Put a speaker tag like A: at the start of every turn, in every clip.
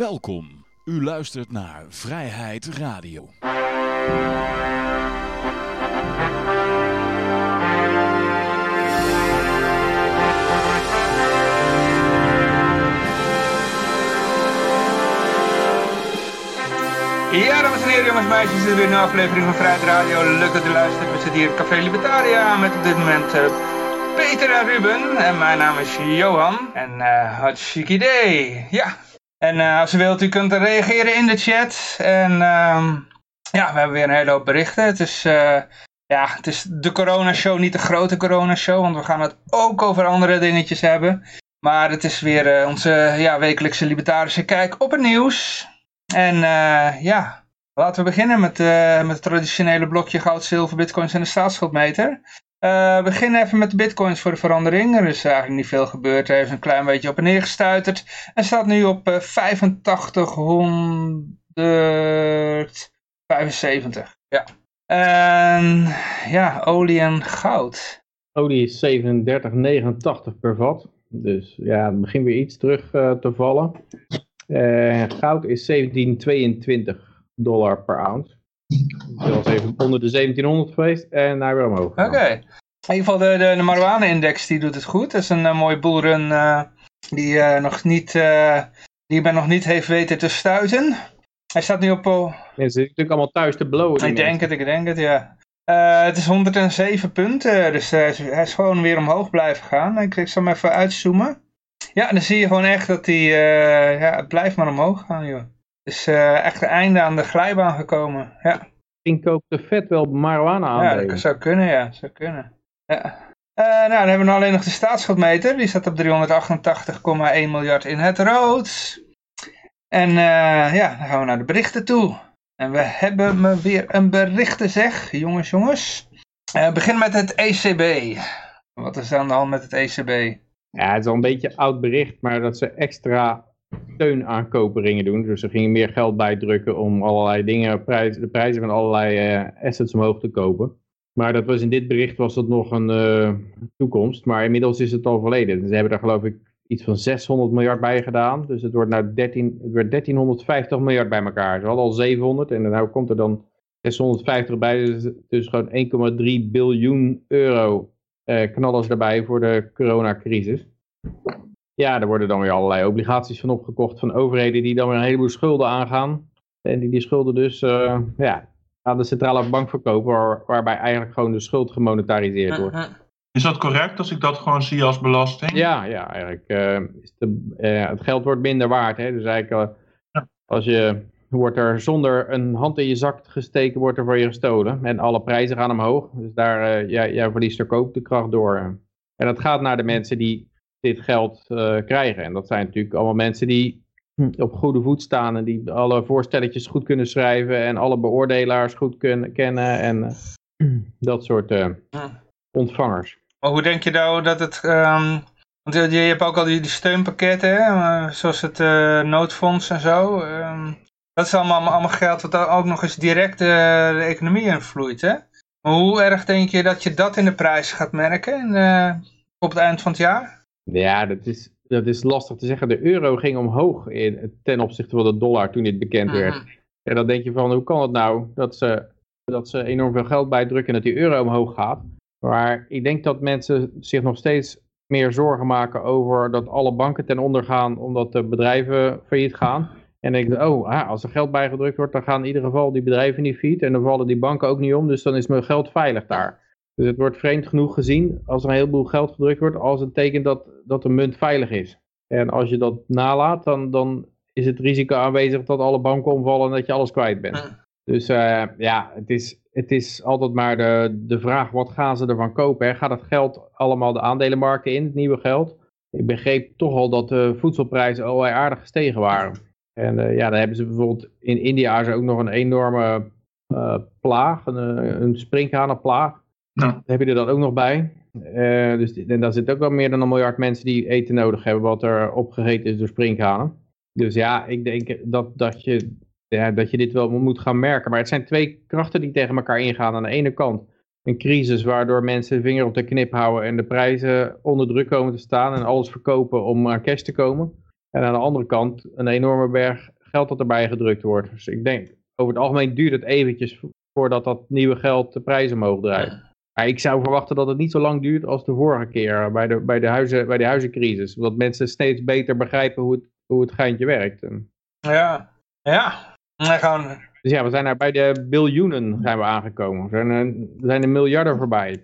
A: Welkom. U luistert naar Vrijheid Radio.
B: Ja, dames en heren, jongens en meisjes, dit is weer een aflevering van Vrijheid Radio. Leuk dat u luistert. We zitten hier in Café Libertaria met op dit moment uh, Peter en Ruben. En mijn naam is Johan. En uh, hartstikke idee. Ja. En uh, als u wilt, u kunt reageren in de chat. En uh, ja, we hebben weer een hele hoop berichten. Het is, ja, het is de coronashow, niet de grote coronashow. Want we gaan het ook over andere dingetjes hebben. Maar het is weer onze ja, wekelijkse libertarische kijk op het nieuws. En ja, laten we beginnen met, met het traditionele blokje goud, zilver, bitcoins en de staatsschuldmeter. Uh, we beginnen even met de bitcoins voor de verandering. Er is eigenlijk niet veel gebeurd. Hij heeft een klein beetje op en neer gestuiterd. En staat nu op 8575. Ja. En ja, olie en goud.
C: Olie is 37,89 per vat. Dus ja, het begint weer iets terug te vallen. Uh, goud is 1722 dollar per ounce. Dat was even onder de 1700 geweest en naar weer omhoog.
B: Oké. Okay. In ieder geval de, de, de marijuana-index die doet het goed. Dat is een uh, mooie boelrun uh, die, uh, nog niet, die men nog niet heeft weten te stuiten. Hij staat nu op...
C: Mensen zitten natuurlijk allemaal thuis te blowen.
B: Ik denk het, ik denk het, ja. het is 107 punten, dus hij is gewoon weer omhoog blijven gaan. Ik, ik zal hem even uitzoomen. Ja, dan zie je gewoon echt dat hij, ja, het blijft maar omhoog gaan, joh. Dus uh, echt het einde aan de glijbaan gekomen, ja.
C: Misschien koopt de vet wel marijuana aan.
B: Ja, dat zou kunnen, ja, zou kunnen. Ja. Uh, nou, dan hebben we alleen nog de staatsschuldmeter. Die staat op 388,1 miljard in het rood. En ja, dan gaan we naar de berichten toe. En we hebben me weer een berichten zeg, jongens, jongens. Uh, begin met het ECB. Wat is er aan de hand met het ECB?
C: Ja, het is al een beetje oud bericht, maar dat ze extra steunaankopeningen doen. Dus ze gingen meer geld bijdrukken om allerlei dingen, de prijzen van allerlei uh, assets omhoog te kopen. Maar dat was in dit bericht was dat nog een uh, toekomst, maar inmiddels is het al verleden. Ze hebben daar geloof ik iets van 600 miljard bij gedaan. Dus het wordt nou 13, het werd 1350 miljard bij elkaar. Ze hadden al 700 en dan komt er dan 650 bij. Dus, gewoon 1,3 biljoen euro uh, knallers daarbij voor de coronacrisis. Ja, er worden dan weer allerlei obligaties van opgekocht van overheden die dan weer een heleboel schulden aangaan. En die die schulden dus uh, ja, aan de centrale bank verkopen, waar, waarbij eigenlijk gewoon de schuld gemonetariseerd wordt.
D: Is dat correct als ik dat gewoon zie als belasting?
C: Ja, ja eigenlijk. Uh, is de, het geld wordt minder waard. Hè? Dus eigenlijk als je wordt er zonder een hand in je zak gesteken, wordt er voor je gestolen. En alle prijzen gaan omhoog. Dus daar, uh, jij, jij verliest er koopkracht door. En dat gaat naar de mensen die dit geld uh, krijgen. En dat zijn natuurlijk allemaal mensen die op goede voet staan en die alle voorstelletjes goed kunnen schrijven en alle beoordelaars goed kunnen, kennen en uh, dat soort ontvangers.
B: Maar hoe denk je nou dat het... Um... Want je, je hebt ook al die, die steunpakketten, hè? zoals het noodfonds en zo. Um, dat is allemaal, allemaal geld wat ook nog eens direct uh, de economie invloeit. Hè? Maar hoe erg denk je dat je dat in de prijs gaat merken uh, op het eind van het jaar?
C: Ja, dat is, dat is lastig te zeggen. De euro ging omhoog in, ten opzichte van de dollar toen dit bekend werd. -hmm. En dan denk je van, hoe kan het nou dat ze, dat ze enorm veel geld bijdrukken en dat die euro omhoog gaat. Maar ik denk dat mensen zich nog steeds meer zorgen maken over dat alle banken ten onder gaan omdat de bedrijven failliet gaan. En denk ik, oh, ah, als er geld bijgedrukt wordt, dan gaan in ieder geval die bedrijven niet failliet. En dan vallen die banken ook niet om, dus dan is mijn geld veilig daar. Dus het wordt vreemd genoeg gezien, als er een heleboel geld gedrukt wordt, als een teken dat, dat de munt veilig is. En als je dat nalaat, dan, dan is het risico aanwezig dat alle banken omvallen en dat je alles kwijt bent. Dus uh, ja, het is, het is altijd maar de, de vraag, wat gaan ze ervan kopen? Hè? Gaat het geld allemaal de aandelenmarkten in, het nieuwe geld? Ik begreep toch al dat de voedselprijzen al aardig gestegen waren. En uh, ja, dan hebben ze bijvoorbeeld in India ook nog een enorme uh, plaag, een, een. Ja. Daar heb je er dan ook nog bij. Uh, dus en daar zit ook wel meer dan een miljard mensen die eten nodig hebben wat er opgegeten is door sprinkhanen. Dus ja, ik denk dat, dat, je, ja, dat je dit wel moet gaan merken. Maar het zijn twee krachten die tegen elkaar ingaan. Aan de ene kant een crisis waardoor mensen de vinger op de knip houden en de prijzen onder druk komen te staan en alles verkopen om aan cash te komen. En aan de andere kant een enorme berg geld dat erbij gedrukt wordt. Dus ik denk, over het algemeen duurt het eventjes voordat dat nieuwe geld de prijzen omhoog draait. Ik zou verwachten dat het niet zo lang duurt als de vorige keer bij de, bij de, huizen, bij de huizencrisis. Omdat mensen steeds beter begrijpen hoe het, hoe het geintje werkt.
B: Ja, ja. Gewoon,
C: Dus ja, we zijn daar bij de biljoenen zijn we aangekomen. We zijn, we zijn de miljarden voorbij.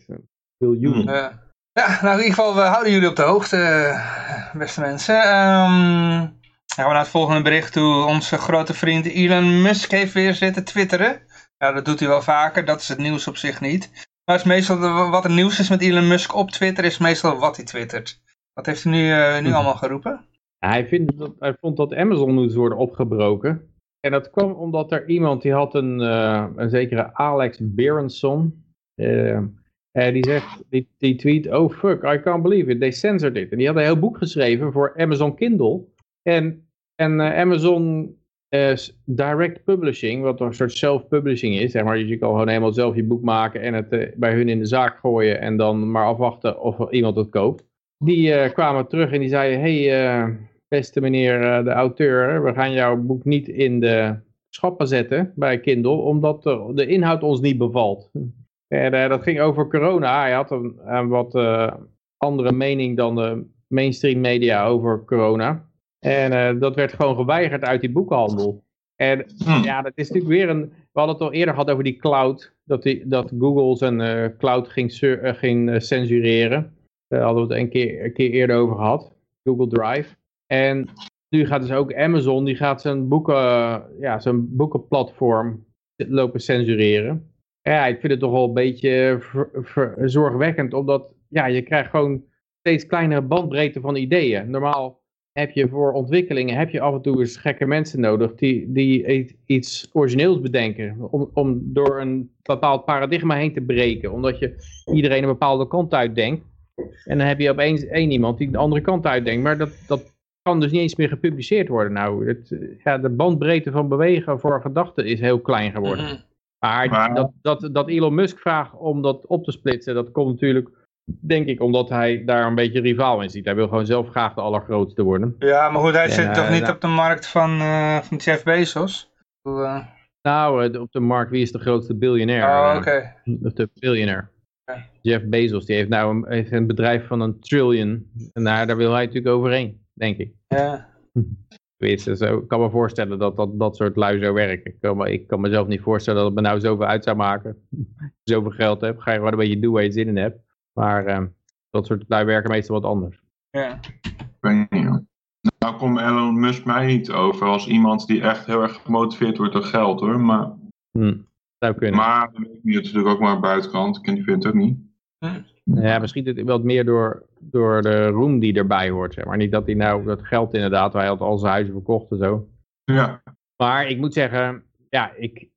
C: Biljoenen.
B: eh, ja, nou in ieder geval, we houden jullie op de hoogte, eh, beste mensen. Dan gaan we naar het volgende bericht toe. Onze grote vriend Elon Musk heeft weer zitten twitteren. Ja, dat doet hij wel vaker, dat is het nieuws op zich niet. Maar het is meestal wat er nieuws is met Elon Musk op Twitter, is meestal wat hij twittert. Wat heeft hij nu, eh, nu
C: Mhm.
B: allemaal geroepen?
C: Hij, vindt dat, hij vond dat Amazon moest worden opgebroken. En dat kwam omdat er iemand, die had een, eh, een zekere Alex Berenson. en die zegt, die, die tweet, oh fuck, I can't believe it, they censored it. En die had een heel boek geschreven voor Amazon Kindle. En, en Amazon Direct Publishing, wat een soort self-publishing is, zeg maar, dus je kan gewoon helemaal zelf je boek maken en het eh, bij hun in de zaak gooien en dan maar afwachten of iemand het koopt. Die eh, kwamen terug en die zeiden, hey, eh, beste meneer de auteur, we gaan jouw boek niet in de schappen zetten bij Kindle, omdat de, inhoud ons niet bevalt. En dat ging over corona. Hij had een, een wat andere mening dan de mainstream media over corona. En eh, dat werd gewoon geweigerd uit die boekhandel. En
D: Hm.
C: ja, dat is natuurlijk weer een... We hadden het al eerder gehad over die cloud. Dat, die, dat Google zijn eh, cloud ging, eh, ging censureren. Daar hadden we het een keer, een keer eerder over gehad. Google Drive. En nu gaat dus ook Amazon, die gaat zijn, boeken, ja, zijn boekenplatform lopen censureren. Ja, ik vind het toch wel een beetje ver- ver- zorgwekkend, omdat ja, je krijgt gewoon steeds kleinere bandbreedte van ideeën. Normaal heb je voor ontwikkelingen heb je af en toe eens gekke mensen nodig die, die i- iets origineels bedenken. Om, om door een bepaald paradigma heen te breken. Omdat je iedereen een bepaalde kant uit denkt. En dan heb je opeens één iemand die de andere kant uitdenkt. Maar dat, dat kan dus niet eens meer gepubliceerd worden. Nou, het, ja, de bandbreedte van bewegen voor gedachten is heel klein geworden.
B: Mhm.
C: Maar,
D: Maar-
C: Dat, dat, dat Elon Musk vraagt om dat op te splitsen, dat komt natuurlijk, denk ik, omdat hij daar een beetje rivaal in ziet. Hij wil gewoon zelf graag de allergrootste worden.
B: Ja, maar goed, hij
C: En,
B: zit
C: eh,
B: toch niet
C: nou-
B: op de markt van, eh, van Jeff Bezos? Eh,
C: Nou, eh, op de markt, wie is de grootste biljonair?
B: oh,
C: Eh,
B: oké.
C: De biljonair. Jeff Bezos, die heeft nou een, heeft een bedrijf van een trillion. En daar, daar wil hij natuurlijk overheen, denk ik.
B: Ja.
C: Zo, ik kan me voorstellen dat dat, dat soort lui zo werken. Ik kan, me, ik kan mezelf niet voorstellen dat het me nou zoveel uit zou maken. Zoveel geld hebt, ga je gewoon een beetje doen waar je zin in hebt. Maar eh, dat soort lui werken meestal wat anders.
B: ja.
D: Ik weet niet. hoor. Nou komt Elon Musk mij niet over als iemand die echt heel erg gemotiveerd wordt door geld hoor. Maar,
C: Hm, zou kunnen.
D: maar dat is natuurlijk ook maar buitenkant. Ik vind het ook niet.
C: Ja, misschien het wat meer door, door de roem die erbij hoort. Zeg maar niet dat hij nou dat geld inderdaad, hij had al zijn huizen verkocht en zo.
D: Ja,
C: Maar ik moet zeggen, ja, ik,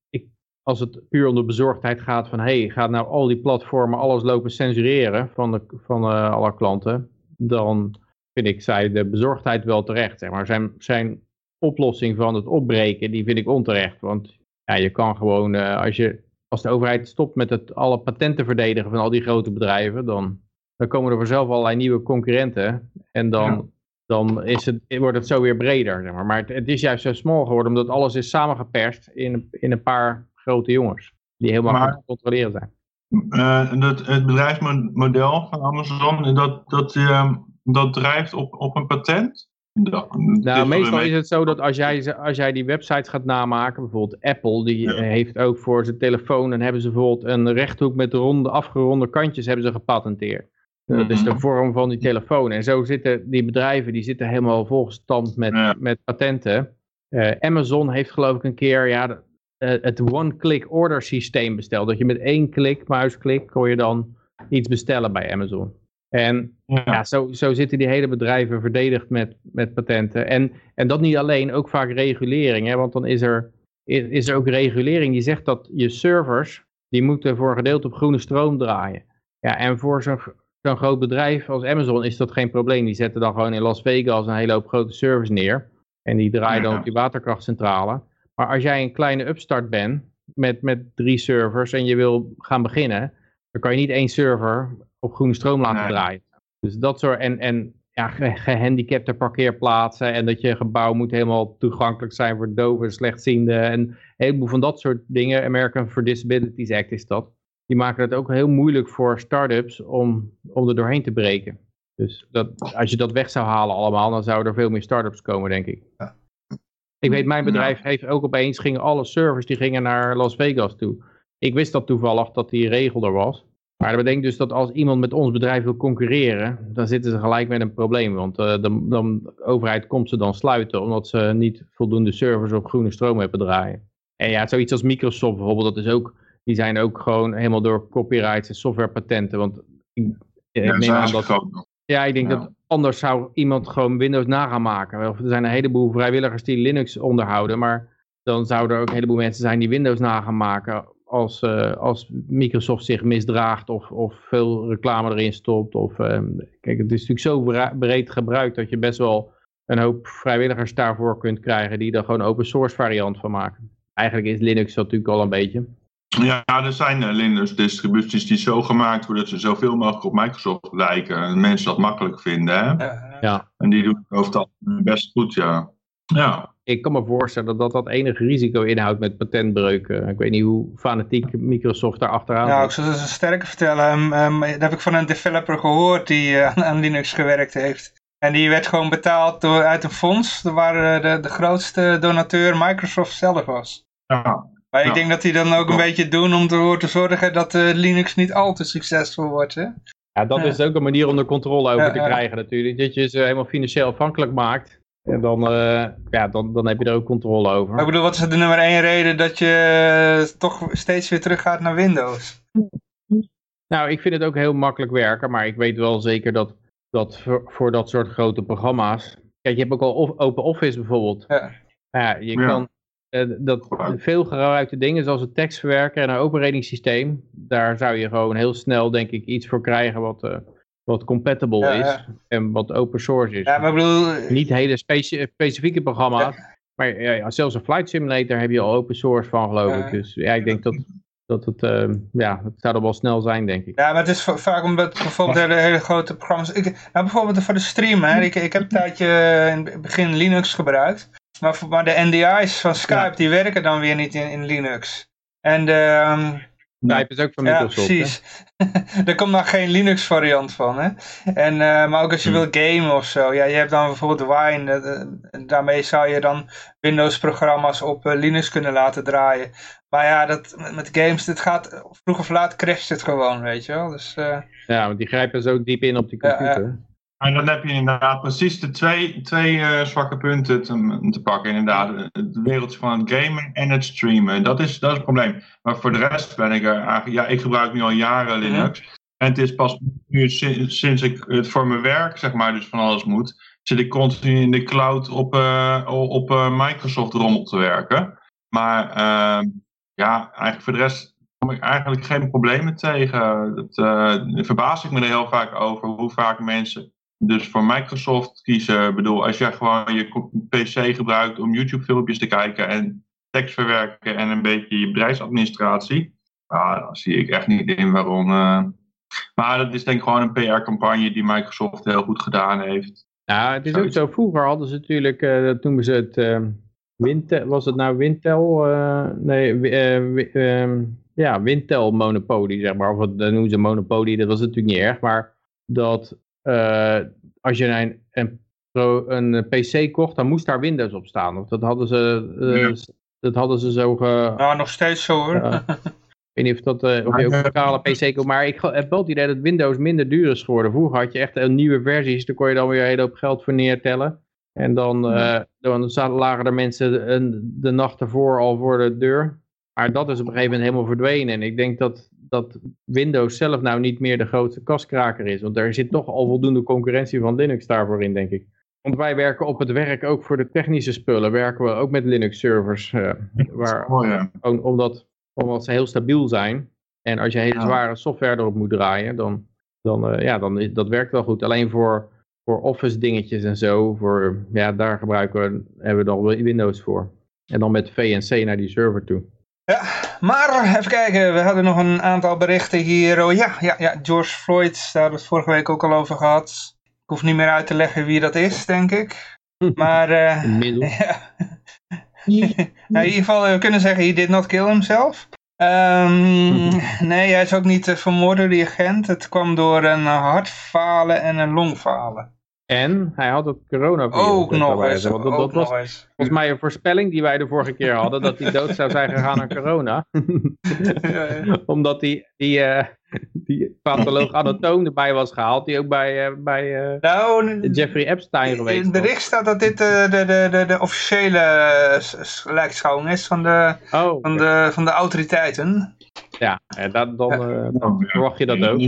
C: als het puur om de bezorgdheid gaat van, hé, hey, gaat nou al die platformen alles lopen censureren van, de, van eh, alle klanten, dan vind ik zij de bezorgdheid wel terecht. Zeg maar. zijn, zijn oplossing van het opbreken, die vind ik onterecht. Want ja, je kan gewoon, eh, als, je, als de overheid stopt met het, alle patenten verdedigen van al die grote bedrijven, dan, dan komen er vanzelf allerlei nieuwe concurrenten. En dan,
D: Ja.
C: dan is het, wordt het zo weer breder. Zeg maar. maar het, het is juist zo smal geworden, omdat alles is samengeperst in, in een paar grote jongens. Die heel makkelijk
D: Maar-
C: te controleren zijn.
D: Eh, dat, het bedrijfsmodel van Amazon, dat, dat, eh, dat drijft op, op een patent?
C: Nou, meestal is het zo dat als jij, als jij die websites gaat namaken, bijvoorbeeld Apple, die
D: Ja.
C: eh, heeft ook voor zijn telefoon, dan hebben ze bijvoorbeeld een rechthoek met ronde, afgeronde kantjes hebben ze gepatenteerd. Dat is de
D: Mhm.
C: vorm van die telefoon. En zo zitten die bedrijven, die zitten helemaal volgestand met,
D: Ja.
C: met patenten. Eh, Amazon heeft geloof ik een keer ja, het one-click order systeem besteld. Dat je met één klik, muisklik, kon je dan iets bestellen bij Amazon. En
D: Ja.
C: ja, zo, zo zitten die hele bedrijven verdedigd met, met patenten. En, en dat niet alleen, ook vaak regulering. Hè? Want dan is er, is, is er ook regulering die zegt dat je servers, die moeten voor een gedeelte op groene stroom draaien. Ja, en voor zo'n zo'n groot bedrijf als Amazon is dat geen probleem. Die zetten dan gewoon in Las Vegas een hele hoop grote servers neer. En die draaien dan op die waterkrachtcentrale. Maar als jij een kleine upstart bent met, met drie servers en je wil gaan beginnen, dan kan je niet één server op groene stroom laten
D: Nee.
C: draaien. Dus dat soort, en, en ja, gehandicapte parkeerplaatsen en dat je gebouw moet helemaal toegankelijk zijn voor doven en slechtzienden en een heleboel van dat soort dingen. American for Disabilities Act is dat. Die maken het ook heel moeilijk voor start-ups om, om er doorheen te breken. Dus dat, als je dat weg zou halen allemaal, dan zouden er veel meer start-ups komen, denk ik. Ja. Ik weet, mijn bedrijf heeft ook opeens, gingen alle servers die gingen naar Las Vegas toe. Ik wist dat toevallig, dat die regel er was. Maar dat betekent dus dat als iemand met ons bedrijf wil concurreren, dan zitten ze gelijk met een probleem. Want uh, dan, dan, de overheid komt ze dan sluiten, omdat ze niet voldoende servers op groene stroom hebben draaien. En ja, zoiets als Microsoft bijvoorbeeld, dat is ook, die zijn ook gewoon helemaal door copyrights en softwarepatenten. Want ik,
D: ja, ik neem aan dat,
C: ja, ik denk dat anders zou iemand gewoon Windows na gaan maken. Er zijn een heleboel vrijwilligers die Linux onderhouden, maar dan zouden er ook een heleboel mensen zijn die Windows na gaan maken als, uh, als Microsoft zich misdraagt of, of veel reclame erin stopt. Of, uh, kijk, het is natuurlijk zo breed gebruikt dat je best wel een hoop vrijwilligers daarvoor kunt krijgen die er gewoon open source variant van maken. Eigenlijk is Linux dat natuurlijk al een beetje.
D: Ja, er zijn uh, Linux-distributies die zo gemaakt worden dat ze zoveel mogelijk op Microsoft lijken. En mensen dat makkelijk vinden. Hè?
C: Ja.
D: En die doen het over het best goed, ja. Ja.
C: Ik kan me voorstellen dat dat enig risico inhoudt met patentbreuken. Ik weet niet hoe fanatiek Microsoft daar achteraan
B: Ja, ik zou het sterker vertellen. Um, um, dat heb ik van een developer gehoord die uh, aan Linux gewerkt heeft. En die werd gewoon betaald door, uit een fonds waar de, de grootste donateur Microsoft zelf was.
D: Ja.
B: Maar ik denk dat die dan ook een beetje doen om ervoor te zorgen dat uh, Linux niet al te succesvol wordt. Hè?
C: Ja, dat is ook een manier om er controle over te krijgen natuurlijk. Dat je ze helemaal financieel afhankelijk maakt. En dan, uh, ja, dan, dan heb je er ook controle over.
B: Maar ik bedoel, wat is de nummer één reden dat je uh, toch steeds weer teruggaat naar Windows?
C: Nou, ik vind het ook heel makkelijk werken, maar ik weet wel zeker dat, dat voor, voor dat soort grote programma's... Kijk, je hebt ook al Open Office bijvoorbeeld.
B: Ja.
C: Ja, je kan dat veel gebruikte dingen zoals het tekstverwerker en een operating daar zou je gewoon heel snel denk ik iets voor krijgen wat, uh, wat compatible
B: Ja,
C: is
B: ja.
C: en wat open source is.
B: Ja, maar bedoel...
C: Niet hele speci- specifieke programma's, maar ja, zelfs een flight simulator heb je al open source van geloof ik. Dus ja, ik denk dat, dat het, eh, ja, het zou er wel snel zijn denk ik.
B: Ja, maar het is va- vaak omdat bijvoorbeeld hele, hele grote programma's... Ik, nou, bijvoorbeeld voor de stream, hè. Ik, ik heb een tijdje in het begin Linux gebruikt. Maar, voor- maar de NDI's van Skype, die werken dan weer niet in, in Linux. En de... ehm,
C: Skype is ook van Microsoft. hè?
B: precies. er komt nog geen Linux variant van, hè. En, eh, maar ook als je
C: Hmm.
B: wilt gamen of zo. Ja, je hebt dan bijvoorbeeld Wine. eh, eh, en daarmee zou je dan Windows programma's op Linux kunnen laten draaien. Maar ja, dat, met, met games, dit gaat, vroeg of laat crasht het gewoon, weet je wel. Dus, eh,
C: Ja, want die grijpen zo diep in op die computer.
D: En dan heb je inderdaad precies de twee, twee eh, zwakke punten te, te pakken. Inderdaad, het wereldje van het gamen en het streamen. Dat is, dat is het probleem. Maar voor de rest ben ik er eigenlijk... Ja, ik gebruik nu al jaren Linux. En het is pas nu sinds, sinds ik het voor mijn werk, zeg maar, dus van alles moet... zit ik continu in de cloud op, eh, op eh, Microsoft rommel te werken. Maar eh, ja, eigenlijk voor de rest kom ik eigenlijk geen problemen tegen. Dat verbaas ik me er heel vaak over hoe vaak mensen dus voor Microsoft kiezen. Ik bedoel, als jij gewoon je PC gebruikt om YouTube filmpjes te kijken en tekst verwerken en een beetje je bedrijfsadministratie, ja, dan zie ik echt niet in waarom. eh, maar dat is denk ik gewoon een PR-campagne die Microsoft heel goed gedaan heeft.
C: Nou, het is ook zo. Vroeger hadden ze natuurlijk, eh, dat noemen ze het, eh, Wintel, was het nou Wintel? eh, nee, eh, ehm, ja, Wintel monopolie, zeg maar. Of wat dat noemen ze monopolie, dat was natuurlijk niet erg. Maar dat eh, als je een, een, een PC kocht, dan moest daar Windows op staan. Of dat hadden ze, eh,
D: Ja.
C: dat hadden ze zo ge,
B: nou, nog steeds zo hoor.
C: Ik weet niet of, dat, eh, of je ook een lokale PC koopt, maar ik heb wel het idee dat Windows minder duur is geworden. Vroeger had je echt een nieuwe versies, daar kon je dan weer een hele hoop geld voor neertellen. En dan, eh, dan zaten- lagen er mensen een- de nacht ervoor al voor de deur. Maar dat is op een gegeven moment helemaal verdwenen. En ik denk dat, dat Windows zelf nou niet meer de grootste kaskraker is. Want er zit toch al voldoende concurrentie van Linux daarvoor in, denk ik. Want wij werken op het werk ook voor de technische spullen. Werken we ook met Linux servers. eh, waar,
D: Oh ja.
C: omdat, omdat ze heel stabiel zijn. En als je hele zware software erop moet draaien, dan, dan, eh, ja, dan is, dat werkt wel goed. Alleen voor, voor office dingetjes en zo, voor, ja, daar gebruiken we, hebben we dan Windows voor. En dan met VNC naar die server toe.
B: Ja, maar even kijken, we hadden nog een aantal berichten hier. Oh ja, ja, ja George Floyd, daar hadden we het vorige week ook al over gehad. hoef niet meer uit te leggen wie dat is, denk ik. Maar uh, ja. Nou, in ieder geval, we kunnen zeggen, he did not kill himself. Ehm, nee, hij is ook niet uh, vermoord door die agent. Het kwam door een hartfalen en een longfalen.
C: En hij had het coronavirus.
B: Ook nog eens.
C: Want dat,
B: ook
C: dat was
B: nog eens.
C: volgens mij een voorspelling die wij de vorige keer hadden. dat hij dood zou zijn gegaan aan corona.
B: Ja, ja.
C: Omdat die, die, eh, die patholoog anatoom erbij was gehaald. Die ook bij, eh, bij eh,
B: Nou,
C: Jeffrey Epstein
B: in
C: geweest
B: het
C: was.
B: bericht staat dat dit eh, de, de, de, de officiële lijkschouwing is van de,
C: Oh,
B: van de, van de autoriteiten.
C: ja. ja dat, dan, eh,
D: Ja.
C: dan verwacht je dat ook.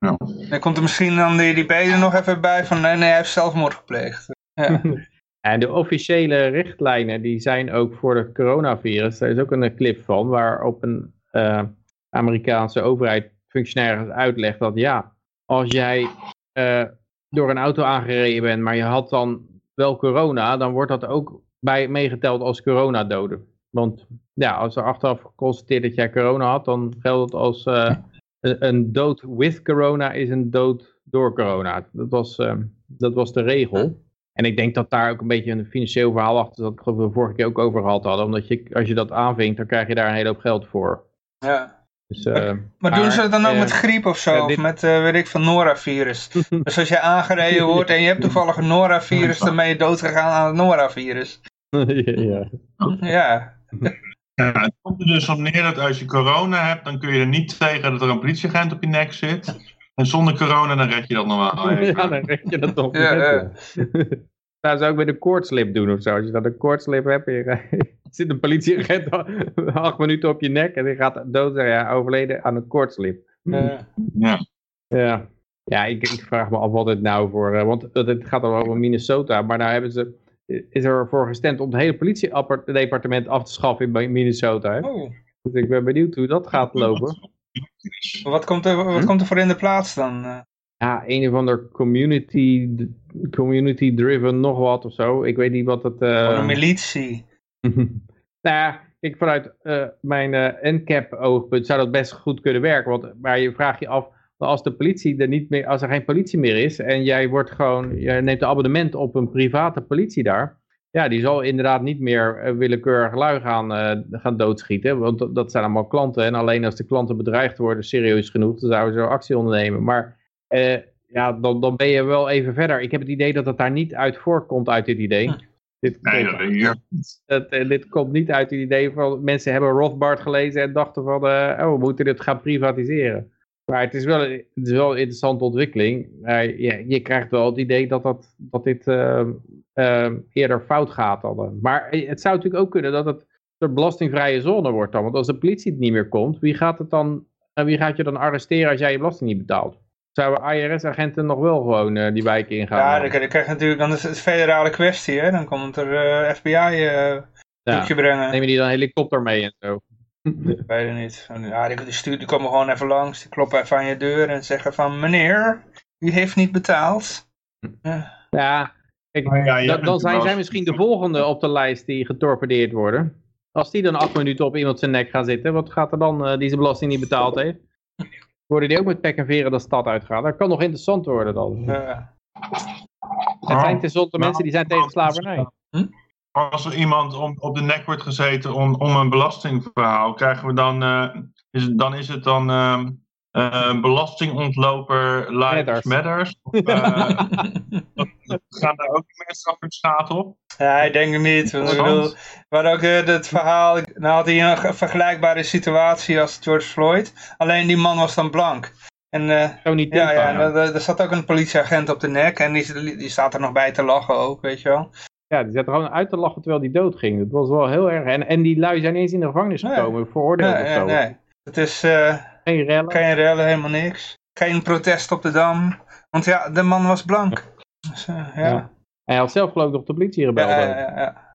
D: Ja.
B: Dan komt er misschien dan die, die er nog even bij van nee, nee, hij heeft zelfmoord gepleegd. Ja.
C: En de officiële richtlijnen die zijn ook voor het coronavirus. Daar is ook een clip van waarop een eh, Amerikaanse overheid functionaris uitlegt dat ja, als jij eh, door een auto aangereden bent, maar je had dan wel corona, dan wordt dat ook bij meegeteld als coronadoden. Want ja, als er achteraf geconstateerd dat jij corona had, dan geldt het als eh, een, een dood with corona is een dood door corona. Dat was, eh, dat was de regel. En ik denk dat daar ook een beetje een financieel verhaal achter zat. Dat we vorige keer ook over gehad hadden. Omdat je, als je dat aanvinkt, dan krijg je daar een hele hoop geld voor.
B: Ja.
C: Dus, eh,
B: Maar doen ze het dan ook
C: eh,
B: met griep of zo? Of met, eh, weet ik, van Nora-virus? dus als je aangereden wordt en je hebt toevallig een Nora-virus, dan ben je doodgegaan aan het Nora-virus.
C: ja.
B: Ja.
D: Ja, het komt er dus op neer dat als je corona hebt, dan kun je er niet tegen dat er een politieagent op je nek zit. En zonder corona, dan red je dat nog wel.
C: ja, dan red je dat toch
B: Ja.
C: Nou, zou ik met een koortslip doen of zo. Als je dan een koortslip hebt en je zit een politieagent acht minuten op je nek en die gaat dood zijn, ja, overleden aan een koortslip.
B: Eh,
D: Ja.
C: Ja, ja ik, ik vraag me af wat het nou voor... eh, want het het gaat over Minnesota, maar nou hebben ze... Is er voor gestemd om het hele politiedepartement af te schaffen in Minnesota. Hè?
B: oh.
C: Dus ik ben benieuwd hoe dat gaat lopen.
B: Wat komt er, wat
C: Hm?
B: komt er voor in de plaats dan? Eh,
C: Ja, een of ander community, community driven nog wat of zo. Ik weet niet wat het...
B: Van een militie.
C: nou ja, ik vanuit eh, mijn eh NCAP oogpunt zou dat best goed kunnen werken. Want maar je vraagt je af, als de politie er niet meer, als er geen politie meer is en jij wordt gewoon, je neemt een abonnement op een private politie daar. Ja, die zal inderdaad niet meer eh, willekeurig lui gaan, eh, gaan doodschieten. Want dat, dat zijn allemaal klanten. En alleen als de klanten bedreigd worden, serieus genoeg, dan zouden ze actie ondernemen. Maar eh, ja, dan, dan ben je wel even verder. Ik heb het idee dat het daar niet uit voortkomt uit dit idee. Dit
D: Nee,
C: komt-
D: dat
C: dat, dit komt niet uit het idee van mensen hebben Rothbard gelezen en dachten van eh, oh, we moeten dit gaan privatiseren. Maar het is wel, het is wel een interessante ontwikkeling. Maar je, je krijgt wel het idee dat, dat, dat dit eh, eh, eerder fout gaat. Dan. eh. Maar het zou natuurlijk ook kunnen dat het een belastingvrije zone wordt dan. Want als de politie het niet meer komt, wie gaat, het dan, eh, wie gaat je dan arresteren als jij je belasting niet betaalt? Zouden IRS-agenten nog wel gewoon eh, die wijken ingaan?
B: Ja, dan, dan krijg je natuurlijk, dan is het een federale kwestie, hè. Dan komt er FBI eh
C: Ja.
B: brengen.
C: Nemen die dan helikopter mee en zo?
B: Ik weet het niet. Ja, die, die, stuur, die komen gewoon even langs, die kloppen even aan je deur en zeggen van, meneer, u heeft niet betaald. Ja.
C: Ja, dan, zijn zij misschien de volgende op de lijst die getorpedeerd worden. Als die dan acht minuten op iemand zijn nek gaan zitten, wat gaat er dan eh, die zijn belasting niet betaald heeft? Worden die ook met pek en veren de stad uitgaan? Dat kan nog interessant worden dan.
B: Ja.
C: Het zijn tenslotte mensen die zijn tegen slavernij.
D: Als er iemand om, op de nek wordt gezeten om, om een belastingverhaal, krijgen we dan, eh, is, het- dan is het dan ehm, eh, belastingontloper Lives
C: Matters.
D: Matters? Of, eh, gaan daar ook mensen strafrechtstaat op?
B: Ja, ik denk het niet. Want ik bedoel, we hadden ook het verhaal, nou had hij een vergelijkbare situatie als George Floyd. Alleen die man was dan blank. En eh,
C: Zo niet
B: ja, ja, er, er zat ook een politieagent op de nek en die, die staat er nog bij te lachen ook, weet je wel.
C: Ja, die zat er gewoon uit te lachen terwijl die dood ging. Dat was wel heel erg. En, en die lui zijn eens in de gevangenis
B: Nee.
C: gekomen, veroordeeld
B: Nee,
C: of
B: nee,
C: zo.
B: nee. Het is eh,
C: Geen rellen.
B: geen rellen, helemaal niks. Geen protest op de Dam. Want ja, de man was blank. Dus, eh, ja.
C: Ja.
B: Ja.
C: En hij had zelf geloof ik nog de politie gebeld.
B: Ja, ja, ja.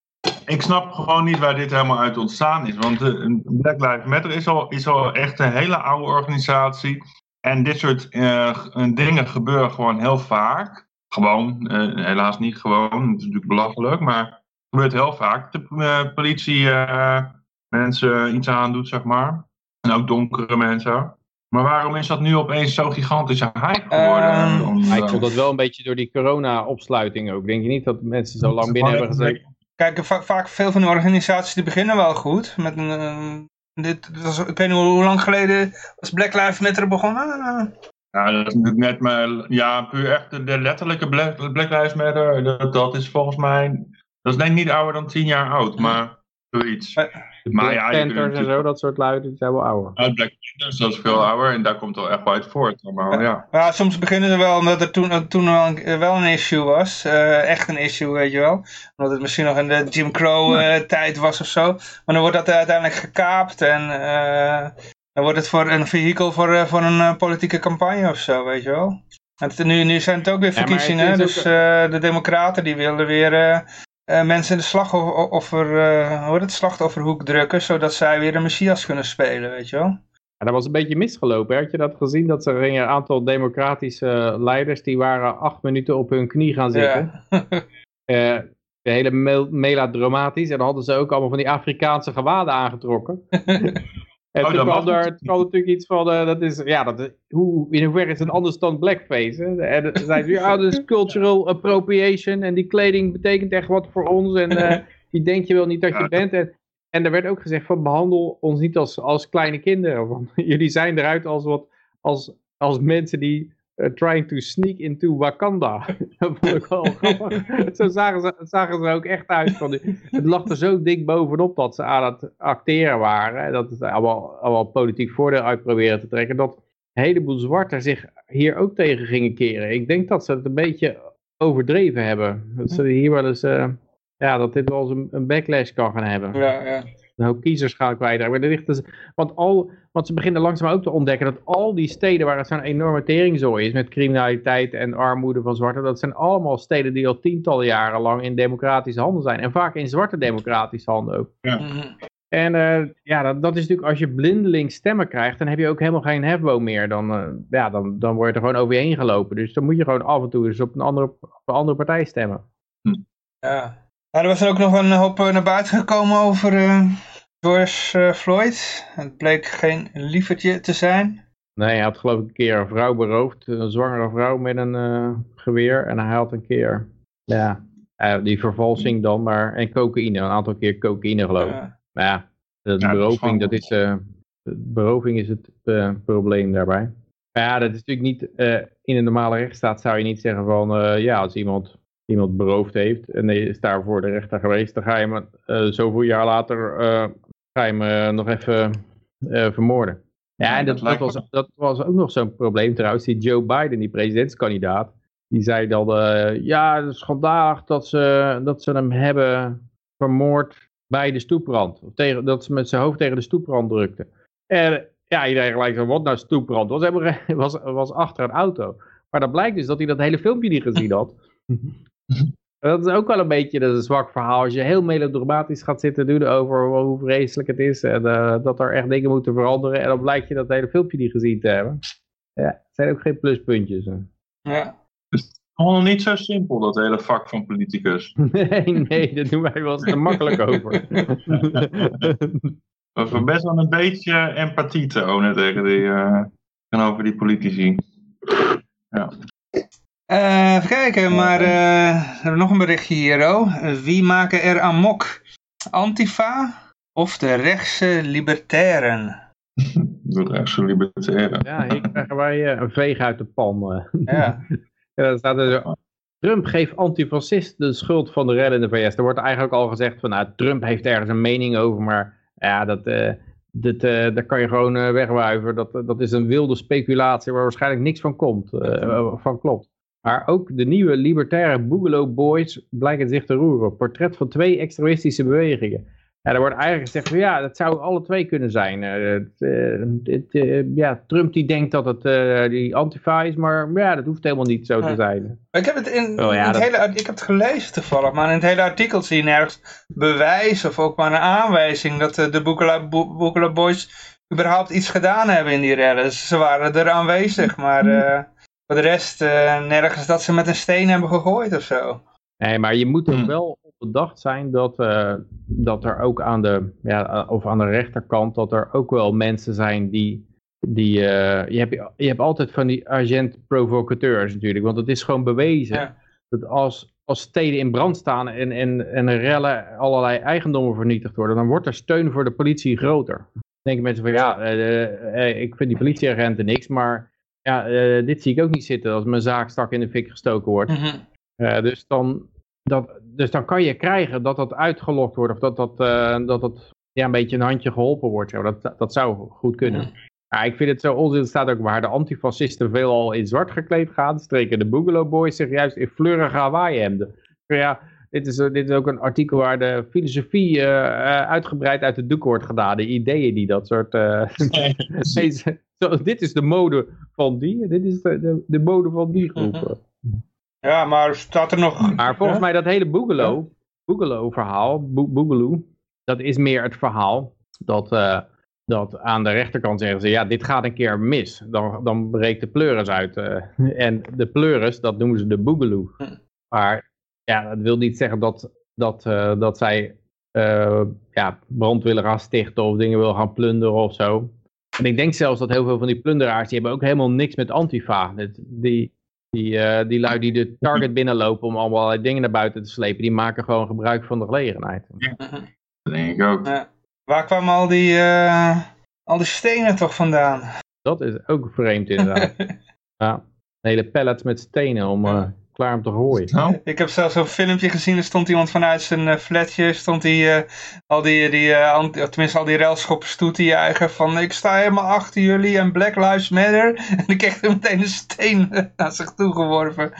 D: Ik snap gewoon niet waar dit helemaal uit ontstaan is. Want eh, Black Lives Matter is al, is al echt een hele oude organisatie. En dit soort eh, dingen gebeuren gewoon heel vaak. Gewoon, eh, helaas niet gewoon, het is natuurlijk belachelijk, maar het gebeurt heel vaak. De eh, politie eh, mensen iets aandoet, zeg maar. En ook donkere mensen. Maar waarom is dat nu opeens zo gigantische hype geworden?
B: Ehm,
D: Om,
C: ik vond dat wel een beetje door die corona-opsluiting ook. Denk je niet dat mensen zo lang binnen hebben gezeten?
B: Kijk, va- vaak veel van de organisaties die beginnen wel goed. Met een, dit, dit was, ik weet niet hoe, lang geleden was Black Lives Matter begonnen.
D: Ja, dat is natuurlijk net maar, ja, puur echt de, de letterlijke Black, Black Lives Matter, dat, dat is volgens mij, dat is denk ik niet ouder dan 10 jaar oud, maar zoiets.
B: Maar-
C: De
D: Maar
C: Black
D: ja,
C: Panthers en zo, dat soort luiden, die zijn wel ouder.
D: Ja, Black Panthers, dat is veel ouder en daar komt wel echt wel uit voort. Maar ja,
B: Ja, soms beginnen ze wel omdat er toen, eh, toen wel, een, eh, wel een issue was. eh, echt een issue, weet je wel. Omdat het misschien nog in de Jim Crow eh, tijd was of zo. Maar dan wordt dat uiteindelijk gekaapt en eh, dan wordt het voor een vehikel voor, eh, voor een eh, politieke campagne of zo, weet je wel. Nu, nu zijn het ook weer verkiezingen, dus eh, de democraten die willen weer mensen in de slachtoffer, eh, hoe het, slachtofferhoek drukken, zodat zij weer de Messias kunnen spelen, weet je wel.
C: Ja, dat was een beetje misgelopen. hè? Had je dat gezien? Dat er een aantal democratische leiders, die waren acht minuten op hun knie gaan zitten.
B: Ja.
C: De hele meladramatisch. En dan hadden ze ook allemaal van die Afrikaanse gewaden aangetrokken. en
D: Oh,
C: toen kwam
D: mag
C: er kwam natuurlijk iets van, eh, dat is, ja, dat hoe, in hoeverre is het een ander stand blackface? Hè? En dan zeiden ze, ja, dat is cultural appropriation en die kleding betekent echt wat voor ons en eh, die denk je wel niet dat je
D: Ja.
C: bent. En, en er werd ook gezegd van, behandel ons niet als, als kleine kinderen. Want jullie zijn eruit als, wat, als, als mensen die trying to sneak into Wakanda. dat vond ik wel grappig. Zo zagen ze, zagen ze er ook echt uit. Van die- het lag er zo dik bovenop dat ze aan het acteren waren. En dat het allemaal, allemaal politiek voordeel uit proberen te trekken. Dat een heleboel zwarten zich hier ook tegen gingen keren. Ik denk dat ze het een beetje overdreven hebben. Dat ze hier wel eens... eh, ja, dat dit wel eens een, een backlash kan gaan hebben
B: Ja, ja.
C: Een hoop kiezers gaan kwijtraken. Maar er ligt dus, want, al, want ze beginnen langzaam ook te ontdekken dat al die steden waar het zo'n enorme teringzooi is met criminaliteit en armoede van zwarten, dat zijn allemaal steden die al tientallen jaren lang in democratische handen zijn. En vaak in zwarte democratische handen ook.
B: Mhm.
C: En eh, ja, dat, dat is natuurlijk, als je blindeling stemmen krijgt, dan heb je ook helemaal geen hefboom meer. Dan, eh, ja, dan, dan word je er gewoon over je heen gelopen. Dus dan moet je gewoon af en toe eens op een andere, op een andere partij stemmen.
B: Ja. Nou, er was er ook nog een hoop eh, naar buiten gekomen over eh, George eh, Floyd. Het bleek geen lievertje te zijn.
C: Nee, hij had geloof ik een keer een vrouw beroofd, een zwangere vrouw met een eh, geweer. En hij had een keer, ja, eh, die vervalsing dan, maar, en cocaïne, een aantal keer cocaïne geloof ik.
B: Ja.
C: Maar ja, de
D: Ja, dat is
C: beroving, dat is, eh, de beroving is het eh, probleem daarbij. Maar ja, dat is natuurlijk niet, eh, in een normale rechtsstaat zou je niet zeggen van, eh, ja, als iemand iemand beroofd heeft en is daar voor de rechter geweest, dan ga je hem eh, zoveel jaar later eh, ga je hem eh, nog even vermoorden. Ja, en dat,
D: dat
C: dat, was, dat was ook nog zo'n probleem trouwens. Die Joe Biden, die presidentskandidaat, die zei dan, ja, het is schandalig dat ze, dat ze hem hebben vermoord bij de stoeprand. Of tegen, dat ze met zijn hoofd tegen de stoeprand drukte. En ja, iedereen gelijk zo, wat nou stoeprand? Was, was, was achter een auto. Maar dan blijkt dus dat hij dat hele filmpje niet gezien had. dat is ook wel een beetje dat is een zwak verhaal. Als je heel melodramatisch gaat zitten doen over hoe vreselijk het is. En eh, dat er echt dingen moeten veranderen. En dan blijkt je dat hele filmpje niet gezien te hebben. Ja, het zijn ook geen pluspuntjes. hè.
B: Ja.
D: Gewoon niet zo simpel, dat hele vak van politicus.
C: Nee, nee, daar doen wij wel eens te makkelijk over.
D: We hebben best wel een beetje empathie tonen tegen die, eh, tegenover die politici.
B: Eh, even kijken, maar eh, we hebben nog een berichtje hier. Oh. Wie maken er amok? Antifa of de rechtse libertairen?
D: Dat is echt zo libertaire.
C: ja, hier krijgen wij een veeg uit de pan. eh.
B: Ja.
C: Ja, staat er zo, Trump geeft antifascist de schuld van de redden in de VS. Er wordt eigenlijk al gezegd van, nou, Trump heeft ergens een mening over, maar ja, dat, eh dat, eh, daar kan je gewoon eh, wegwuiven. Dat, dat is een wilde speculatie waar waarschijnlijk niks van komt, eh, van klopt. Maar ook de nieuwe libertaire Boogaloo Boys blijken zich te roeren. Portret van twee extremistische bewegingen. Ja, er wordt eigenlijk gezegd van ja, dat zou alle twee kunnen zijn. Eh, het, eh, eh, ja, Trump die denkt dat het eh, die antifa is, maar ja, dat hoeft helemaal niet zo te zijn.
B: Ik heb het, in,
C: Oh ja,
B: in het
C: dat-
B: hele, ik heb het gelezen toevallig, maar in het hele artikel zie je nergens bewijs of ook maar een aanwijzing dat de Boekela Bo- Boekela Boys überhaupt iets gedaan hebben in die redden. Ze waren er aanwezig, maar eh, voor de rest eh, nergens dat ze met een steen hebben gegooid of zo.
C: Nee, maar je moet ook
D: Hmm.
C: wel op bedacht zijn dat, eh, dat er ook aan de, ja, of aan de rechterkant, dat er ook wel mensen zijn die die, uh, je, hebt, je hebt altijd van die agent provocateurs natuurlijk, want het is gewoon bewezen
B: Ja.
C: dat als, als steden in brand staan en, en, en rellen allerlei eigendommen vernietigd worden, dan wordt er steun voor de politie groter. Dan denken mensen van ja, uh, uh, ik vind die politieagenten niks, maar ja, dit zie ik ook niet zitten als mijn zaak strak in de fik gestoken wordt.
B: Mhm.
C: dus, dan, dat, dus dan kan je krijgen dat dat uitgelokt wordt of dat dat, dat, dat ja, een beetje een handje geholpen wordt. Zo. Dat, dat zou goed kunnen.
B: Mhm.
C: Ja, ik vind het zo onzin. Het staat ook waar de antifascisten veelal in zwart gekleed gaan. Streken de Boogaloo Boys zich juist in fleurige Hawaii-hemden. Ja, dit is, dit is ook een artikel waar de filosofie uh, uitgebreid uit de doek wordt gedaan. De ideeën die dat soort... Uh, zo, dit is de mode van die. Dit is de, de, de mode van die groep.
B: Mhm. Ja, maar staat er nog...
C: Maar volgens mij dat hele Boogaloo, Boogaloo verhaal, Bo Boogaloo, dat is meer het verhaal dat... Uh, dat aan de rechterkant zeggen ze, ja, dit gaat een keer mis. Dan, dan breekt de pleuris uit. Uh, en de pleuris, dat noemen ze de boogaloo. Maar ja, dat wil niet zeggen dat, dat, uh, dat zij uh, ja, brand willen gaan stichten of dingen willen gaan plunderen of zo. En ik denk zelfs dat heel veel van die plunderaars, die hebben ook helemaal niks met Antifa. Die, die, die lui die de target binnenlopen om allemaal dingen naar buiten te slepen, die maken gewoon gebruik van de gelegenheid.
D: Ja, dat denk ik ook.
B: Waar kwamen al die, uh, al die stenen toch vandaan?
C: Dat is ook vreemd inderdaad. ja, een hele pallet met stenen om uh, klaar om te gooien.
D: Nou,
B: Ik heb zelfs een filmpje gezien, er stond iemand vanuit zijn uh, flatje, stond die, al die, die tenminste al die railschoppers toe te juichen van ik sta helemaal achter jullie en Black Lives Matter. En ik kreeg er meteen een steen aan zich toegeworpen.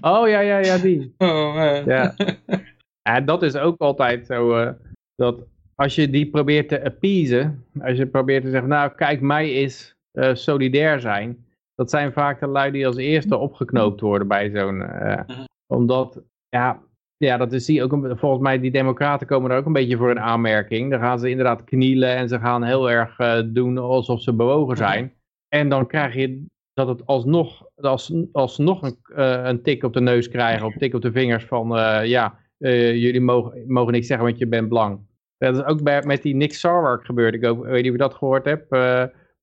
C: oh ja, ja, ja, die.
B: Oh, man.
C: Ja. ja, dat is ook altijd zo dat als je die probeert te appeasen, als je probeert te zeggen, nou kijk mij uh, solidair zijn, dat zijn vaak de lui die als eerste opgeknoopt worden bij zo'n, uh, omdat, ja, ja, dat is die ook, een, volgens mij die democraten komen er ook een beetje voor een aanmerking, dan gaan ze inderdaad knielen en ze gaan heel erg uh, doen alsof ze bewogen zijn, en dan krijg je dat het alsnog, als, alsnog een, een tik op de neus krijgen, of tik op de vingers van, ja, uh, jullie mogen, mogen niks zeggen, want je bent blank. Dat is ook bij, met die Nick Sarwark gebeurd. Ik ook, weet niet of je dat gehoord hebt.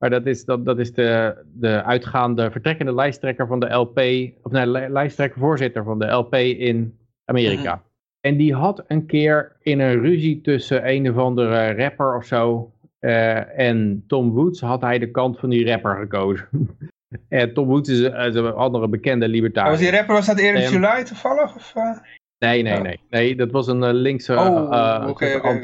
C: Maar dat is, dat, dat is de, de uitgaande, vertrekkende lijsttrekker van de LP. Of nee, lijsttrekker voorzitter van de LP in Amerika.
B: Mhm.
C: En die had een keer in een ruzie tussen een of andere rapper of zo. Uh, en Tom Woods had hij de kant van die rapper gekozen. en Tom Woods is, is een andere bekende libertariër.
B: Was die rapper, was dat Erik
C: Um,
B: July toevallig? Of, uh?
C: Nee, nee, nee. Nee, dat was een linkse
B: Oh, Ja,
C: of
B: oké,
C: zo
B: oké.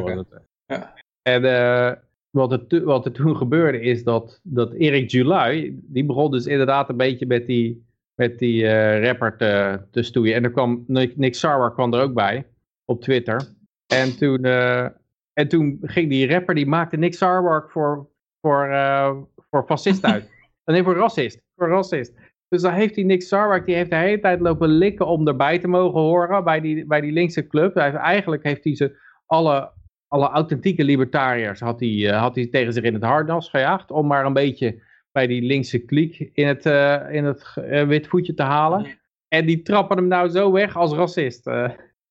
C: was het.
B: Ja.
C: En eh, wat, er wat er toen gebeurde is dat, dat Erik July, die begon dus inderdaad een beetje met die, met die eh, rapper te, te stoeien. En er kwam, Nick, Nick Sarwar kwam er ook bij, op Twitter. En toen, eh, en toen ging die rapper, die maakte Nick Sarwar voor, voor, eh, voor fascist uit. Nee, voor racist. Voor racist. Dus dan heeft die Nick Sarwar, die heeft de hele tijd lopen likken om erbij te mogen horen bij die, bij die linkse club. Hij heeft, eigenlijk heeft hij ze alle, alle authentieke libertariërs had hij, eh, had hij tegen zich in het harnas gejaagd. Om maar een beetje bij die linkse kliek in het, eh, in het eh, wit voetje te halen. En die trappen hem nou zo weg als racist.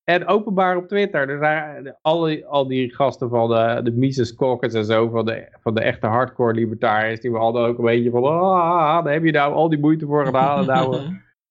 C: en openbaar op Twitter. Dus al, die, al die gasten van de, de Mises Caucus en zo, van de, van de echte hardcore libertariërs, die hadden ook een beetje van, ah, daar heb je nou al die moeite voor gedaan. En nou,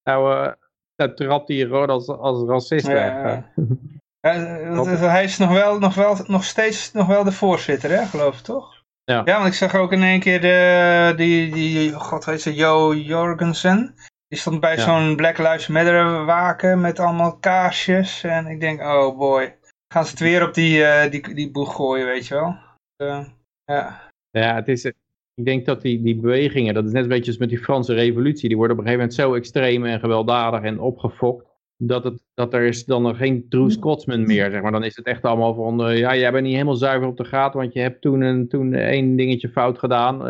C: nou, eh, nou trapt hij gewoon als, als racist weg.
B: ja. Ja, hij is nog, wel, nog, wel, nog steeds nog wel de voorzitter, hè, geloof ik, toch?
C: Ja.
B: Ja, want ik zag ook in één keer de, die, die god heet ze, Jo Jorgensen. Die stond bij
C: Ja.
B: zo'n Black Lives Matter waken met allemaal kaarsjes. En ik denk, oh boy, gaan ze het weer op die, eh, die, die boeg gooien, weet je wel. Eh, ja.
C: Ja, het is, ik denk dat die, die bewegingen, dat is net een beetje als met die Franse revolutie, die worden op een gegeven moment zo extreem en gewelddadig en opgefokt, dat, het, dat er is dan nog geen true Scotsman meer, zeg maar. Dan is het echt allemaal van, eh, ja, jij bent niet helemaal zuiver op de gaten, want je hebt toen een, toen één dingetje fout gedaan,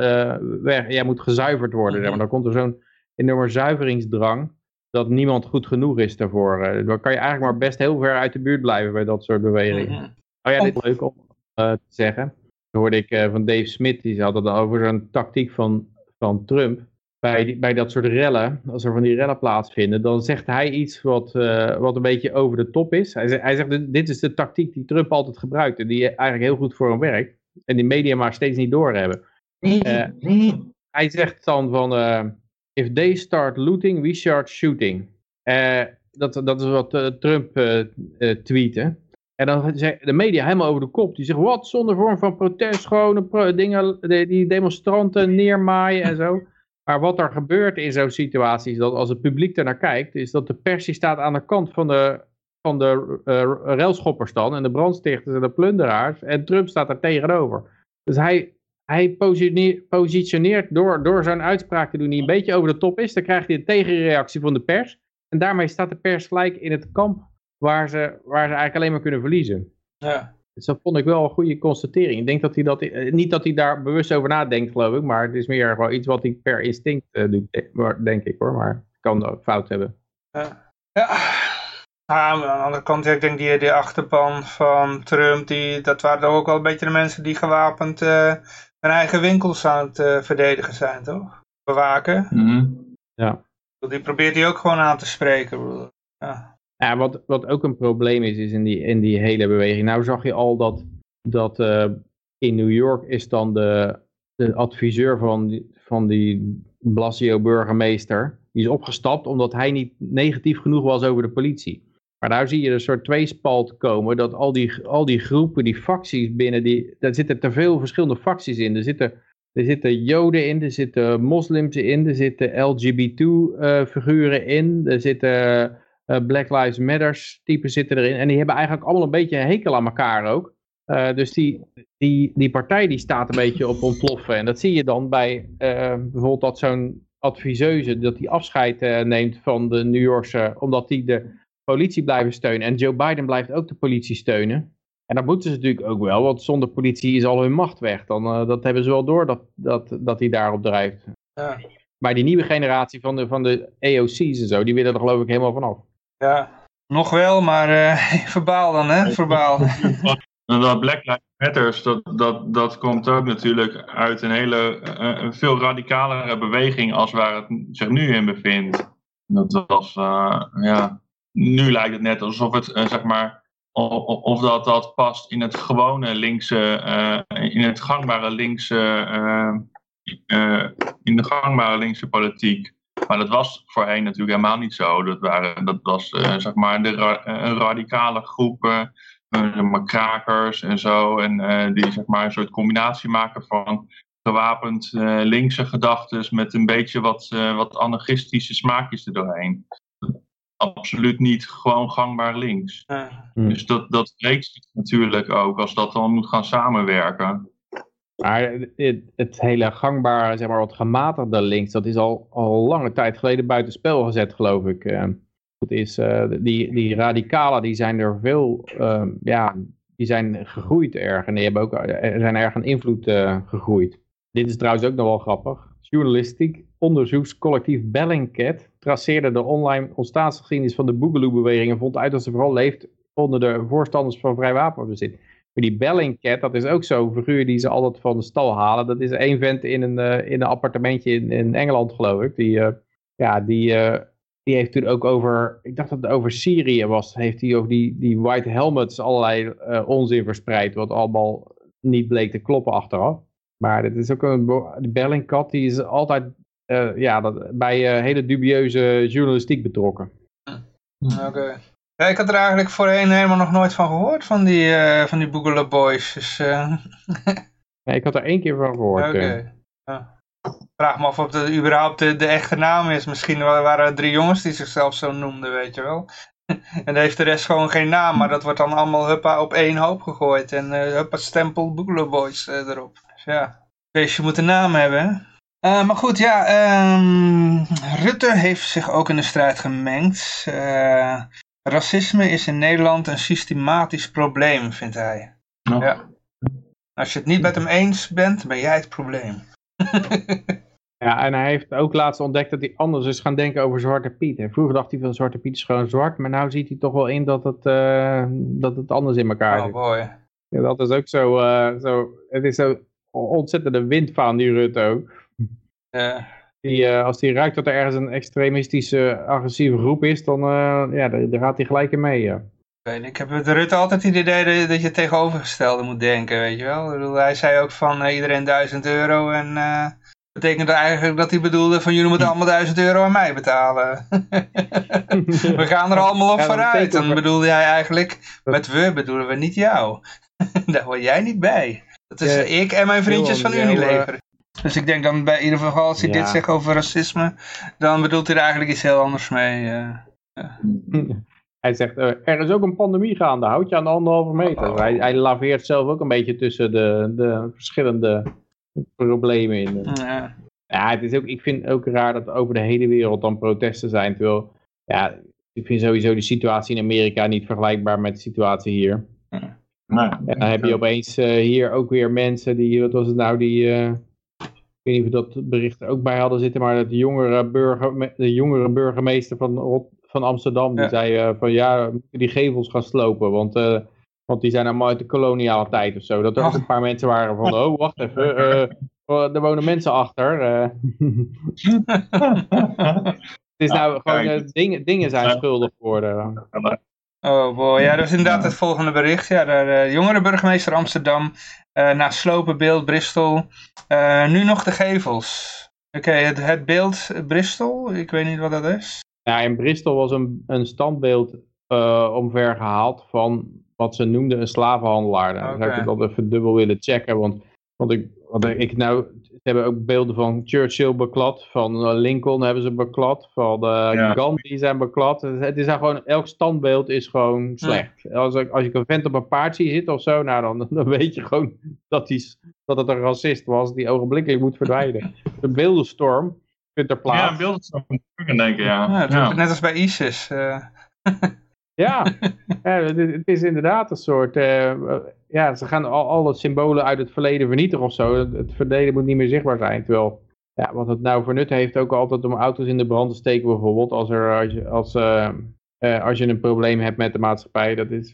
C: weg, jij moet gezuiverd worden, zeg maar. Dan komt er zo'n enorme zuiveringsdrang, dat niemand goed genoeg is daarvoor. Eh, dan kan je eigenlijk maar best heel ver uit de buurt blijven bij dat soort bewegingen.
B: Mhm.
C: Oh ja, dit is leuk om te zeggen. Dat hoorde ik van Dave Smith, die had het over zo'n tactiek van, van Trump. Bij, die, bij dat soort rellen, als er van die rellen plaatsvinden, dan zegt hij iets wat, eh, wat een beetje over de top is. Hij, zegt- hij zegt, dit is de tactiek die Trump altijd gebruikt en die eigenlijk heel goed voor hem werkt. En die media maar steeds niet doorhebben. Uh, hij zegt dan van, uh, if they start looting, we start shooting. Dat, dat is wat Trump tweette. En dan zegt de media helemaal over de kop. Die zeggen, wat, zonder vorm van protest, gewoon pro dingen, die demonstranten neermaaien en zo. Maar wat er gebeurt in zo'n situatie is dat als het publiek er naar kijkt, is dat de persie staat aan de kant van de, van de uh, railschoppers dan, en de brandstichters en de plunderaars, en Trump staat er tegenover. Dus hij, hij positioneert door, door zo'n uitspraak te doen die een beetje over de top is, dan krijgt hij een tegenreactie van de pers. En daarmee staat de pers gelijk in het kamp waar ze, waar ze eigenlijk alleen maar kunnen verliezen.
B: Ja.
C: Dus dat vond ik wel een goede constatering. Ik denk dat hij dat, eh, niet dat hij daar bewust over nadenkt, geloof ik, maar het is meer gewoon iets wat hij per instinct uh, doet, denk ik hoor. Maar kan ook fout hebben.
B: Ja. ja. aan de andere kant, ik denk die, die achterban van Trump, die, dat waren ook wel een beetje de mensen die gewapend uh, hun eigen winkels aan het uh, verdedigen zijn, toch? Bewaken.
D: Mm -hmm.
C: Ja.
B: Die probeert hij ook gewoon aan te spreken. Ja.
C: Ja, wat, wat ook een probleem is, is in die, in die hele beweging. Nou zag je al dat, dat uh, in New York is dan de, de adviseur van van die Blasio-burgemeester, die is opgestapt omdat hij niet negatief genoeg was over de politie. Maar daar zie je een soort tweespalt komen, dat al die, al die groepen, die facties binnen, die, daar zitten te veel verschillende facties in. Er zitten, er zitten joden in, er zitten moslims in, er zitten LGBT-figuren uh, in, er zitten Black Lives Matters typen zitten erin. En die hebben eigenlijk allemaal een beetje een hekel aan elkaar ook. Uh, dus die, die, die partij die staat een beetje op ontploffen. En dat zie je dan bij uh, bijvoorbeeld dat zo'n adviseuse, dat die afscheid neemt van de New Yorkse, omdat die de politie blijven steunen. En Joe Biden blijft ook de politie steunen. En dat moeten ze natuurlijk ook wel, want zonder politie is al hun macht weg. Dan, dat hebben ze wel door dat, dat, dat hij daarop drijft.
B: Ja.
C: Maar die nieuwe generatie van de, van de AOC's en zo, die willen er geloof ik helemaal vanaf.
B: Ja, nog wel, maar uh, verbaal dan, hè? Verbaal.
D: dat Black Lives Matters, dat, dat, dat komt ook natuurlijk uit een hele, uh, veel radicalere beweging als waar het zich nu in bevindt. Dat was, uh, ja, nu lijkt het net alsof het, zeg maar, of dat dat past in het gewone linkse, in het gangbare linkse, in de gangbare linkse politiek. Maar dat was voorheen natuurlijk helemaal niet zo. Dat, waren, dat was uh, zeg maar de ra een radicale groep, uh, krakers en zo. En uh, die zeg maar een soort combinatie maken van gewapend linkse gedachten met een beetje wat, wat anarchistische smaakjes erdoorheen. Absoluut niet gewoon gangbaar links. Dus dat, dat breekt natuurlijk ook als dat dan moet gaan samenwerken.
C: Maar het, het, hele gangbare, zeg maar wat gematigde links, dat is al, al lange tijd geleden buitenspel gezet, geloof ik. Het is, uh, die, die radicalen, die zijn er veel, uh, ja, die zijn gegroeid erg. En die hebben ook, zijn erg een invloed gegroeid. Dit is trouwens ook nog wel grappig. Journalistiek onderzoekscollectief Bellingcat traceerde de online ontstaansgeschiedenis van de Boogaloo-beweging en vond uit dat ze vooral leeft onder de voorstanders van vrij wapenbezit. Maar die Bellingcat, dat is ook zo'n figuur die ze altijd van de stal halen. Dat is één vent in een, uh, in een appartementje in, in Engeland, geloof ik. Die, uh, ja, die, uh, die heeft toen ook over, ik dacht dat het over Syrië was, heeft hij over die, die white helmets allerlei onzin verspreid. Wat allemaal niet bleek te kloppen achteraf. Maar dit is ook een, de Bellingcat, die is altijd ja, dat, bij hele dubieuze journalistiek betrokken.
B: Oké. Okay. Ja, ik had er eigenlijk voorheen helemaal nog nooit van gehoord, van die, uh, van die Boogaloo Boys. Dus, uh...
C: nee, ik had er één keer van gehoord.
B: Oké. Okay. Ja. Vraag me af of het überhaupt de, de, echte naam is. Misschien waren er drie jongens die zichzelf zo noemden, weet je wel. en dan heeft de rest gewoon geen naam, maar dat wordt dan allemaal huppa op één hoop gegooid. En uh, huppa stempel Boogaloo Boys erop. Dus ja, feestje moet een naam hebben, hè? Uh, maar goed, ja, um, Rutte heeft zich ook in de strijd gemengd. Uh, Racisme is in Nederland een systematisch probleem, vindt hij. Ja. Als je het niet met hem eens bent, ben jij het probleem.
C: ja, en hij heeft ook laatst ontdekt dat hij anders is gaan denken over Zwarte Piet. Vroeger dacht hij van Zwarte Piet is gewoon zwart, maar nu ziet hij toch wel in dat het, uh, dat het anders in elkaar
B: oh,
C: zit.
B: boy.
C: Ja, dat is ook zo, uh, zo, het is zo ontzettende windvaan die Rutte ook.
B: Ja.
C: Die, uh, als hij ruikt dat er ergens een extremistische, agressieve groep is, dan uh, ja, daar, daar, gaat hij gelijk in mee. Ja.
B: ik heb met Rutte altijd het idee dat, dat je het tegenovergestelde moet denken, weet je wel. Bedoel, hij zei ook van eh, iedereen 1000 euro en eh betekent eigenlijk dat hij bedoelde van jullie moeten allemaal 1000 euro aan mij betalen. we gaan er allemaal op
C: Ja, dat
B: vooruit. Dan bedoelde jij eigenlijk, met we bedoelen we niet jou. Daar hoor jij niet bij. Dat is
C: Ja,
B: ik en mijn vriendjes van Unilever. Dus ik denk dan bij in ieder geval als hij
C: Ja.
B: dit zegt over racisme, dan bedoelt hij er eigenlijk iets heel anders mee. eh.
C: Hij zegt, eh, er is ook een pandemie gaande, houd je aan de anderhalve meter.
B: Oh.
C: Hij, hij laveert zelf ook een beetje tussen de, de verschillende problemen in.
B: Ja.
C: Ja, het is ook, ik vind ook raar dat over de hele wereld dan protesten zijn. Terwijl, ja, ik vind sowieso de situatie in Amerika niet vergelijkbaar met de situatie hier.
D: Nee.
C: En dan heb je opeens eh, hier ook weer mensen die, wat was het nou, die, eh, ik weet niet of we dat bericht er ook bij hadden zitten, maar dat de jongere, burger, de jongere burgemeester van, van Amsterdam, die
B: Ja.
C: zei eh, van ja, die gevels gaan slopen, want, eh, want die zijn allemaal uit de koloniale tijd of zo. Dat er ook
B: Och.
C: een paar mensen waren van, oh wacht even, oh, er wonen mensen achter. Het is nou gewoon,
D: kijk.
C: eh, dingen, dingen zijn schuldig geworden.
B: Oh boy, ja, dat is inderdaad het volgende bericht. Ja, de, de jongere burgemeester Amsterdam, eh, na slopenbeeld Bristol, eh, nu nog de gevels. Oké, het, het beeld Bristol, ik weet niet wat dat is.
C: Ja, in Bristol was een, een standbeeld eh omvergehaald van wat ze noemden een slavenhandelaar. Dan zou ik altijd even dubbel willen checken, want, want ik, wat ik nou, ze hebben ook beelden van Churchill beklad, van eh, Lincoln hebben ze beklad, van
D: Ja.
C: Gandhi zijn beklad. Het, is gewoon, elk standbeeld is gewoon slecht. Als, ik, als ik een vent op een paard zie zitten of zo, nou dan, dan weet je gewoon dat, die, dat het een racist was die ogenblikkelijk moet verdwijnen. De beeldenstorm vindt er plaats.
D: Ja, een beeld is ook een denken, ja.
B: Ja. Net als bij ISIS. eh.
C: Ja, het, is- inderdaad een soort. eh, ja, ze gaan al, alle symbolen uit het verleden vernietigen of zo. Het, het verleden moet niet meer zichtbaar zijn. Terwijl, ja, wat het nou voor nut heeft ook altijd om auto's in de brand te steken, bijvoorbeeld. Als, er, als, je, als, eh, eh, als je een probleem hebt met de maatschappij, dat is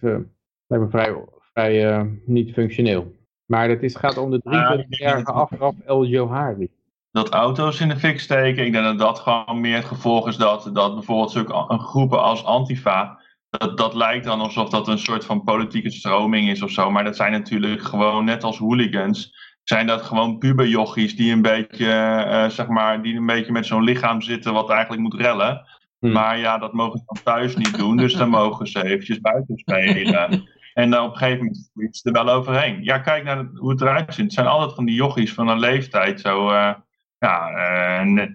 C: lijkt me vrij, vrij niet functioneel. Maar het is, gaat om de
D: Ja, ik denk
C: 23-jarige
D: dat-
C: Afraf El Johari.
D: dat auto's in de fik steken. Ik denk dat dat gewoon meer het gevolg is dat, dat bijvoorbeeld zulke groepen als Antifa. Dat, dat lijkt dan alsof dat een soort van politieke stroming is of zo. Maar dat zijn natuurlijk gewoon, net als hooligans, zijn dat gewoon puberjochies die een beetje, eh, zeg maar, die een beetje met zo'n lichaam zitten wat eigenlijk moet rellen.
C: Hm.
D: Maar ja, dat mogen ze thuis niet doen. Dus dan mogen ze eventjes buiten spelen. En dan op een gegeven moment vliegt ze er wel overheen. Ja, kijk naar het- hoe het eruit ziet. Het zijn altijd van die jochies van een leeftijd. Zo, eh, ja, eh, net,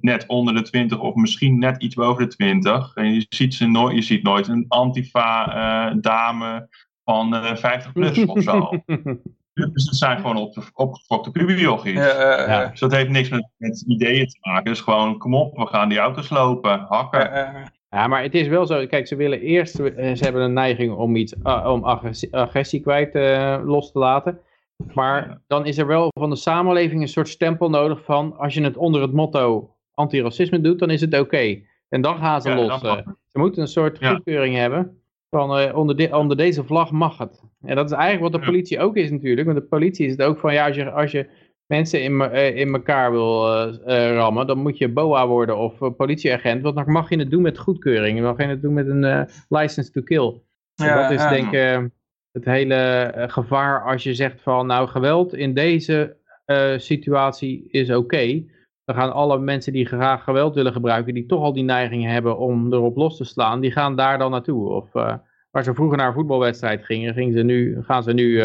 D: net onder de 20 of misschien net iets boven de 20. En je ziet, ze nooit, je ziet nooit een antifa-dame van eh, 50 plus of zo. Dus het zijn gewoon op, opgefokte puberjochies.
B: Ja, eh, eh,
C: Ja.
D: Dus dat heeft niks met, met ideeën te maken. Dus gewoon, kom op, we gaan die auto's lopen, hakken.
B: eh, eh,
C: Ja, maar het is wel zo. Kijk, ze willen eerst, eh, ze hebben een neiging om iets, uh, om agressie, agressie kwijt eh, los te laten. Maar dan is er wel van de samenleving een soort stempel nodig van, als je het onder het motto antiracisme doet, dan is het oké. En dan gaan ze
D: Ja,
C: los. eh. Ze moeten een soort
D: Ja.
C: goedkeuring hebben van, eh, onder, onder deze vlag mag het. En dat is eigenlijk wat de politie ook is natuurlijk. Want de politie is het ook van, ja, als je, als je mensen in, eh, in elkaar wil eh, rammen, dan moet je BOA worden of politieagent. Want dan mag je het doen met goedkeuring. Dan mag je het doen met een license to kill. En
B: Ja,
C: dat is denk ik het hele eh, gevaar als je zegt van, nou geweld in deze eh, situatie is oké. Dan gaan alle mensen die graag geweld willen gebruiken, die toch al die neiging hebben om erop los te slaan, die gaan daar dan naartoe. Of eh, waar ze vroeger naar een voetbalwedstrijd gingen, gingen ze nu, gaan ze nu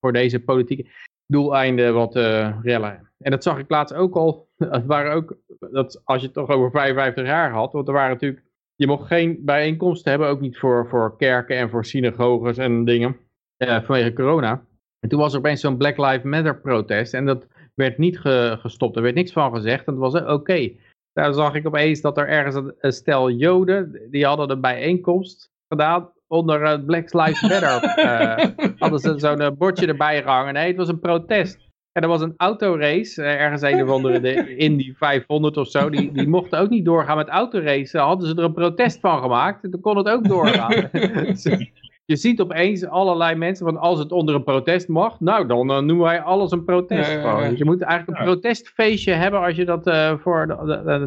C: voor deze politieke doeleinden wat rellen. En dat zag ik laatst ook al. Het waren ook, dat, als je het toch over 55 jaar had, want er waren natuurlijk, je mocht geen bijeenkomsten hebben, ook niet voor, voor kerken en voor synagoges en dingen, eh, vanwege corona. En toen was er opeens zo'n Black Lives Matter protest en dat werd niet ge- gestopt, er werd niks van gezegd en dat was eh, oké. Daar zag ik opeens dat er ergens een, stel joden, die hadden een bijeenkomst gedaan onder eh, Black Lives Matter. eh, hadden ze zo'n bordje erbij gehangen. Nee, het was een protest. En er was een autorace, eh, ergens een of andere de Indy 500 of zo, die, die mochten ook niet doorgaan met autoracen. Hadden ze er een protest van gemaakt, en dan kon het ook doorgaan. Dus, je ziet opeens allerlei mensen van als het onder een protest mag, nou dan eh, noemen wij alles een protest.
B: Ja, ja,
C: gewoon.
B: ja.
C: Dus je moet eigenlijk een protestfeestje hebben als je dat eh, voor,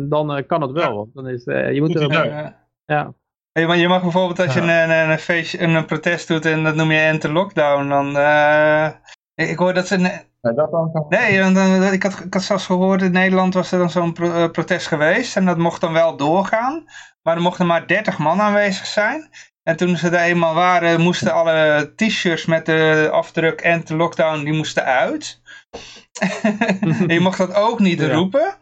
C: dan eh, kan het wel. Want dan is, eh, je moet er,
B: eh,
C: ja.
B: Mag, je mag bijvoorbeeld als je een, een, een, feestje, een, protest doet en dat noem je anti-lockdown, dan... Uh, ik hoor dat ze...
D: Nee, dat dan
B: nee ik, had, ik had zelfs gehoord, in Nederland was er dan zo'n pro, protest geweest en dat mocht dan wel doorgaan. Maar er mochten maar 30 man aanwezig zijn. En toen ze daar eenmaal waren, moesten alle t-shirts met de afdruk anti-lockdown, die moesten uit. je mocht dat ook niet roepen.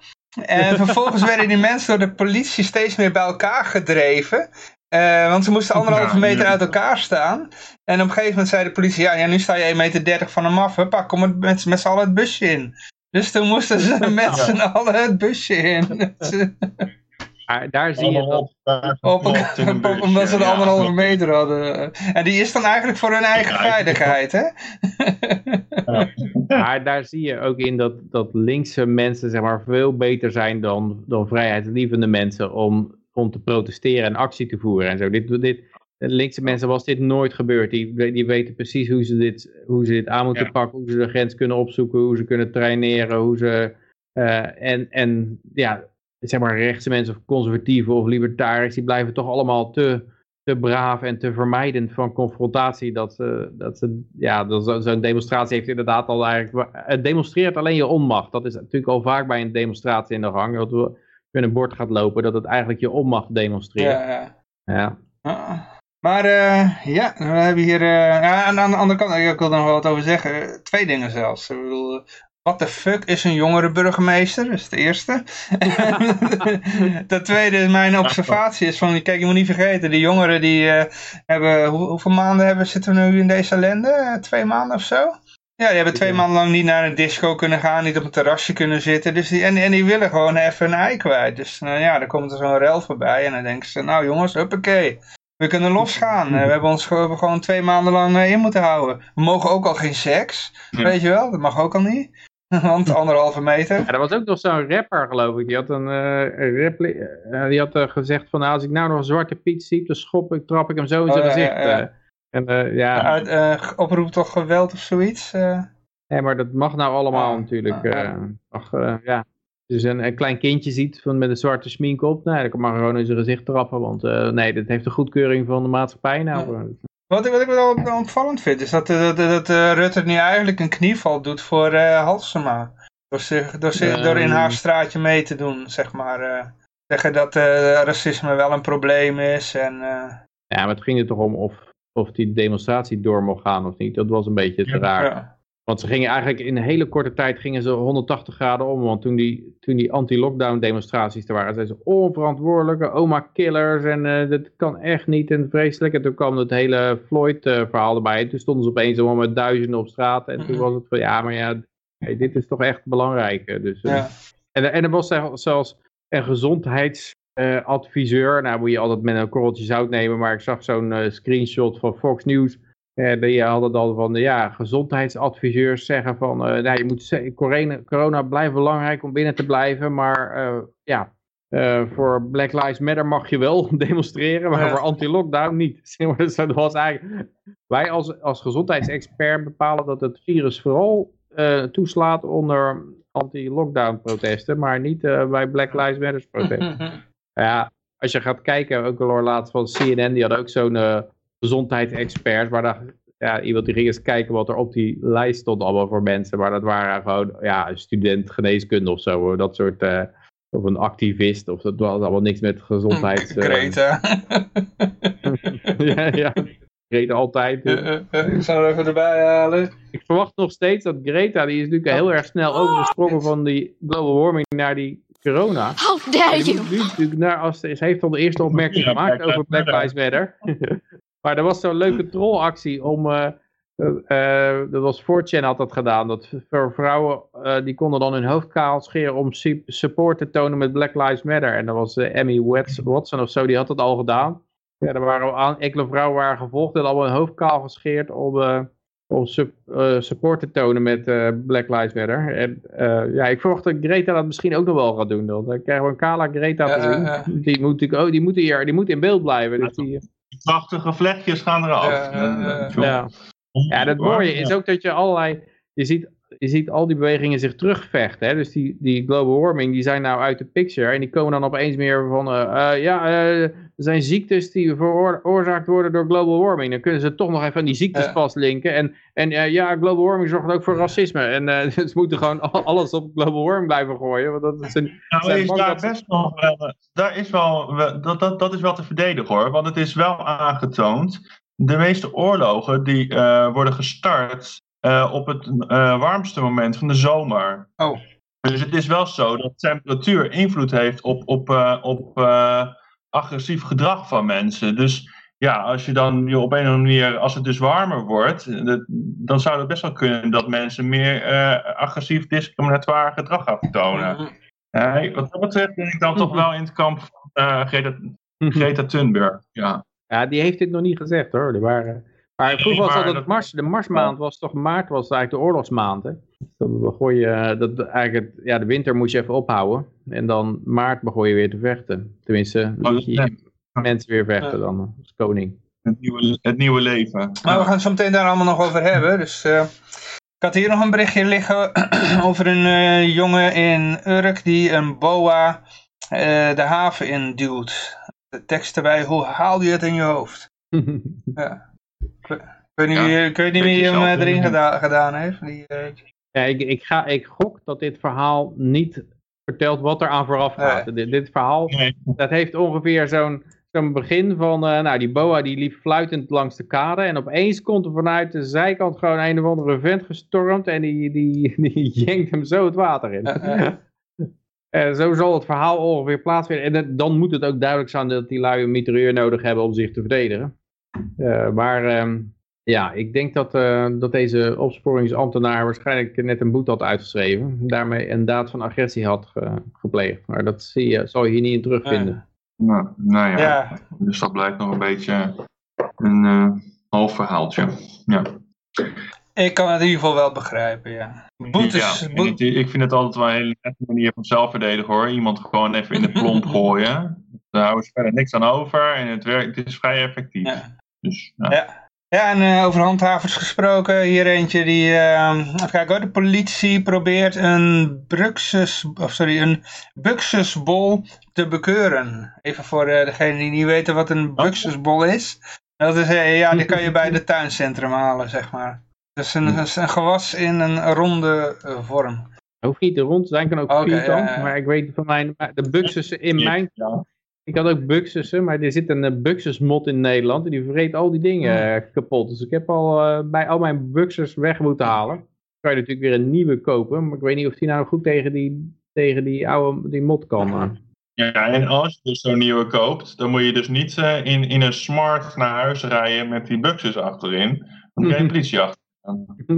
B: En vervolgens werden die mensen door de politie steeds meer bij elkaar gedreven. Uh, want ze moesten anderhalve meter uit elkaar staan. En op een gegeven moment zei de politie, ja, ja nu sta je 1,30 meter van hem af. Pak, kom met, met z'n allen het busje in. Dus toen moesten ze met z'n allen het busje in.
C: daar zie je dat...
B: Op, omdat ze de anderhalve meter hadden. En die is dan eigenlijk voor hun eigen veiligheid, hè?
C: maar daar zie je ook in dat, dat linkse mensen zeg maar, veel beter zijn dan, dan vrijheidslievende mensen om, om te protesteren en actie te voeren en zo. Dit, dit, linkse mensen was dit nooit gebeurd. Die, die weten precies hoe ze dit, hoe ze dit aan moeten pakken, hoe ze de grens kunnen opzoeken, hoe ze kunnen traineren, hoe ze... Uh, en, en ja, zeg maar rechtse mensen of conservatieven of libertariërs, die blijven toch allemaal te, te braaf en te vermijdend van confrontatie. Dat, ze, dat ze, ja, zo'n demonstratie heeft inderdaad al eigenlijk, het demonstreert alleen je onmacht. Dat is natuurlijk al vaak bij een demonstratie in de gang, dat we met een bord gaat lopen, dat het eigenlijk je onmacht demonstreert. Ja, ja. ja.
B: Ah. Maar uh, ja, we hebben hier, uh, ja, aan de andere kant, ik wil er nog wel wat over zeggen, twee dingen zelfs. Ik bedoel, wat de fuck is een jongere burgemeester? Dat is het eerste. Ten tweede, mijn observatie is van, kijk, je moet niet vergeten, die jongeren die uh, hebben, hoeveel maanden hebben, zitten we nu in deze ellende? Twee maanden of zo? Ja, die hebben twee maanden lang niet naar een disco kunnen gaan, niet op een terrasje kunnen zitten. Dus die, en, en die willen gewoon even een ei kwijt. Dus nou ja, dan komt er zo'n rel voorbij en dan denken ze, nou jongens, huppakee. We kunnen losgaan. Uh, we hebben ons gewoon, gewoon twee maanden lang in moeten houden. We mogen ook al geen seks. Weet je wel, dat mag ook al niet. Want anderhalve meter.
C: Ja, er was ook nog zo'n rapper geloof ik. Die had, een, uh, rap, uh, die had uh, gezegd van nou, als ik nou nog een zwarte Piet zie, dan schop ik, trap ik hem zo in zijn oh, gezicht. Ja.
B: En, ja. Uit, oproep toch geweld of zoiets?
C: Nee, maar dat mag nou allemaal ah, natuurlijk. Ah, ja. Dus een, een, klein kindje ziet van, met een zwarte smink op, nee, dan mag gewoon in zijn gezicht trappen. Want nee, dat heeft de goedkeuring van de maatschappij nou.
B: Wat ik, wat ik wel opvallend vind, is dat, dat, dat Rutte nu eigenlijk een knieval doet voor uh, Halsema. Door, zich, door, zich, door in haar straatje mee te doen, zeg maar. Uh, zeggen dat racisme wel een probleem is. En,
C: Ja, maar het ging er toch om of, of die demonstratie door mocht gaan of niet. Dat was een beetje te raar. Ja. Want ze gingen eigenlijk in een hele korte tijd gingen ze 180 graden om. Want toen die, toen die anti-lockdown demonstraties er waren, zeiden ze onverantwoordelijke oma killers. En uh, dat kan echt niet en vreselijk. En toen kwam het hele Floyd uh, verhaal erbij. En toen stonden ze opeens allemaal met duizenden op straat. En toen was het van ja, maar ja, dit is toch echt belangrijk. Dus, uh, ja. en, en er was zelfs een gezondheidsadviseur. nou moet je altijd met een korreltje zout nemen. Maar ik zag zo'n screenshot van Fox News uh, die hadden dan van de ja, gezondheidsadviseurs zeggen van uh, nou, je moet corona, corona blijft belangrijk om binnen te blijven, maar ja, voor Black Lives Matter mag je wel demonstreren, maar voor anti-lockdown niet. Dus dat was eigenlijk, wij als, als gezondheidsexpert bepalen dat het virus vooral toeslaat onder anti-lockdown protesten, maar niet bij Black Lives Matter protesten. ja, als je gaat kijken, ook al laatst van CNN, die had ook zo'n gezondheidsexperts, waar daar, ja, iemand die ging eens kijken wat er op die lijst stond allemaal voor mensen, maar dat waren gewoon ja, student geneeskunde of zo, dat soort, uh, of een activist, of dat was allemaal niks met gezondheid.
B: Greta.
C: ja, ja. Greta altijd.
B: ik zal er even erbij halen.
C: Ik verwacht nog steeds dat Greta, die is natuurlijk heel erg snel overgesprongen van die global warming naar die corona.
E: How dare you!
C: Nu, natuurlijk naar, als, ze heeft al de eerste opmerking gemaakt over Black Lives Matter. Maar er was zo'n leuke trollactie om... Uh, uh, dat was 4chan had dat gedaan. Dat vrouwen, uh, die konden dan hun hoofd kaal scheren om support te tonen met Black Lives Matter. En dat was Emmy Watson of zo, die had dat al gedaan. Ja, er waren enkele vrouwen waren gevolgd en allemaal hun hoofd kaal gescheerd om, om support te tonen met Black Lives Matter. En ja, ik verwacht dat Greta dat misschien ook nog wel gaat doen. Dan, dan krijgen we een kala Greta te zien. Die moet, oh, die, moet hier, die moet in beeld blijven. Dus die,
D: prachtige vlechtjes gaan eraf.
C: Ja, ja. ja, dat mooie is ook dat je allerlei, je ziet, je ziet al die bewegingen zich terugvechten. Hè? Dus die, die global warming, die zijn nou uit de picture. En die komen dan opeens meer van, uh, ja, uh, zijn ziektes die veroorzaakt worden door global warming. Dan kunnen ze toch nog even aan die ziektes
B: Ja.
C: vastlinken. En, en eh, ja, global warming zorgt ook voor racisme. En eh, ze moeten gewoon al- alles op global warming blijven gooien. Want dat is een,
D: Nou,
C: zijn
D: is daar
C: dat
D: best nog wel, daar is wel, dat, dat, dat is wel te verdedigen hoor. Want het is wel aangetoond. De meeste oorlogen die eh, worden gestart eh, op het eh, warmste moment van de zomer.
B: Oh.
D: Dus het is wel zo dat temperatuur invloed heeft op, op, eh, op eh, agressief gedrag van mensen. Dus ja, als je dan je op een of andere manier, als het dus warmer wordt, eh, dat- dan zou het best wel kunnen dat mensen meer eh, agressief discriminatoire gedrag gaan vertonen.
B: Mhm.
D: Ja, wat dat betreft ben ik dan toch wel in het kamp van eh, Greta, Greta Thunberg. Ja.
C: Ja, die heeft dit nog niet gezegd hoor. Er waren, maar vroeger was het Mars, de Marsmaand was toch maart was eigenlijk de oorlogsmaand. Hè? Dan begon je, eh, dat, eigenlijk het, ja, de winter moest je even ophouden. En dan maart begon je weer te vechten. Tenminste,
D: Oh,
C: je
D: nee.
C: mensen weer vechten dan eh, als koning.
D: Het, nieuwe, het nieuwe leven.
B: Maar we gaan het zo meteen daar allemaal nog over hebben. Dus eh, ik had hier nog een berichtje liggen over een eh, jongen in Urk die een boa eh, de haven induwt. De tekst erbij, hoe haal je het in je hoofd? Ja. Ik weet- niet ik weet niet
D: beetje
B: hem eh, erin geda- gedaan heeft. Die, eh,
C: Ja, ik, ik, ga, ik gok dat dit verhaal niet vertelt wat er aan vooraf gaat. Dit, dit verhaal
D: Nee.
C: dat heeft ongeveer zo'n zo'n begin van, eh, nou die boa die liep fluitend langs de kade en opeens komt er vanuit de zijkant gewoon een of andere vent gestormd en die, die, die jenkt hem zo het water in. Eh, zo zal het verhaal ongeveer plaatsvinden. En dan moet het ook duidelijk zijn dat die lui een mitrailleur nodig hebben om zich te verdedigen. Eh, maar ehm, ja, ik denk dat, eh, dat deze opsporingsambtenaar waarschijnlijk net een boete had uitgeschreven. Daarmee een daad van agressie had ge- gepleegd. Maar dat zie je, zal je hier niet in terugvinden.
D: Nou, nou ja.
B: ja.
D: Dus dat blijkt nog een beetje een eh, half verhaaltje. Ja.
B: ik kan het in ieder geval wel begrijpen, ja. Boetes,
D: ja,
B: boet-
D: het- ik vind het altijd wel een hele nette manier van zelfverdedigen hoor. Iemand gewoon even in de plomp gooien. Daar houden ze verder niks aan over en het, werkt, het is vrij effectief.
B: Ja.
D: Dus, ja.
B: Ja. Ja, en eh, over handhavers gesproken, hier eentje die, even kijken hoor, de politie probeert een bruxus, of sorry, een buxusbol te bekeuren. Even voor eh degene die niet weten wat een buxusbol is. Dat is, eh, ja, die kan je bij de tuincentrum halen, zeg maar. Dat is een, dat is een gewas in een ronde vorm.
C: Hoeft niet rond te zijn, kan ook
B: Oké,
C: vierkant.
B: ja, ja.
C: Maar ik weet van mijn, de buxussen in mijn... Ik had ook buxussen, maar er zit een uh, buxusmot in Nederland. En die vreet al die dingen eh, kapot. Dus ik heb al eh, bij al mijn buxus weg moeten halen. Dan kan je natuurlijk weer een nieuwe kopen. Maar ik weet niet of die nou goed tegen die, tegen die oude die mot kan. eh.
D: Ja, en als je dus zo'n nieuwe koopt, dan moet je dus niet eh, in, in een smart naar huis rijden met die buxus achterin. Dan krijg je politie achter.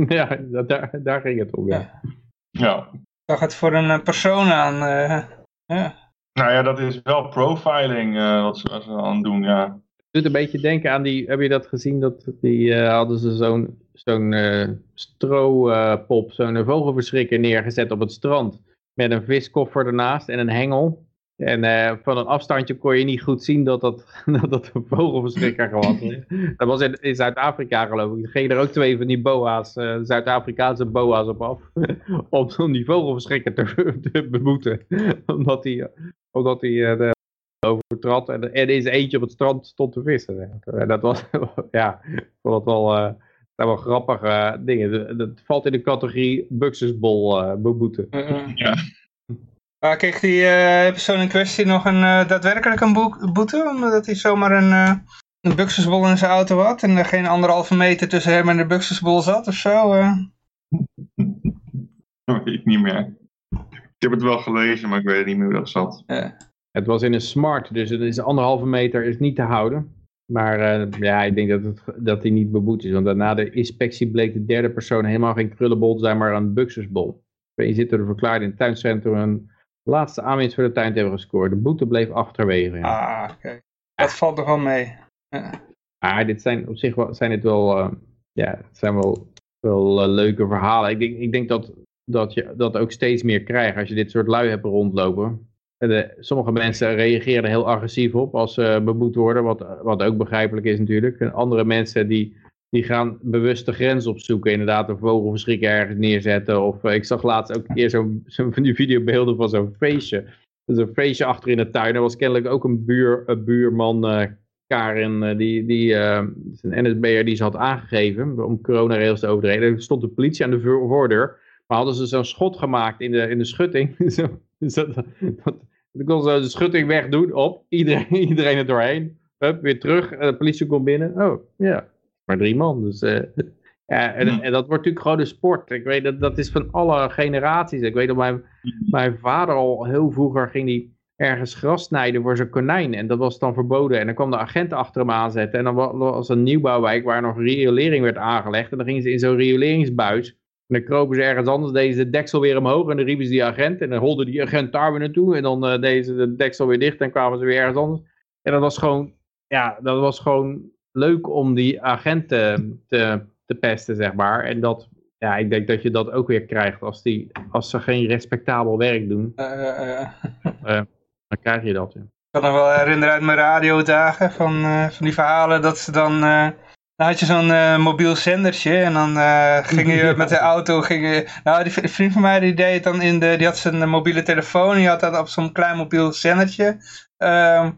C: ja, dat, daar, daar ging het om. Ja.
D: Ja.
B: Ik zag het voor een eh, persoon aan. eh, ja.
D: Nou ja, dat is wel profiling eh, wat, ze, wat aan doen, ja.
C: Het doet een beetje denken aan die, heb je dat gezien? Dat die eh, hadden ze zo'n zo'n eh, stroopop, zo'n vogelverschrikker neergezet op het strand. Met een viskoffer ernaast en een hengel. En eh, van een afstandje kon je niet goed zien dat dat, dat, dat een vogelverschrikker was. dat was in, in Zuid-Afrika geloof ik. Er gingen er ook twee van die boa's, eh, Zuid-Afrikaanse boa's op af. om, om die vogelverschrikker te, te beboeten. omdat omdat die eh, de, overtrad en er is eentje op het strand stond te vissen. En dat was, ja, ik vond wel, uh, wel grappige uh, dingen. Dat valt in de categorie Buxusbol uh, beboeten.
D: Ja.
B: Maar kreeg die uh, persoon in kwestie nog een, uh, daadwerkelijk een boek, boete? Omdat hij zomaar een, uh, een buxusbol in zijn auto had en er geen anderhalve meter tussen hem en de buxusbol zat of zo? uh?
D: Dat weet ik niet meer. Ik heb het wel gelezen, maar ik weet niet meer hoe dat zat.
B: Ja.
C: Het was in een smart, dus het is anderhalve meter is niet te houden. Maar uh, ja, ik denk dat, het, dat hij niet beboet is. Want na de inspectie bleek de derde persoon helemaal geen krullenbol te zijn, maar een buxusbol. Je zit er verklaard in het tuincentrum een laatste aanwinst voor de tuin te hebben gescoord. De boete bleef achterwege.
B: Ja. Ah, oké. Okay. Dat valt toch wel mee. Ja.
C: Ah, dit zijn op zich wel, zijn het wel, uh, ja, het zijn wel, wel uh, leuke verhalen. Ik denk, ik denk dat, dat je dat ook steeds meer krijgt als je dit soort lui hebt rondlopen. De, sommige mensen reageren er heel agressief op als ze beboet worden, wat, wat ook begrijpelijk is natuurlijk. En andere mensen die, die gaan bewust de grens opzoeken, inderdaad een vogelverschrik ergens neerzetten. Of uh, ik zag laatst ook een keer zo'n zo van die videobeelden van zo'n feestje. dus een feestje achter in de tuin. Er was kennelijk ook een, buur, een buurman, uh, die, die een NSB'er die ze had aangegeven om coronaregels te overtreden. Er stond de politie aan de voordeur. Maar hadden ze zo'n schot gemaakt in de, in de schutting. dan kon ze de schutting wegdoen op. Iedereen, iedereen er doorheen. Hup, weer terug. De politie komt binnen. Oh, ja. Maar drie man. Dus ja, en, en, dat wordt natuurlijk gewoon de sport. Ik weet dat dat is van alle generaties. Ik weet dat mijn, mijn vader al heel vroeger ging die ergens gras snijden voor zijn konijn. En dat was dan verboden. En dan kwam de agent achter hem aanzetten. En dan was een nieuwbouwwijk waar nog riolering werd aangelegd. En dan gingen ze in zo'n rioleringsbuis. En dan kropen ze ergens anders, deden ze de deksel weer omhoog. En dan riepen ze die agent. En dan holde die agent daar weer naartoe. En dan uh, deden ze de deksel weer dicht. En kwamen ze weer ergens anders. En dat was gewoon, ja, dat was gewoon leuk om die agent te, te te pesten, zeg maar. En dat, ja, ik denk dat je dat ook weer krijgt als, die, als ze geen respectabel werk doen. Uh, dan krijg je dat, ja.
B: Ik kan me wel herinneren uit mijn radiodagen van, uh, van die verhalen dat ze dan... Dan had je zo'n uh, mobiel zendertje en dan ging je met de auto... Ging je, nou, die vriend van mij die deed dan in de... Die had zijn mobiele telefoon die had dat op zo'n klein mobiel zendertje ehm,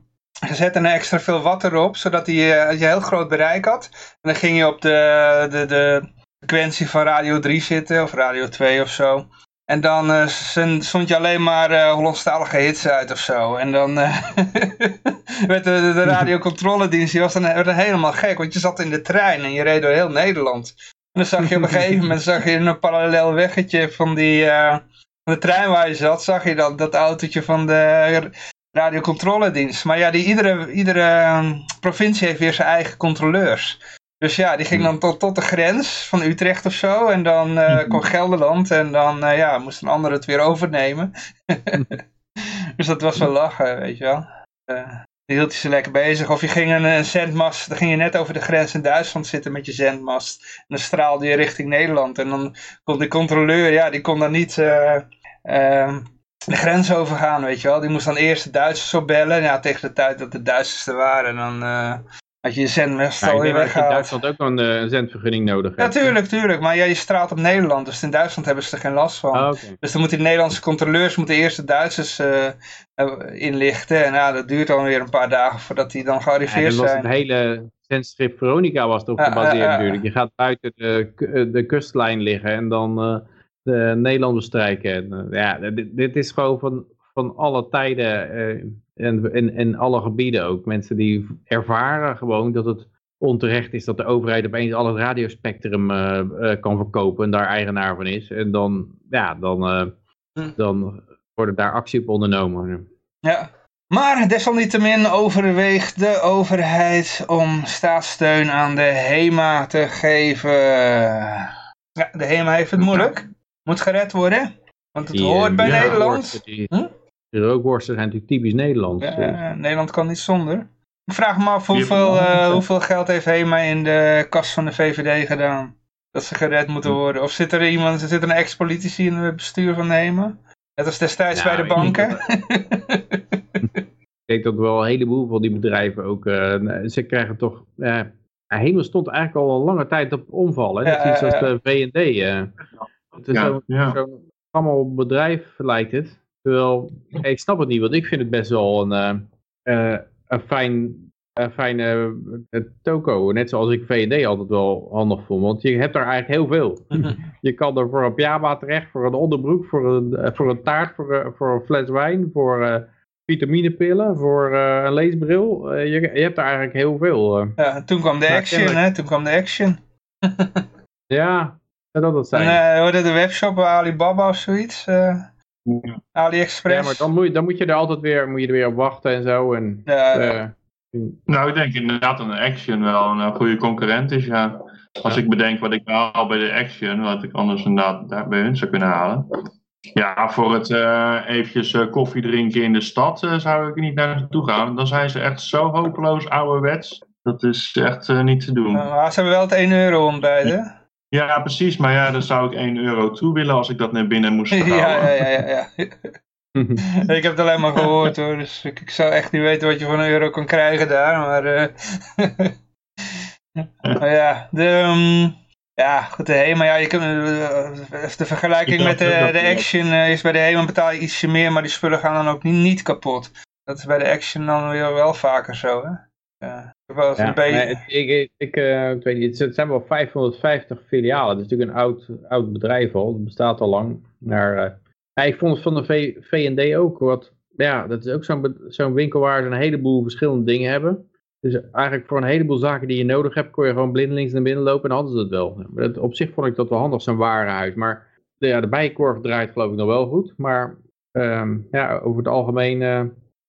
B: gezet en extra veel watt erop, zodat hij uh, je heel groot bereik had. En dan ging je op de, de, de frequentie van Radio 3 zitten, of Radio 2 of zo. En dan uh, stond je alleen maar uh, Hollandstalige hits uit of zo. En dan uh, werd de, de radiocontroledienst, die was dan helemaal gek. Want je zat in de trein en je reed door heel Nederland. En dan zag je op een gegeven moment zag je in een parallel weggetje van, die, van de trein waar je zat, zag je dat, dat autootje van de radiocontroledienst. Maar ja, die, iedere, iedere ehm, provincie heeft weer zijn eigen controleurs. Dus ja, die ging hmm. dan tot, tot de grens van Utrecht of zo. En dan uh, kwam Gelderland en dan uh, ja, moest een ander het weer overnemen. dus dat was wel lachen, weet je wel. Uh, die hield je ze lekker bezig. Of je ging een, een zendmast, dan ging je net over de grens in Duitsland zitten met je zendmast. En dan straalde je richting Nederland. En dan kon die controleur, ja, die kon dan niet... Uh, de grens overgaan, weet je wel. Die moest dan eerst de Duitsers opbellen. Ja, tegen de tijd dat de Duitsers er waren, dan uh, had je je zendmest ja,
C: al weggehaald. in Duitsland ook een uh, zendvergunning nodig
B: hebt. Ja, tuurlijk, tuurlijk. Maar ja, je straalt op Nederland, dus in Duitsland hebben ze er geen last van. Oh, Dus dan moeten de Nederlandse controleurs moeten eerst de Duitsers uh, inlichten. En ja, dat duurt dan weer een paar dagen voordat die dan gearriveerd ja, zijn.
C: Het hele zendstrip Veronica was erop gebaseerd natuurlijk. Je gaat buiten de, de kustlijn liggen en dan de Nederland bestrijken. En, uh, ja, dit, dit, is gewoon van, van alle tijden uh, en, en, en alle gebieden ook. Mensen die ervaren gewoon dat het onterecht is dat de overheid opeens al het radiospectrum uh, kan verkopen en daar eigenaar van is. En dan, ja, dan, hm. dan wordt daar actie op ondernomen.
B: Ja, maar desalniettemin overweegt de overheid om staatssteun aan de HEMA te geven. Ja, de HEMA heeft het moeilijk moet gered worden. Want het hoort eh, bij Nederland.
C: Die, hm? De rookworsten zijn natuurlijk typisch Nederlands.
B: Ja, dus. Nederland kan niet zonder. Ik vraag me af hoeveel, uh, hoeveel geld heeft HEMA in de kas van de VVD gedaan. Dat ze gered moeten hm. worden. Of zit er iemand, zit er een ex-politici in het bestuur van HEMA? Net als destijds bij de banken.
C: ik denk dat wel een heleboel van die bedrijven ook, uh, ze krijgen toch, uh, HEMA stond eigenlijk al een lange tijd op omval. Hè? Net iets als de V&D. Het is zo'n zo allemaal bedrijf lijkt het. Terwijl, ik snap het niet, want ik vind het best wel een, uh, een fijn, een fijne uh, toko. Net zoals ik V&D altijd wel handig vond. Want je hebt daar eigenlijk heel veel. je kan er voor een pyjama terecht, voor een onderbroek, voor een, voor een taart, voor, voor een fles wijn, voor vitaminepillen, voor een leesbril. je, je hebt daar eigenlijk heel veel.
B: Ja, toen kwam de action, hè? Toen kwam de action.
C: ja, dat dat zijn.
B: En, uh, hoorde de webshop Alibaba of zoiets? Uh, ja. AliExpress.
C: Ja, maar dan moet, je, dan moet je er altijd weer, moet je er weer op wachten en zo. En,
B: ja, uh,
D: nou, ik denk inderdaad dat een Action wel een goede concurrent is, ja. Als ik bedenk wat ik haal bij de Action, wat ik anders inderdaad daar bij hun zou kunnen halen. Ja, voor het uh, eventjes uh, koffie drinken in de stad uh, zou ik er niet naar naartoe gaan. Dan zijn ze echt zo hopeloos ouderwets. Dat is echt niet te doen.
B: Nou, ze hebben wel het 1 euro ontbijt, hè?
D: Ja, precies. Maar ja, dan zou ik 1 euro toe willen als ik dat naar binnen moest
B: halen. Ja, ja, ja. ja, ik heb het alleen maar gehoord hoor. Dus ik, ik, zou echt niet weten wat je voor een euro kan krijgen daar. Maar, uh... maar ja, de, um, Ja, goed, de HEMA, ja, je kunt, eh, de vergelijking met de, de. Action eh, is bij de HEMA betaal je ietsje meer, maar die spullen gaan dan ook niet, niet kapot. Dat is bij de Action dan weer wel vaker zo, hè. Ja,
C: Ja,
B: een beetje...
C: nee, het- ik, ik, eh, ik weet niet, het zijn wel 550 filialen. Het is natuurlijk een oud, oud bedrijf al, het bestaat al lang. Maar eh, ja, ik vond het van de v, V&D ook wat, ja, dat is ook zo'n zo'n winkel waar ze een heleboel verschillende dingen hebben. Dus eigenlijk voor een heleboel zaken die je nodig hebt, kon je gewoon blindelings naar binnen lopen en hadden ze het wel. Maar dat- op zich vond ik dat wel handig, zo'n warenhuis. Maar de, ja, de bijenkorf draait geloof ik nog wel goed. Maar ehm, ja, over het algemeen eh,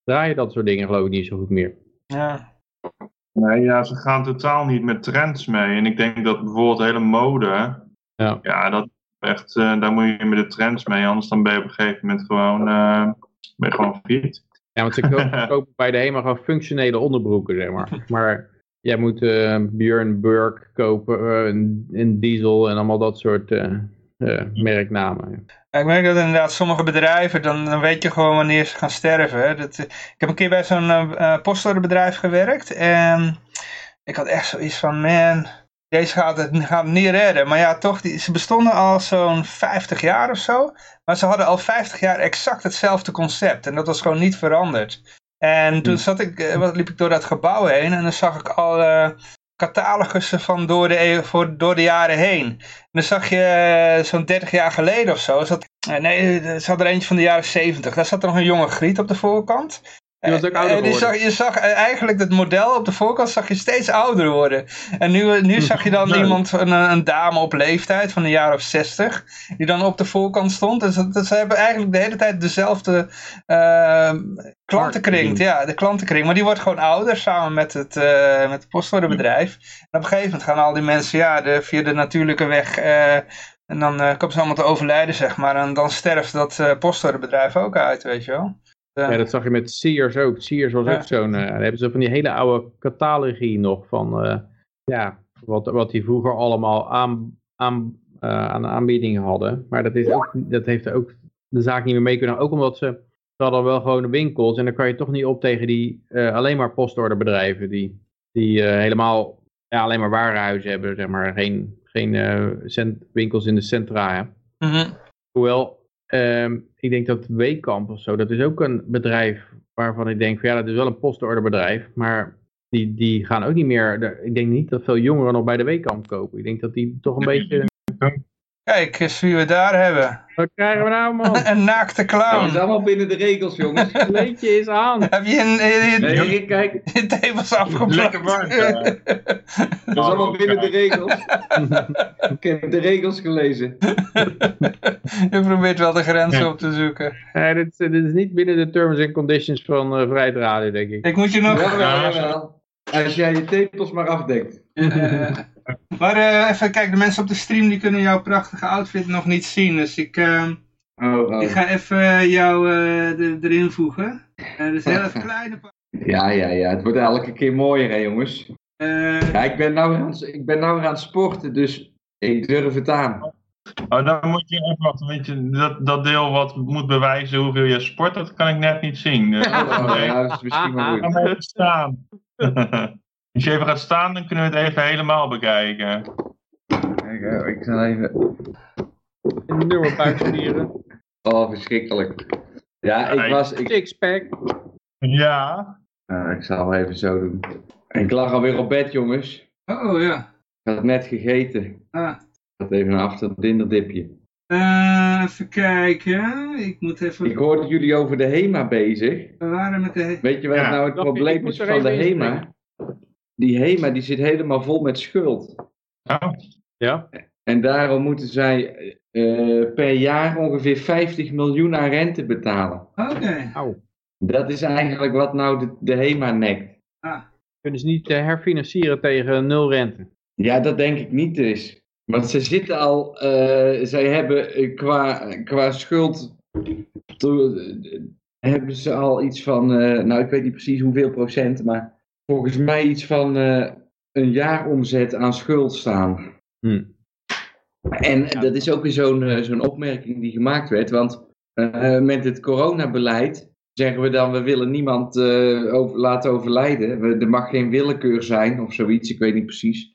C: draaien dat soort dingen geloof ik niet zo goed meer.
B: Ja.
D: Nee, ja, ze gaan totaal niet met trends mee. En ik denk dat bijvoorbeeld de hele mode,
C: Ja.
D: ja, dat echt, eh, daar moet je met de trends mee. Anders dan ben je op een gegeven moment gewoon, eh ben je gewoon fiet.
C: Ja, want ze kopen, kopen bij de HEMA gewoon functionele onderbroeken, zeg maar. Maar jij moet eh Björn Burk kopen, eh, en, en Diesel en allemaal dat soort merknamen.
B: Ja, ik merk dat inderdaad sommige bedrijven, dan, dan weet je gewoon wanneer ze gaan sterven. Hè. Dat, eh, ik heb een keer bij zo'n postorderbedrijf gewerkt en ik had echt zoiets van, man, deze gaat het, gaat het niet redden. Maar ja, toch, die, ze bestonden al zo'n 50 jaar of zo, maar ze hadden al 50 jaar exact hetzelfde concept en dat was gewoon niet veranderd. En toen
C: Hmm.
B: zat ik, wat liep ik door dat gebouw heen en dan zag ik al catalogussen van door de, voor, door de jaren heen. En dan zag je eh, zo'n 30 jaar geleden of zo, zat, eh, nee, er zat er eentje van de jaren 70. Daar zat er nog een jonge griet op de voorkant.
C: Die was ook
B: Eh,
C: ouder
B: en die
C: geworden.
B: zag, je zag eh, eigenlijk het model op de voorkant zag je steeds ouder worden. En nu, eh, nu zag je dan
D: Nee.
B: iemand, een, een dame op leeftijd van een jaar of 60, die dan op de voorkant stond. Dus dat, ze hebben eigenlijk de hele tijd dezelfde eh, klantenkring. Ja, de klantenkring. Maar die wordt gewoon ouder samen met het, eh met het postorderbedrijf. En op een gegeven moment gaan al die mensen ja, de, via de natuurlijke weg. eh, en dan eh komen ze allemaal te overlijden, zeg maar. En dan sterft dat eh postorderbedrijf ook uit, weet je wel.
C: Ja, dat zag je met Sears ook. Sears was ook zo'n, eh, daar hebben ze van die hele oude catalogie nog van, eh, ja, wat, wat die vroeger allemaal aan, aan, eh, aan aanbiedingen hadden. Maar dat, is ook, dat heeft ook de zaak niet meer mee kunnen, ook omdat ze, ze hadden wel gewoon winkels en dan kan je toch niet op tegen die alleen maar postorderbedrijven die, die helemaal ja, alleen maar warenhuizen hebben, zeg maar, geen, geen cent, winkels in de centra. Hè.
B: mhm.
C: Hoewel, ehm, ik denk dat Weekamp of zo, dat is ook een bedrijf waarvan ik denk, van, ja, dat is wel een postorderbedrijf, maar die, die gaan ook niet meer, ik denk niet dat veel jongeren nog bij de Weekamp kopen. Ik denk dat die toch een beetje,
B: Kijk eens wie we daar hebben.
C: wat krijgen we nou man?
B: Een naakte
E: Dat
B: clown.
E: is allemaal binnen de regels, jongens.
C: Het kleedje is aan.
B: Heb je je, je,
E: Nee, kijk,
B: je tepels afgeplakt?
D: Lekker warm, ja.
E: dat is allemaal binnen de regels. Ik heb de regels gelezen.
B: je probeert wel de grenzen
D: Ja.
B: op te zoeken.
C: Nee, dit, dit is niet binnen de terms and conditions van eh Vrijheid Radio, denk ik.
B: Ik moet je nog...
D: Ja.
E: Als jij je tepels maar afdekt.
B: Eh, maar eh, even kijken, de mensen op de stream die kunnen jouw prachtige outfit nog niet zien. Dus ik, eh,
E: Oh, oh.
B: ik ga even jou eh, er- erin voegen. Eh dus heel even kleine...
E: Ja, ja, ja. Het wordt elke keer mooier, hè, jongens.
B: eh,
E: Ja, ik ben nou aan, het- ik ben nou weer aan het sporten, dus ik durf het aan.
D: Oh, dan moet je even wachten. Weet je, dat, dat deel wat moet bewijzen hoeveel je sport, dat kan ik net niet zien. Dus,
E: Oh,
D: nee.
E: ja, dat is misschien wel goed.
D: staan. Als je even gaat staan, dan kunnen we het even helemaal bekijken.
E: Kijk, Ik zal even...
C: Enorme buikspieren.
E: Oh, verschrikkelijk. Ja, ik was... Ik,
C: Sixpack.
D: Ja.
E: Ik zal het even zo doen. Ik lag alweer op bed, jongens.
B: oh ja.
E: Ik had net gegeten.
B: Ah.
E: Ik had even een afterdinderdipje.
B: Eh, even kijken. Ik moet even...
E: Ik hoorde jullie over de HEMA bezig.
B: We waren met de...
E: Weet je wat
D: Ja.
E: nou het probleem is van de HEMA? Die HEMA die zit helemaal vol met schuld.
D: Oh,
C: Ja.
E: En daarom moeten zij eh, per jaar ongeveer 50 miljoen aan rente betalen.
B: Oké.
E: Dat is eigenlijk wat nou de, de HEMA nekt.
B: Ah.
C: Kunnen ze niet eh, herfinancieren tegen nul rente?
E: Ja, dat denk ik niet dus. Want ze zitten al, eh, zij hebben qua, qua schuld, to- hebben ze al iets van, eh, nou ik weet niet precies hoeveel procent, maar volgens mij iets van eh, een jaaromzet aan schuld staan.
C: Hm.
E: En dat is ook weer zo'n eh, zo'n opmerking die gemaakt werd, want eh, met het coronabeleid zeggen we dan, we willen niemand eh, over, laten overlijden. We, er mag geen willekeur zijn of zoiets, ik weet niet precies.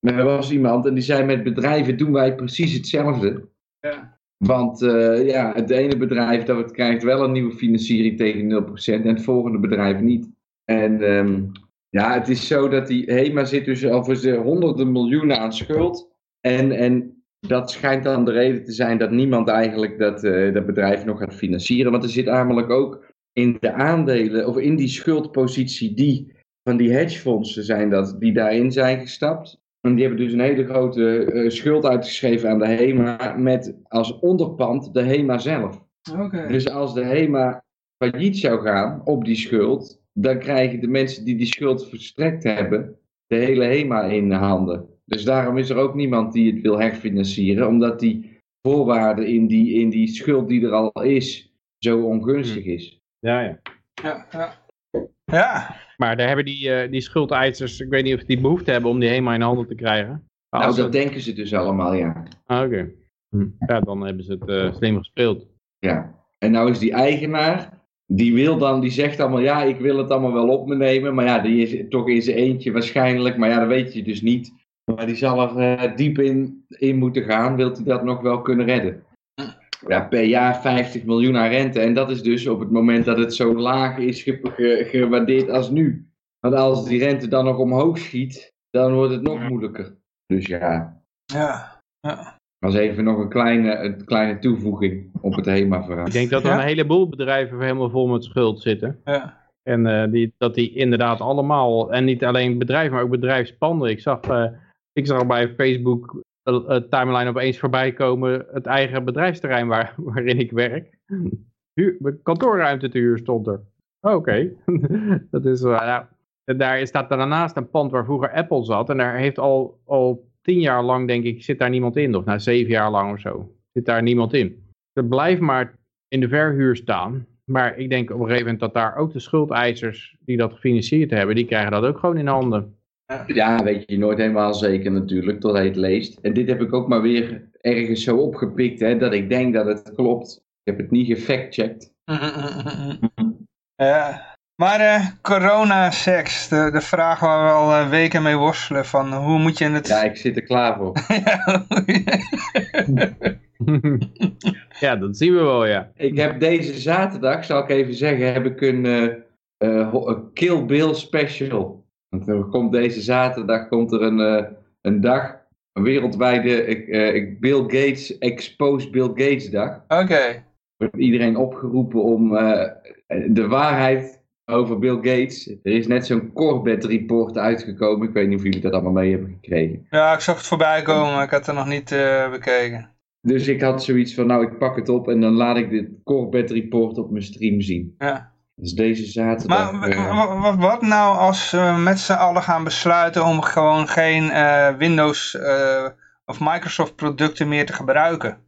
E: er was iemand en die zei met bedrijven doen wij precies hetzelfde.
B: Ja.
E: Want eh, ja, het ene bedrijf dat het krijgt wel een nieuwe financiering tegen 0% en het volgende bedrijf niet. En ehm, ja, het is zo dat die HEMA zit dus al voor ze honderden miljoenen aan schuld. En, en dat schijnt dan de reden te zijn dat niemand eigenlijk dat, eh, dat bedrijf nog gaat financieren. Want er zit namelijk ook in de aandelen, of in die schuldpositie die van die hedgefondsen zijn dat, die daarin zijn gestapt. En die hebben dus een hele grote eh, schuld uitgeschreven aan de HEMA met als onderpand de HEMA zelf.
B: Oké.
E: Dus als de HEMA failliet zou gaan op die schuld, dan krijgen de mensen die die schuld verstrekt hebben, de hele HEMA in handen. Dus daarom is er ook niemand die het wil herfinancieren, omdat die voorwaarden in die, in die schuld die er al is, zo ongunstig is.
C: Ja, ja.
B: Ja, ja. Ja,
C: Maar daar hebben die, eh, die schuldeisers, ik weet niet of die behoefte hebben om die HEMA in handen te krijgen.
E: Nou, dat
C: het-
E: denken ze dus allemaal, ja.
C: Ah, oké. Hm. Ja, dan hebben ze het eh, slim gespeeld.
E: Ja, en nou is die eigenaar, die wil dan, die zegt allemaal, ja, ik wil het allemaal wel op me nemen, maar ja, die is toch in zijn eentje waarschijnlijk, maar ja, dat weet je dus niet. Maar die zal er eh, diep in, in moeten gaan, wilt hij dat nog wel kunnen redden. Ja, per jaar 50 miljoen aan rente, en dat is dus op het moment dat het zo laag is ge- ge- gewaardeerd als nu. Want als die rente dan nog omhoog schiet, dan wordt het nog moeilijker. Dus ja,
B: ja, ja.
E: Dat is even nog een kleine, een kleine toevoeging op het HEMA-verhaal.
C: Ik denk dat er
B: Ja?
C: een heleboel bedrijven helemaal vol met schuld zitten.
B: ja.
C: En eh, die, dat die inderdaad allemaal, en niet alleen bedrijven, maar ook bedrijfspanden. Ik zag, eh, ik zag bij Facebook een timeline opeens voorbij komen, het eigen bedrijfsterrein waar, waarin ik werk. Huur, kantoorruimte te huur stond er. Oh, Oké, dat is wel, nou, daar staat daarnaast een pand waar vroeger Apple zat. En daar heeft al, al tien jaar lang, denk ik, zit daar niemand in. Of nou, zeven jaar lang of zo. Zit daar niemand in. Het blijft maar in de verhuur staan. Maar ik denk op een gegeven moment dat daar ook de schuldeisers die dat gefinancierd hebben, die krijgen dat ook gewoon in handen.
E: Ja, weet je nooit helemaal zeker natuurlijk, tot hij het leest. En dit heb ik ook maar weer ergens zo opgepikt, hè, dat ik denk dat het klopt. Ik heb het niet gefactcheckt.
B: Ja. Maar eh corona-seks, de, de vraag waar we al eh, weken mee worstelen, van hoe moet je het...
E: Ja, ik zit er klaar voor.
C: ja, dat zien we wel, ja.
E: Ik heb deze zaterdag, zal ik even zeggen, heb ik een, eh, eh, een Kill Bill special. Want er komt deze zaterdag komt er een, een dag, een wereldwijde Bill Gates, Exposed Bill Gates dag.
B: Oké.
E: wordt iedereen opgeroepen om eh, de waarheid over Bill Gates. Er is net zo'n Corbett report uitgekomen. Ik weet niet of jullie dat allemaal mee hebben gekregen.
B: Ja, ik zag het voorbij komen, maar ik had het nog niet eh, bekeken.
E: Dus ik had zoiets van, nou ik pak het op en dan laat ik dit Corbett report op mijn stream zien.
B: Ja.
E: Dus deze zaterdag...
B: Maar
E: eh,
B: wa- wa- wat nou als we met z'n allen gaan besluiten om gewoon geen eh, Windows of Microsoft producten meer te gebruiken?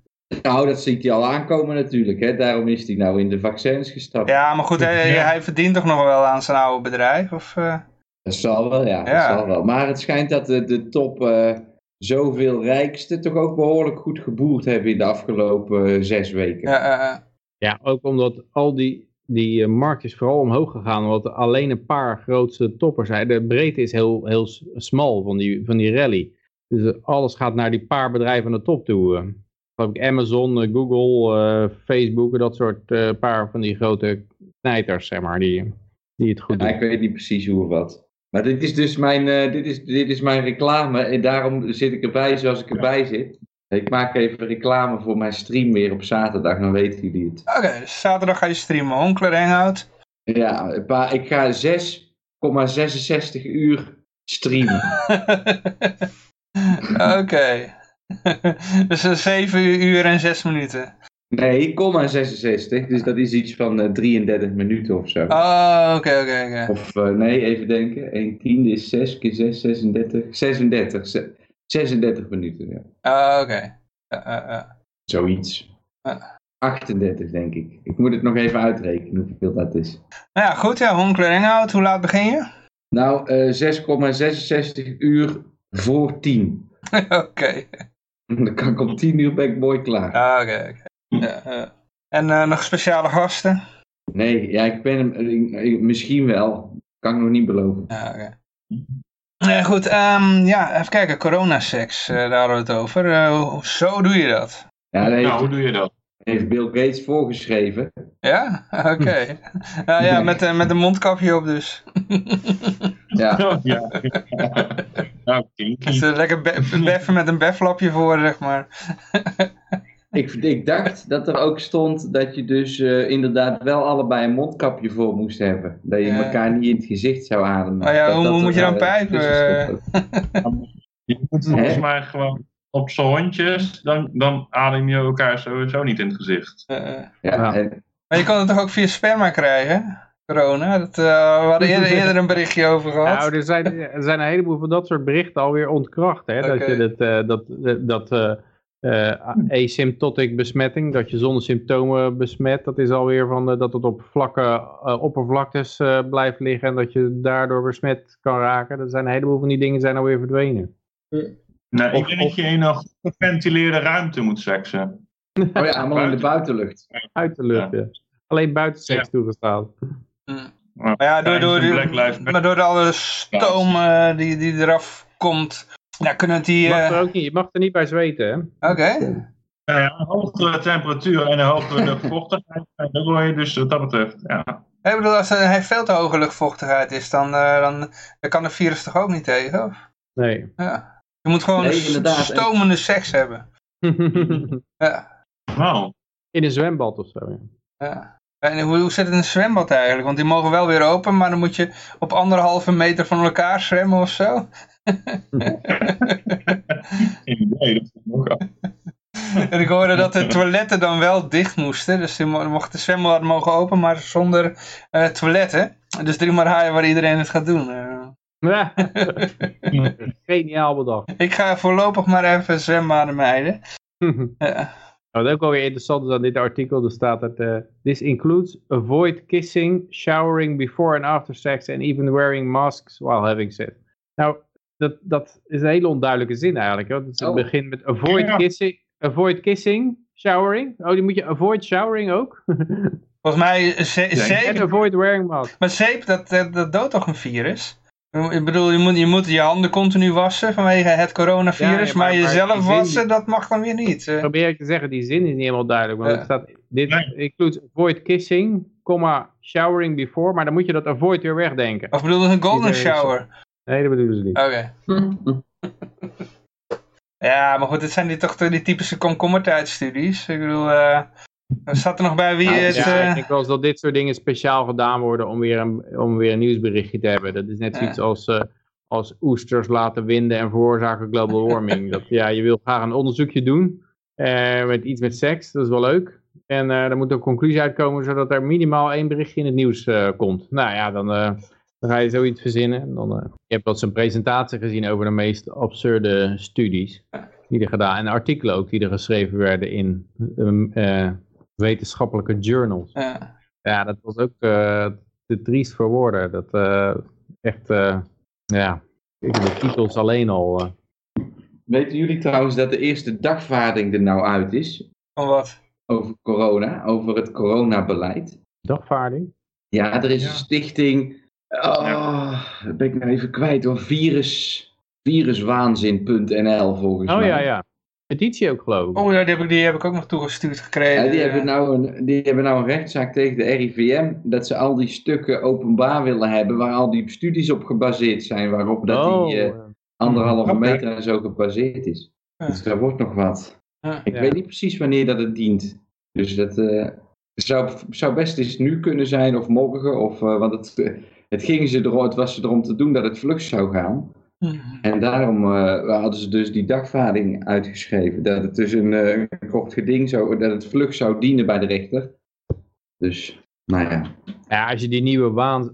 E: Nou, dat ziet hij al aankomen natuurlijk. Hè? Daarom is hij nou in de vaccins gestapt.
B: Ja, maar goed, hij,
C: Ja.
B: hij verdient toch nog wel aan zijn oude bedrijf? Of, eh?
E: Dat zal wel, ja.
B: Ja.
E: Dat zal wel. Maar het schijnt dat de, de top eh, zoveel rijksten toch ook behoorlijk goed geboerd hebben in de afgelopen eh, zes weken.
B: Ja.
C: Ja, ook omdat al die, die markt is vooral omhoog gegaan, omdat er alleen een paar grootste toppers zijn. De breedte is heel, heel smal van die, van die rally. Dus alles gaat naar die paar bedrijven aan de top toe. Geloof ik Amazon, eh, Google, eh, Facebook, dat soort eh, paar van die grote knijters, zeg maar, die, die het goed
E: Ja,
C: doen.
E: ik weet niet precies hoe of wat. Maar dit is dus mijn, eh, dit is, dit is mijn reclame en daarom zit ik erbij zoals ik erbij zit. Ik maak even reclame voor mijn stream weer op zaterdag, dan weten jullie het.
B: Oké, dus zaterdag ga je streamen. Honkler Hangout.
E: Ja, een paar- ik ga 6,66 uur streamen.
B: Oké. dus eh, 7 uur en 6 minuten.
E: Nee, 0,66, dus dat is iets van eh, 33 minuten of zo.
B: Oh, oké, oké, oké.
E: Of eh, nee, even denken. 1 tiende is 6 keer 6, 36. 36. ze- 36 minuten, ja.
B: Oh, oké. Ja.
E: Zoiets.
B: Ja.
E: 38 denk ik. Ik moet het nog even uitrekenen hoeveel dat is.
B: Nou ja, goed, ja, Honkler Hangout. Hoe laat begin je?
E: Nou, eh 6,66 uur voor 10.
B: oké.
E: Dan kan ik om 10 uur ben ik mooi klaar.
B: Ah, Oké, oké. Ja, ja. En eh, nog speciale gasten?
E: Nee, ja, ik ben hem, misschien wel. Kan ik nog niet beloven.
B: Ja, oké. Ja, goed, ehm, ja, even kijken, coronaseks, uh, daar hadden we het over. Uh, zo doe je dat.
E: Ja, dat heeft,
D: Nou, hoe doe je dat?
E: Heeft Bill Gates voorgeschreven.
B: Ja? Oké. nou ja, met, met een mondkapje op dus.
E: Ja,
D: Oh, ja. nou, kinky.
B: Dus, uh, lekker be beffen met een befflapje voor, zeg maar.
E: ik, ik dacht dat er ook stond dat je dus eh, inderdaad wel allebei een mondkapje voor moest hebben. Dat je
B: Ja.
E: elkaar niet in het gezicht zou ademen.
B: Oh ja,
E: Dat
B: hoe-
E: dat er,
B: moet je dan pijpen?
D: Je moet volgens mij gewoon op z'n hondjes, dan, dan adem je elkaar sowieso niet in het gezicht.
B: Uh,
E: Ja,
C: Ja.
B: maar je kan het toch ook via sperma krijgen? Corona, dat, uh, we hadden eerder, eerder een berichtje over gehad.
C: Nou, er zijn, er zijn een heleboel van dat soort berichten alweer ontkracht. Hè? Dat je dat, eh, dat, dat eh, eh, asymptotic besmetting, dat je zonder symptomen besmet, dat is alweer van eh, dat het op vlakke eh, oppervlaktes eh, blijft liggen en dat je daardoor besmet kan raken. Er zijn een heleboel van die dingen zijn alweer verdwenen.
D: Nee, ik
C: Of-
D: denk dat je in een geventileerde ruimte moet seksen.
E: oh ja, allemaal in de buitenlucht.
C: Uit de lucht, ja. Alleen buiten seks toegestaan.
B: Maar ja, door, door, maar door de alle stoom eh, die, die eraf komt, ja, kunnen die...
C: Je mag
B: eh,
C: er ook niet, je mag er niet bij zweten, hè?
B: Oké.
D: Ja, een hogere temperatuur en een hogere luchtvochtigheid. En dat hoor je dus wat dat betreft. Ja.
B: Ik bedoel, als er hij veel te hoge luchtvochtigheid is, dan, eh, dan, dan kan de virus toch ook niet tegen? Of?
C: Nee.
B: Ja. Je moet gewoon
E: Nee,
B: stomende seks hebben. Ja.
D: Nou,
C: In een zwembad of zo, ja.
B: ja. En hoe, hoe zit het in een zwembad eigenlijk? Want die mogen wel weer open, maar dan moet je op anderhalve meter van elkaar zwemmen of zo.
D: geen idee. Dat is ook al.
B: En ik hoorde dat de toiletten dan wel dicht moesten. Dus die mo- mochten de zwembad mogen open, maar zonder eh, toiletten. Dus drie maar haaien waar iedereen het gaat doen. Eh,
C: Ja. Geniaal bedacht.
B: ik ga voorlopig maar even zwembaden mijden. Ja.
C: Wat ook wel weer interessant is aan dit artikel, er staat dat eh, this includes avoid kissing, showering before and after sex and even wearing masks while having sex. Nou, dat, dat is een hele onduidelijke zin eigenlijk. Hoor. Het
E: Oh.
C: begint met avoid
D: Ja.
C: kissing, avoid kissing, showering. Oh, die moet je avoid showering ook.
B: Volgens mij, zeep,
C: en avoid wearing mask.
B: maar zeep, dat, dat, dat doodt toch een virus? Ik bedoel, je moet, je moet je handen continu wassen vanwege het coronavirus,
C: Ja, ja, maar-
B: jezelf wassen, dat mag dan weer niet. eh.
C: Probeer ik te zeggen, die zin is niet helemaal duidelijk. Want
B: Ja.
C: het staat, dit
D: Nee.
C: includes avoid kissing, comma, showering before. Maar dan moet je dat avoid weer wegdenken.
B: Of bedoel je een golden shower?
C: Nee, dat bedoelen ze niet.
B: Oké. Ja, maar goed, dit zijn die, toch die typische komkommertijdstudies. Ik bedoel, eh er staat er nog bij wie
E: Nou,
B: het...
C: Ja,
B: eh,
C: ik denk wel eens dat dit soort dingen speciaal gedaan worden om weer een, om weer een nieuwsberichtje te hebben. Dat is net
B: Ja.
C: zoiets als, eh, als oesters laten winden en veroorzaken global warming. dat, ja, je wil graag een onderzoekje doen eh, met iets met seks, dat is wel leuk. En er moet een conclusie uitkomen zodat er minimaal één berichtje in het nieuws komt. Nou ja, dan, dan ga je zoiets verzinnen. En dan, je hebt wel eens een presentatie gezien over de meest absurde studies die er gedaan. En artikelen ook die er geschreven werden in ehm, eh, wetenschappelijke journals.
B: ja.
C: Ja, dat was ook eh, te triest voor woorden. Dat eh, echt, eh, ja, ik- de titels alleen al. eh.
E: Weten jullie trouwens dat de eerste dagvaarding er nou uit is?
B: Van wat?
E: Over corona, over het coronabeleid.
C: dagvaarding.
E: Ja, er is
D: Ja.
E: een stichting. Oh, dat ben ik nou even kwijt hoor. Virus, viruswaanzin.nl volgens
C: Oh
E: mij.
C: ja, ja. Petitie ook geloof ik.
B: Oh ja, die heb ik, die heb ik ook nog toegestuurd gekregen.
E: Ja, die, hebben nou een, die hebben nou een rechtszaak tegen de RIVM. Dat ze al die stukken openbaar willen hebben. Waar al die studies op gebaseerd zijn. Waarop dat
C: oh,
E: die eh, anderhalve
D: Oké.
E: meter en zo gebaseerd is.
B: Ja.
E: Dus daar wordt nog wat.
B: Ja.
E: Ik
C: Ja.
E: weet niet precies wanneer dat het dient. Dus dat eh, zou, zou best eens nu kunnen zijn of morgen. Of, eh, want het, het, ging ze erom, het was erom te doen dat het vlug zou gaan.
B: Mhm.
E: En daarom eh, hadden ze dus die dagvaarding uitgeschreven. Dat het dus een, eh, een kort geding zou, dat het vlug zou dienen bij de rechter. Dus, nou ja.
C: ja, als je die nieuwe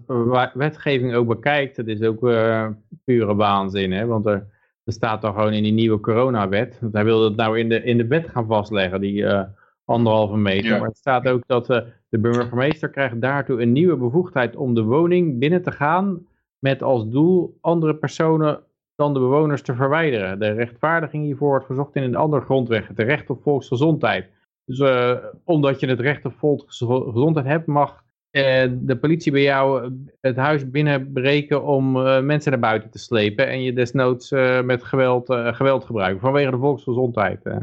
C: wetgeving ook bekijkt, dat is ook eh, pure waanzin. Hè? Want er, er staat dan gewoon in die nieuwe coronawet. Want hij wilde het nou in de, in de wet gaan vastleggen, die eh, anderhalve meter.
D: Ja.
C: Maar het staat ook dat eh, de burgemeester krijgt daartoe een nieuwe bevoegdheid om de woning binnen te gaan met als doel andere personen dan de bewoners te verwijderen. De rechtvaardiging hiervoor wordt gezocht in een andere grondwet, het recht op volksgezondheid. Dus eh, omdat je het recht op volksgezondheid hebt, mag eh, de politie bij jou het huis binnenbreken om eh, mensen naar buiten te slepen en je desnoods eh, met geweld, eh, geweld gebruiken vanwege de volksgezondheid. eh.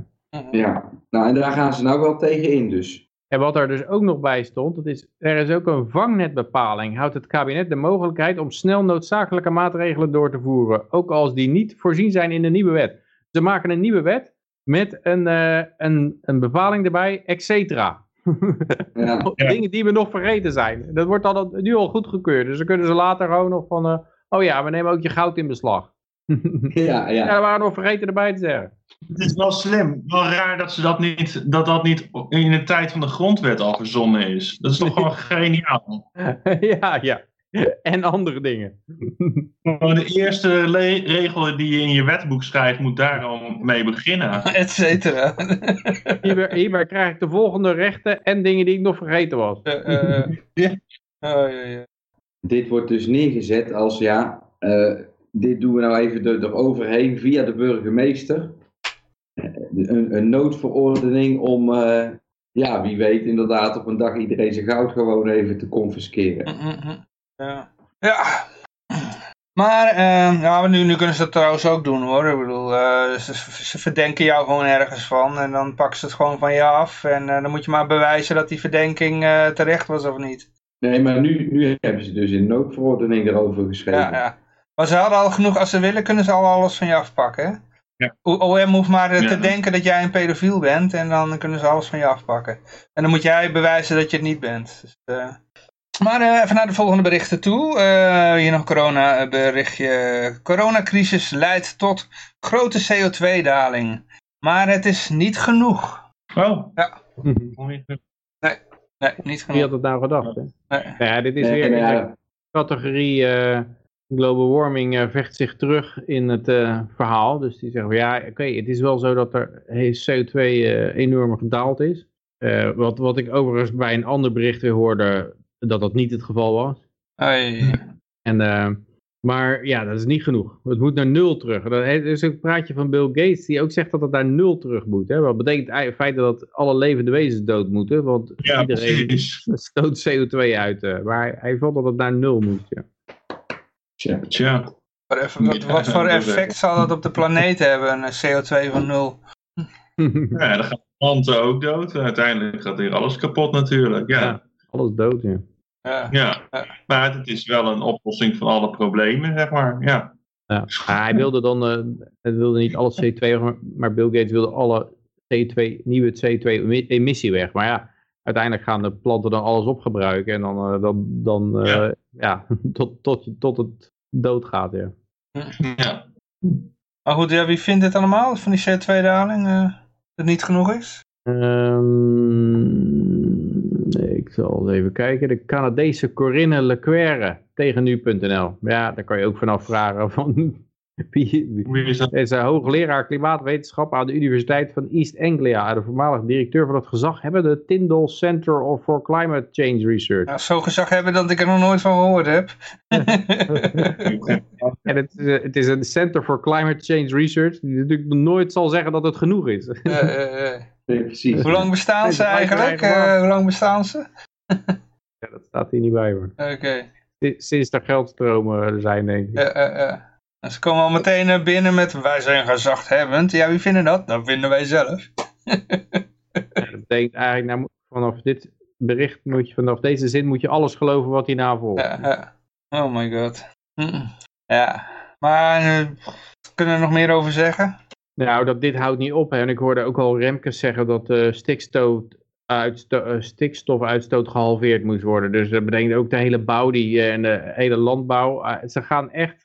E: Ja, nou en daar gaan ze nou wel tegen in dus.
C: En wat er dus ook nog bij stond, dat is, er is ook een vangnetbepaling. Houdt het kabinet de mogelijkheid om snel noodzakelijke maatregelen door te voeren, ook als die niet voorzien zijn in de nieuwe wet. Ze maken een nieuwe wet met een, eh, een, een bepaling erbij, et cetera.
E: Ja.
C: Dingen die we nog vergeten zijn. Dat wordt al, nu al goedgekeurd. Dus dan kunnen ze later gewoon nog van, eh, oh ja, we nemen ook je goud in beslag.
E: Ja,
C: Ja,
E: ja.
C: waren we nog vergeten erbij te zeggen.
D: Het is wel slim. Wel raar dat ze dat niet, dat dat niet in de tijd van de grondwet al verzonnen is. Dat is toch gewoon geniaal.
C: ja, ja. En andere dingen.
D: De eerste regel die je in je wetboek schrijft, moet daar al mee beginnen.
B: Et cetera.
C: Hierbij, hierbij krijg ik de volgende rechten en dingen die ik nog vergeten was.
B: Eh, eh,
D: Ja.
B: oh, ja, ja.
E: Dit wordt dus neergezet als ja, eh, dit doen we nou even er, eroverheen via de burgemeester. Een, een noodverordening om, eh, ja, wie weet inderdaad op een dag iedereen zijn goud gewoon even te confisceren.
B: Mm, mm, mm. Ja. ja. Maar eh, ja, nu, nu kunnen ze dat trouwens ook doen hoor. Ik bedoel, eh, ze, ze verdenken jou gewoon ergens van en dan pakken ze het gewoon van je af. En dan moet je maar bewijzen dat die verdenking terecht was of niet.
E: Nee, maar nu, nu hebben ze dus een noodverordening erover geschreven.
B: Ja, ja. Maar ze hadden al genoeg, als ze willen kunnen ze al alles van je afpakken.
D: Ja.
B: OM hoeft maar eh, te
D: Ja.
B: denken dat jij een pedofiel bent en dan kunnen ze alles van je afpakken. En dan moet jij bewijzen dat je het niet bent. Dus, eh, Maar eh, even naar de volgende berichten toe. Eh, hier nog corona berichtje. Coronacrisis leidt tot grote CO2-daling. Maar het is niet genoeg.
D: Oh.
B: Ja.
D: Nee.
B: Nee, niet
C: Wie had
B: genoeg.
C: het nou gedacht? Hè?
B: Nee.
C: Ja, dit is
E: Nee,
C: weer
E: ja,
C: categorie eh, global warming eh, vecht zich terug in het eh, verhaal. Dus die zeggen van ja, oké, het is wel zo dat er hey, CO2 eh, enorm gedaald is. Eh, wat, wat ik overigens bij een ander bericht weer hoorde, dat dat niet het geval was.
B: Hey.
C: En, eh, maar ja, dat is niet genoeg. Het moet naar nul terug. Dat is ook een praatje van Bill Gates die ook zegt dat het naar nul terug moet. Hè? Wat betekent in feite dat alle levende wezens dood moeten. Want
D: Ja,
C: iedereen
D: precies.
C: stoot CO2 uit. eh, maar hij, hij vond dat het naar nul moet. Ja.
E: Tja.
D: Tja.
B: Wat, even- wat, wat voor effect zal dat op de planeet hebben, een CO2 van nul?
D: Ja, dan gaan planten ook dood. Uiteindelijk gaat hier alles kapot natuurlijk. Ja.
C: Ja. Alles dood, ja.
B: Ja.
D: Ja. Maar het is wel een oplossing van alle problemen, zeg maar. Ja.
C: Ja. Maar hij wilde dan, eh, hij wilde niet alle CO2, maar, maar Bill Gates wilde alle CO2, nieuwe CO2-emissie weg. Maar ja, uiteindelijk gaan de planten dan alles opgebruiken en dan, eh, dan, dan eh, ja.
D: Ja.
C: tot, tot, tot het doodgaat, ja.
D: ja.
B: Maar goed, ja, wie vindt dit allemaal, van die CO2-daling? eh, dat het niet genoeg is?
C: Ehm, nee, ik zal eens even kijken. De Canadese Corinne Leclerc tegen nu.nl. Ja, daar kan je ook vanaf vragen van wie,
D: is dat?
C: Hij is een hoogleraar klimaatwetenschap aan de Universiteit van East Anglia. En de voormalig directeur van het gezaghebbende Tyndall Center for Climate Change Research.
B: Nou, zo gezag hebben dat ik er nog nooit van gehoord heb.
C: En het, is, eh, het is een Center for Climate Change Research. Die natuurlijk nooit zal zeggen dat het genoeg is.
B: Eh, eh, eh.
E: Nee, precies.
B: Hoe lang bestaan ze eigenlijk? Eh, hoe lang bestaan ze?
C: Ja, dat staat hier niet bij hoor.
B: Oké.
C: Sinds- Sinds er geldstromen zijn, denk ik.
B: Eh, eh, eh. En ze komen al meteen eh, binnen met wij zijn gezaghebbend. Ja, wie vinden dat? Dat vinden wij zelf.
C: Dat betekent eigenlijk, nou, vanaf dit bericht moet je, vanaf deze zin moet je alles geloven wat hierna volgt.
B: Ja, ja. Oh my god. Mm. Ja. Maar eh, kunnen we er nog meer over zeggen?
C: Nou, dat dit houdt niet op. Hè. En ik hoorde ook al Remkes zeggen dat de stikstof, uitsto- eh, stikstofuitstoot gehalveerd moest worden. Dus dat betekent ook de hele bouw die, eh, en de hele landbouw. eh, ze gaan echt eh,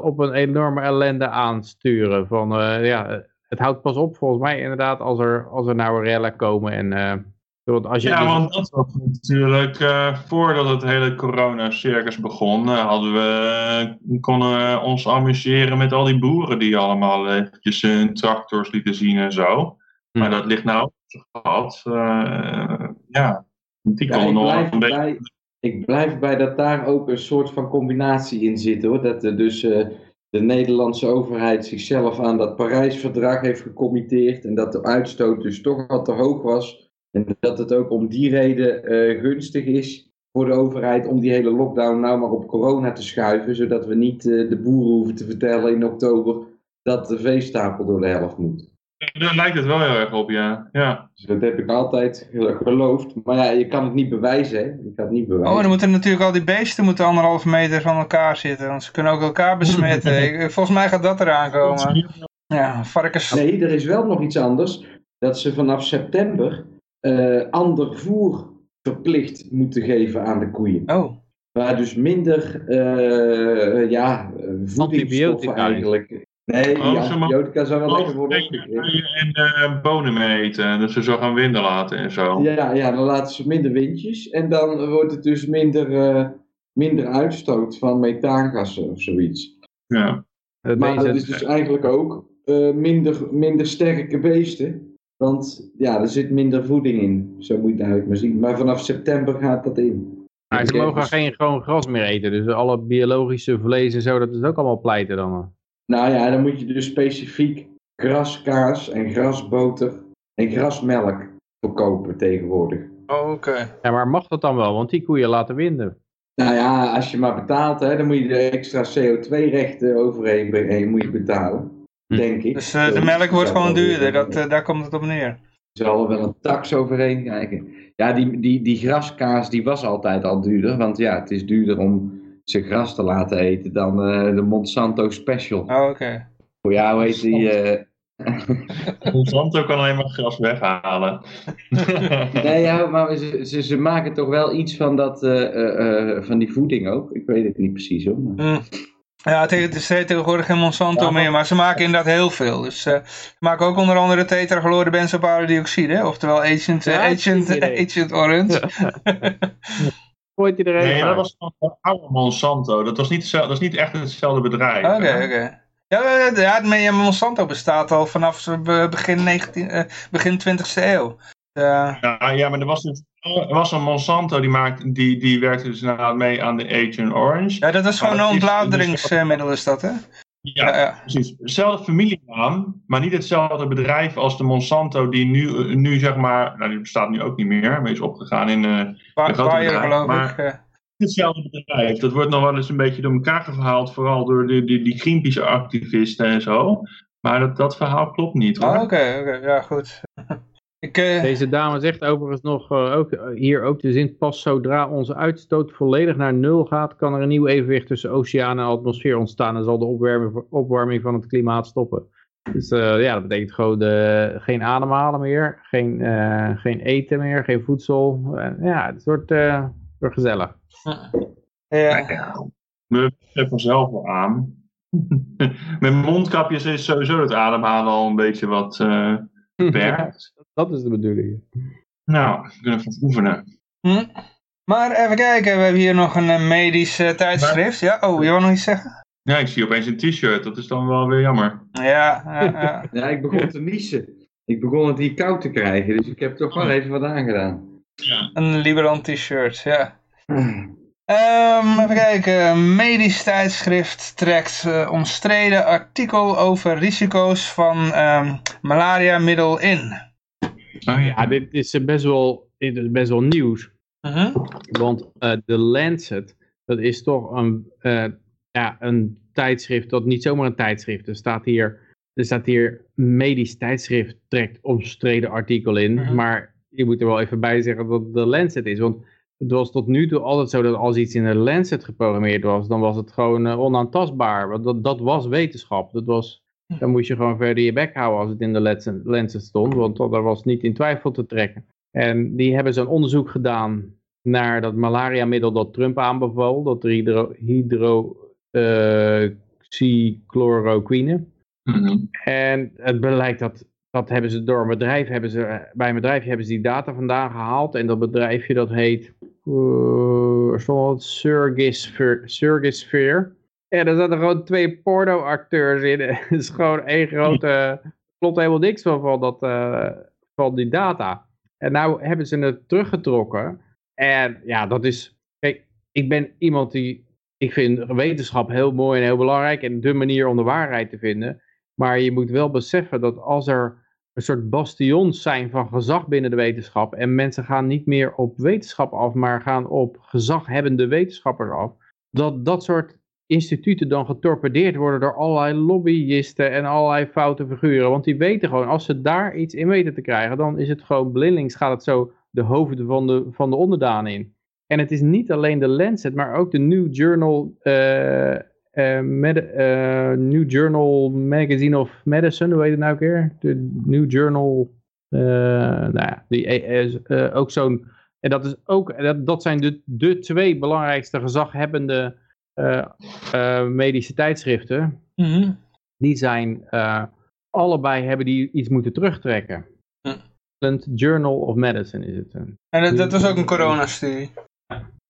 C: op een enorme ellende aansturen. Van, eh, ja, het houdt pas op volgens mij inderdaad als er, als er nou rellen komen. En, eh, want als je
D: Ja,
C: dus-
D: want dat was natuurlijk eh, voordat het hele corona-circus begon, eh, hadden we, konden we ons amuseren met al die boeren die allemaal eventjes hun tractors lieten zien en zo. Maar dat ligt nou op zijn gat. Eh, ja, die
E: Ja,
D: konden
E: ik,
D: nog een beetje...
E: ik blijf bij dat daar ook een soort van combinatie in zit hoor. Dat dus eh, de Nederlandse overheid zichzelf aan dat Parijsverdrag heeft gecommitteerd. En dat de uitstoot dus toch wat te hoog was. En dat het ook om die reden eh, gunstig is. voor de overheid om die hele lockdown nou maar op corona te schuiven, zodat we niet eh, de boeren hoeven te vertellen in oktober dat de veestapel door de helft moet.
D: Daar lijkt het wel heel erg op, ja. ja.
E: Dus dat heb ik altijd geloofd. Maar ja, je kan het niet bewijzen, hè. Je kan het niet bewijzen.
B: Oh, dan moeten natuurlijk al die beesten moeten anderhalf meter van elkaar zitten. Want ze kunnen ook elkaar besmetten. Volgens mij gaat dat eraan komen. Ja, varkens.
E: Nee, er is wel nog iets anders. Dat ze vanaf september eh, ander voer verplicht moeten geven aan de koeien.
B: Oh,
E: Waar dus minder eh, ja, eh, voedingsstoffen
C: Antibiotica.
E: eigenlijk. Nee,
D: Oh,
E: antibiotica zou wel lekker
D: Oh,
E: worden
D: nee,
E: opgegeven.
D: en eh, bonen mee eten. Dat ze zo gaan winden laten en zo.
E: Ja, ja, dan laten ze minder windjes en dan wordt het dus minder, eh, minder uitstoot van methaangassen of zoiets.
D: Ja.
C: Dat
E: Maar dat is dus eigenlijk ook eh, minder, minder sterke beesten. Want ja, er zit minder voeding in. Zo moet je het eigenlijk maar zien. Maar vanaf september gaat dat in.
C: Maar ze mogen
E: dus-
C: geen gewoon gras meer eten. Dus alle biologische vlees en zo, dat is ook allemaal pleiten dan.
E: Nou ja, dan moet je dus specifiek graskaas en grasboter en grasmelk verkopen tegenwoordig.
B: oh oké.
C: Ja, maar mag dat dan wel? Want die koeien laten winden.
E: Nou ja, als je maar betaalt, hè, dan moet je de extra CO2-rechten overheen moet je betalen.
C: Hm.
E: Denk ik.
B: Dus eh, de melk wordt gewoon duurder. Dat, eh, daar komt het op neer.
E: Er zal er wel een tax overheen kijken. Ja, die, die, die graskaas die was altijd al duurder. Want ja, het is duurder om ze gras te laten eten dan eh, de Monsanto Special.
B: Oh, oké.
E: Voor jou heet die... eh,
D: Monsanto kan alleen maar gras weghalen.
E: nee, ja, maar ze, ze, ze maken toch wel iets van, dat, eh, eh, eh, van die voeding ook. Ik weet het niet precies hoor. maar-
B: Hm. Ja, het heet tegenwoordig geen Monsanto
E: Ja, maar-
B: meer, maar ze maken inderdaad heel veel. Dus eh, ze maken ook onder andere tetrachlorebenzoparodioxide, oftewel Agent,
C: Ja,
B: agent, agent Orange.
C: Gooit hij er even
D: Nee, dat was van de oude Monsanto. Dat, was niet, hetzelfde- dat is niet echt hetzelfde bedrijf.
B: Oké,
D: hè?
B: oké. Ja, ja, het- ja, Monsanto bestaat al vanaf be- begin, 19, eh, begin 20e eeuw. Eh,
D: Ja, ja, maar er was, dus, er was een Monsanto die, maakte, die, die werkte dus inderdaad mee aan de Agent Orange.
B: ja, dat is gewoon een ontladeringsmiddel is dat, hè?
D: Ja, precies. Dezelfde familienaam, maar niet hetzelfde bedrijf als de Monsanto die nu, nu zeg maar, nou die bestaat nu ook niet meer, maar is opgegaan in eh, Een grote
B: Bayer geloof
D: maar-
B: ik. eh.
D: hetzelfde bedrijf. Dat wordt nog wel eens een beetje door elkaar verhaald, vooral door die, die, die Greenpeace-activisten en zo. Maar dat, dat verhaal klopt niet hoor.
B: Oh, Oké, oké, ja goed. Ik, eh,
C: Deze dame zegt overigens nog eh, ook, eh, hier ook de zin, pas zodra onze uitstoot volledig naar nul gaat, kan er een nieuw evenwicht tussen oceaan en atmosfeer ontstaan en zal de opwarming, opwarming van het klimaat stoppen. Dus eh, ja, dat betekent gewoon eh, geen ademhalen meer, geen, eh, geen eten meer, geen voedsel. Ja, het wordt, eh, wordt gezellig.
B: ja.
D: We hebben vanzelf wel aan. Met mondkapjes is sowieso het ademhalen al een beetje wat eh beperkt.
C: Dat is de bedoeling.
D: Nou, we kunnen even oefenen.
B: Hm? Maar even kijken, we hebben hier nog een eh, medisch eh, tijdschrift. Ja, oh, je wil nog iets zeggen?
D: Ja, ik zie opeens een t-shirt. Dat is dan wel weer jammer.
B: Ja, ja, ja.
E: Ja, ik begon te niezen. Ik begon het hier koud te krijgen, dus ik heb toch wel even wat aangedaan.
B: een Liberan t-shirt, ja. Ehm, even kijken, medisch tijdschrift trekt eh, omstreden artikel over risico's van ehm, malaria middel in.
D: Oh
C: Ja, dit is eh, best wel, dit is best wel nieuws.
B: Mhm.
C: Want eh, de Lancet, dat is toch een, eh, ja, een tijdschrift, dat niet zomaar een tijdschrift. Er staat hier, er staat hier medisch tijdschrift trekt omstreden artikel in.
B: Mhm.
C: Maar je moet er wel even bij zeggen dat het de Lancet is. Want het was tot nu toe altijd zo dat als iets in de Lancet geprogrammeerd was, dan was het gewoon eh, onaantastbaar. Want dat, dat was wetenschap. Dat was, dan moest je gewoon verder je bek houden als het in de Lancet stond. Want dat, daar was niet in twijfel te trekken. En die hebben zo'n onderzoek gedaan naar dat malaria-middel dat Trump aanbeval, dat hydro, hydroxychloroquine.
D: Mhm.
C: En het blijkt dat, dat hebben ze door een bedrijf, hebben ze, bij een bedrijf hebben ze die data vandaan gehaald. En dat bedrijfje dat heet, uh, wat, Surgisphere. Er zaten gewoon twee porno-acteurs in. Het is gewoon één grote, klopt helemaal niks van, van, dat, eh, van die data. En nou hebben ze het teruggetrokken. En ja, dat is, kijk, ik ben iemand die, ik vind wetenschap heel mooi en heel belangrijk. En de manier om de waarheid te vinden. Maar je moet wel beseffen dat als er een soort bastions zijn van gezag binnen de wetenschap. En mensen gaan niet meer op wetenschap af, maar gaan op gezaghebbende wetenschappers af. Dat dat soort instituten dan getorpedeerd worden door allerlei lobbyisten en allerlei foute figuren. Want die weten gewoon, als ze daar iets in weten te krijgen, dan is het gewoon blindelings gaat het zo de hoofden van de, van de onderdanen in. En het is niet alleen de Lancet, maar ook de New Journal, uh, New Journal Magazine of Medicine, hoe heet het nou weer? De New Journal, nou ja, die is ook zo'n, en dat, is ook, dat, dat zijn de, de twee belangrijkste gezaghebbende medische tijdschriften.
B: Mm -hmm.
C: Die zijn, allebei hebben die iets moeten terugtrekken.
B: Hm.
C: Journal of Medicine is het.
B: En dat, dat was ook een coronastudie.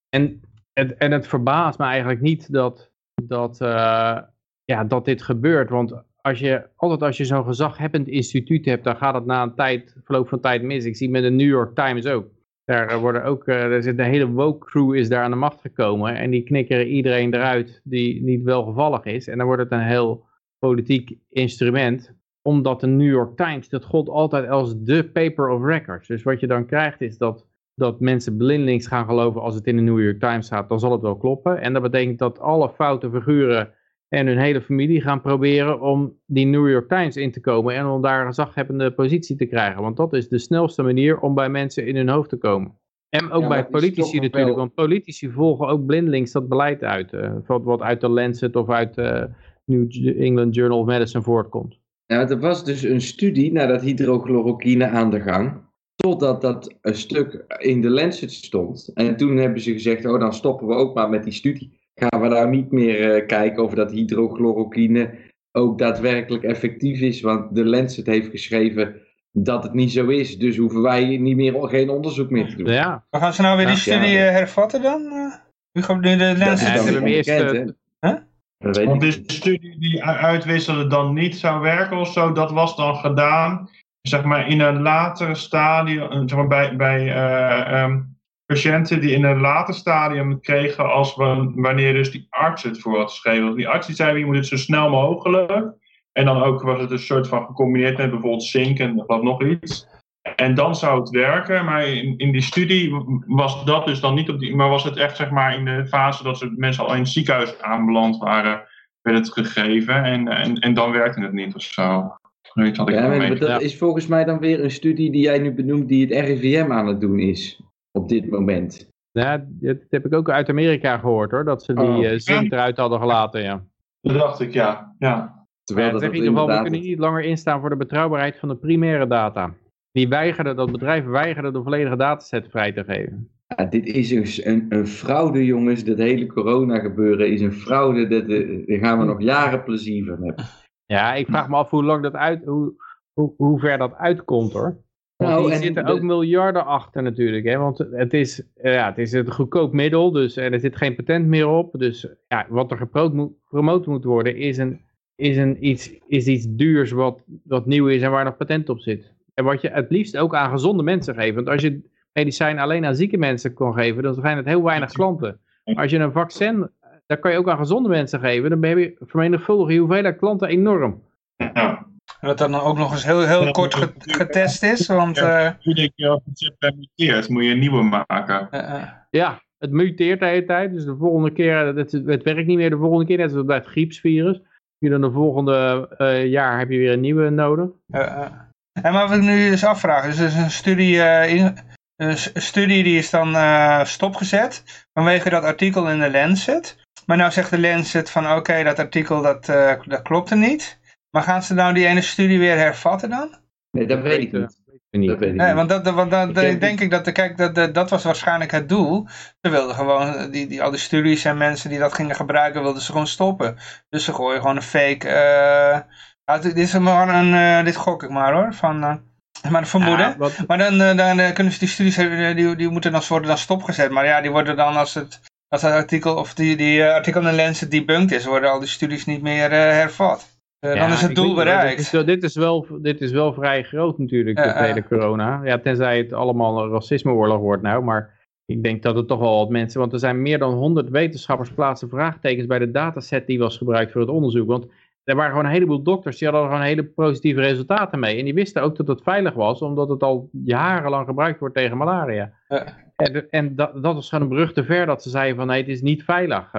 C: En, en, en het verbaast me eigenlijk niet dat, dat, uh, ja, dat dit gebeurt. Want als je, altijd als je zo'n gezaghebbend instituut hebt, dan gaat het na een tijd, verloop van tijd mis. Ik zie met de New York Times ook. Daar worden ook, uh, er zit een hele woke crew is daar aan de macht gekomen. En die knikkeren iedereen eruit die niet welgevallig is. En dan wordt het een heel politiek instrument. Omdat de New York Times, dat gold altijd als de paper of records. Dus wat je dan krijgt is dat dat mensen blindelings gaan geloven als het in de New York Times staat, dan zal het wel kloppen. En dat betekent dat alle foute figuren en hun hele familie gaan proberen om die New York Times in te komen en om daar een zaghebbende positie te krijgen. Want dat is de snelste manier om bij mensen in hun hoofd te komen. En ook
E: Ja,
C: bij politici natuurlijk,
E: wel-
C: want politici volgen ook blindelings dat beleid uit. eh, wat, uit de Lancet of uit de New England Journal of Medicine voortkomt.
E: Nou, er was dus een studie naar dat hydrochloroquine aan de gang. Totdat dat een stuk in de Lancet stond. En toen hebben ze gezegd, oh dan stoppen we ook maar met die studie. Gaan we nou niet meer eh, kijken of dat hydrochloroquine ook daadwerkelijk effectief is. Want de Lancet heeft geschreven dat het niet zo is. Dus hoeven wij niet meer, geen onderzoek meer te doen.
C: Ja,
B: Maar gaan ze nou weer die
C: Ja,
B: studie
E: ja.
B: eh, hervatten dan? Eh, Wie gaat nu de
E: Dat
B: Lancet?
E: is
C: Ja,
E: dan
C: ze hebben
E: weer
C: hem eerst?
E: Dat weet
D: Want die studie die u- uitwisselde dan niet zou werken of zo, dat was dan gedaan zeg maar, in een later stadium, zeg maar, bij, bij eh, ehm, patiënten die in een later stadium kregen als wanneer dus die arts het voor had geschreven. Die arts die zei, je moet het zo snel mogelijk. En dan ook was het een soort van gecombineerd met bijvoorbeeld zink en wat nog iets. En dan zou het werken, maar in, in die studie was dat dus dan niet op die, maar was het echt zeg maar in de fase dat ze mensen al in het ziekenhuis aanbeland waren, werd het gegeven en, en, en dan werkte het niet of zo. Zoiets had ik
E: Ja, maar dat is volgens mij dan weer een studie die jij nu benoemt die het RIVM aan het doen is. Op dit moment.
C: ja, dat heb ik ook uit Amerika gehoord hoor, dat ze die
E: Oh.
C: eh, zink eruit hadden gelaten. Ja.
D: Dat dacht ik, ja. ja.
E: Terwijl
C: Ja,
E: dat
C: zeg in ieder geval, we kunnen niet langer instaan voor de betrouwbaarheid van de primaire data. Die weigerde, dat bedrijf weigerde de volledige dataset vrij te geven.
E: Ja, dit is een, een, een fraude, jongens. Dat hele corona gebeuren is een fraude. Dat, eh, daar gaan we nog jaren plezier van hebben.
C: Ja, ik vraag me af hoe lang dat uit, hoe, hoe, hoe ver dat uitkomt hoor. Want
E: Nou,
C: hier
E: en
C: zitten
E: de-
C: ook miljarden achter natuurlijk. Hè? Want het is, eh, ja, het is een goedkoop middel dus, en er zit geen patent meer op. Dus ja, wat er gepromoot moet, worden is, een, is, een iets, is iets duurs wat, wat nieuw is en waar nog patent op zit. En wat je het liefst ook aan gezonde mensen geeft. Want als je medicijn alleen aan zieke mensen kon geven, dan zijn het heel weinig klanten. Maar als je een vaccin, dat kan je ook aan gezonde mensen geven. Dan heb je vermenigvuldig je hoeveelheid klanten enorm.
D: ja.
B: En dat dat dan ook nog eens heel, heel
D: Ja,
B: kort getest is, want...
D: Ja.
B: eh,
D: Iedere keer als het muteert, moet je een nieuwe maken.
B: eh, eh,
C: Ja, het muteert de hele tijd. Dus de volgende keer, het, het werkt niet meer de volgende keer. Net zoals bij het griepsvirus. Je dan de volgende eh, jaar heb je weer een nieuwe nodig.
B: eh, eh. En maar wat ik nu eens afvraag, dus er is een studie, eh, in, studie die is dan eh, stopgezet vanwege dat artikel in de Lancet. Maar nou zegt de Lancet van oké, dat artikel dat, eh, dat klopte niet. Maar gaan ze nou die ene studie weer hervatten dan?
E: Nee, dat weet ik
C: eh,
E: niet. Dat weet ik
B: Nee,
E: niet.
B: want dat, want dat,
E: Ik denk
B: denk ik dat, kijk, dat, dat, dat was waarschijnlijk het doel. Ze wilden gewoon, eh, die, die, al die studies en mensen die dat gingen gebruiken, wilden ze gewoon stoppen. Dus ze gooien gewoon een fake, eh, ja, dit is maar een, eh, dit gok ik maar hoor, van, eh, maar een vermoeden.
C: Ja, wat,
B: Maar dan, eh, dan eh, kunnen ze die studies, eh, die, die moeten dan worden dan stopgezet. Maar ja, die worden dan als het, als het artikel, of die, die eh, artikel in de Lancet debunked is, worden al die studies niet meer eh, hervat. Eh,
C: ja,
B: dan is het doel bereikt.
C: Dit is, wel- dit, is wel, dit is wel vrij groot natuurlijk,
B: Ja,
C: de hele corona. Ja, tenzij het allemaal een racismeoorlog wordt nou. Maar ik denk dat het toch wel wat mensen... Want er zijn meer dan 100 wetenschappers plaatsen vraagtekens bij de dataset die was gebruikt voor het onderzoek. Want er waren gewoon een heleboel dokters die hadden er gewoon hele positieve resultaten mee. En die wisten ook dat het veilig was, omdat het al jarenlang gebruikt wordt tegen malaria. En, en dat, dat was gewoon een brug te ver dat ze zeiden van nee, het is niet veilig.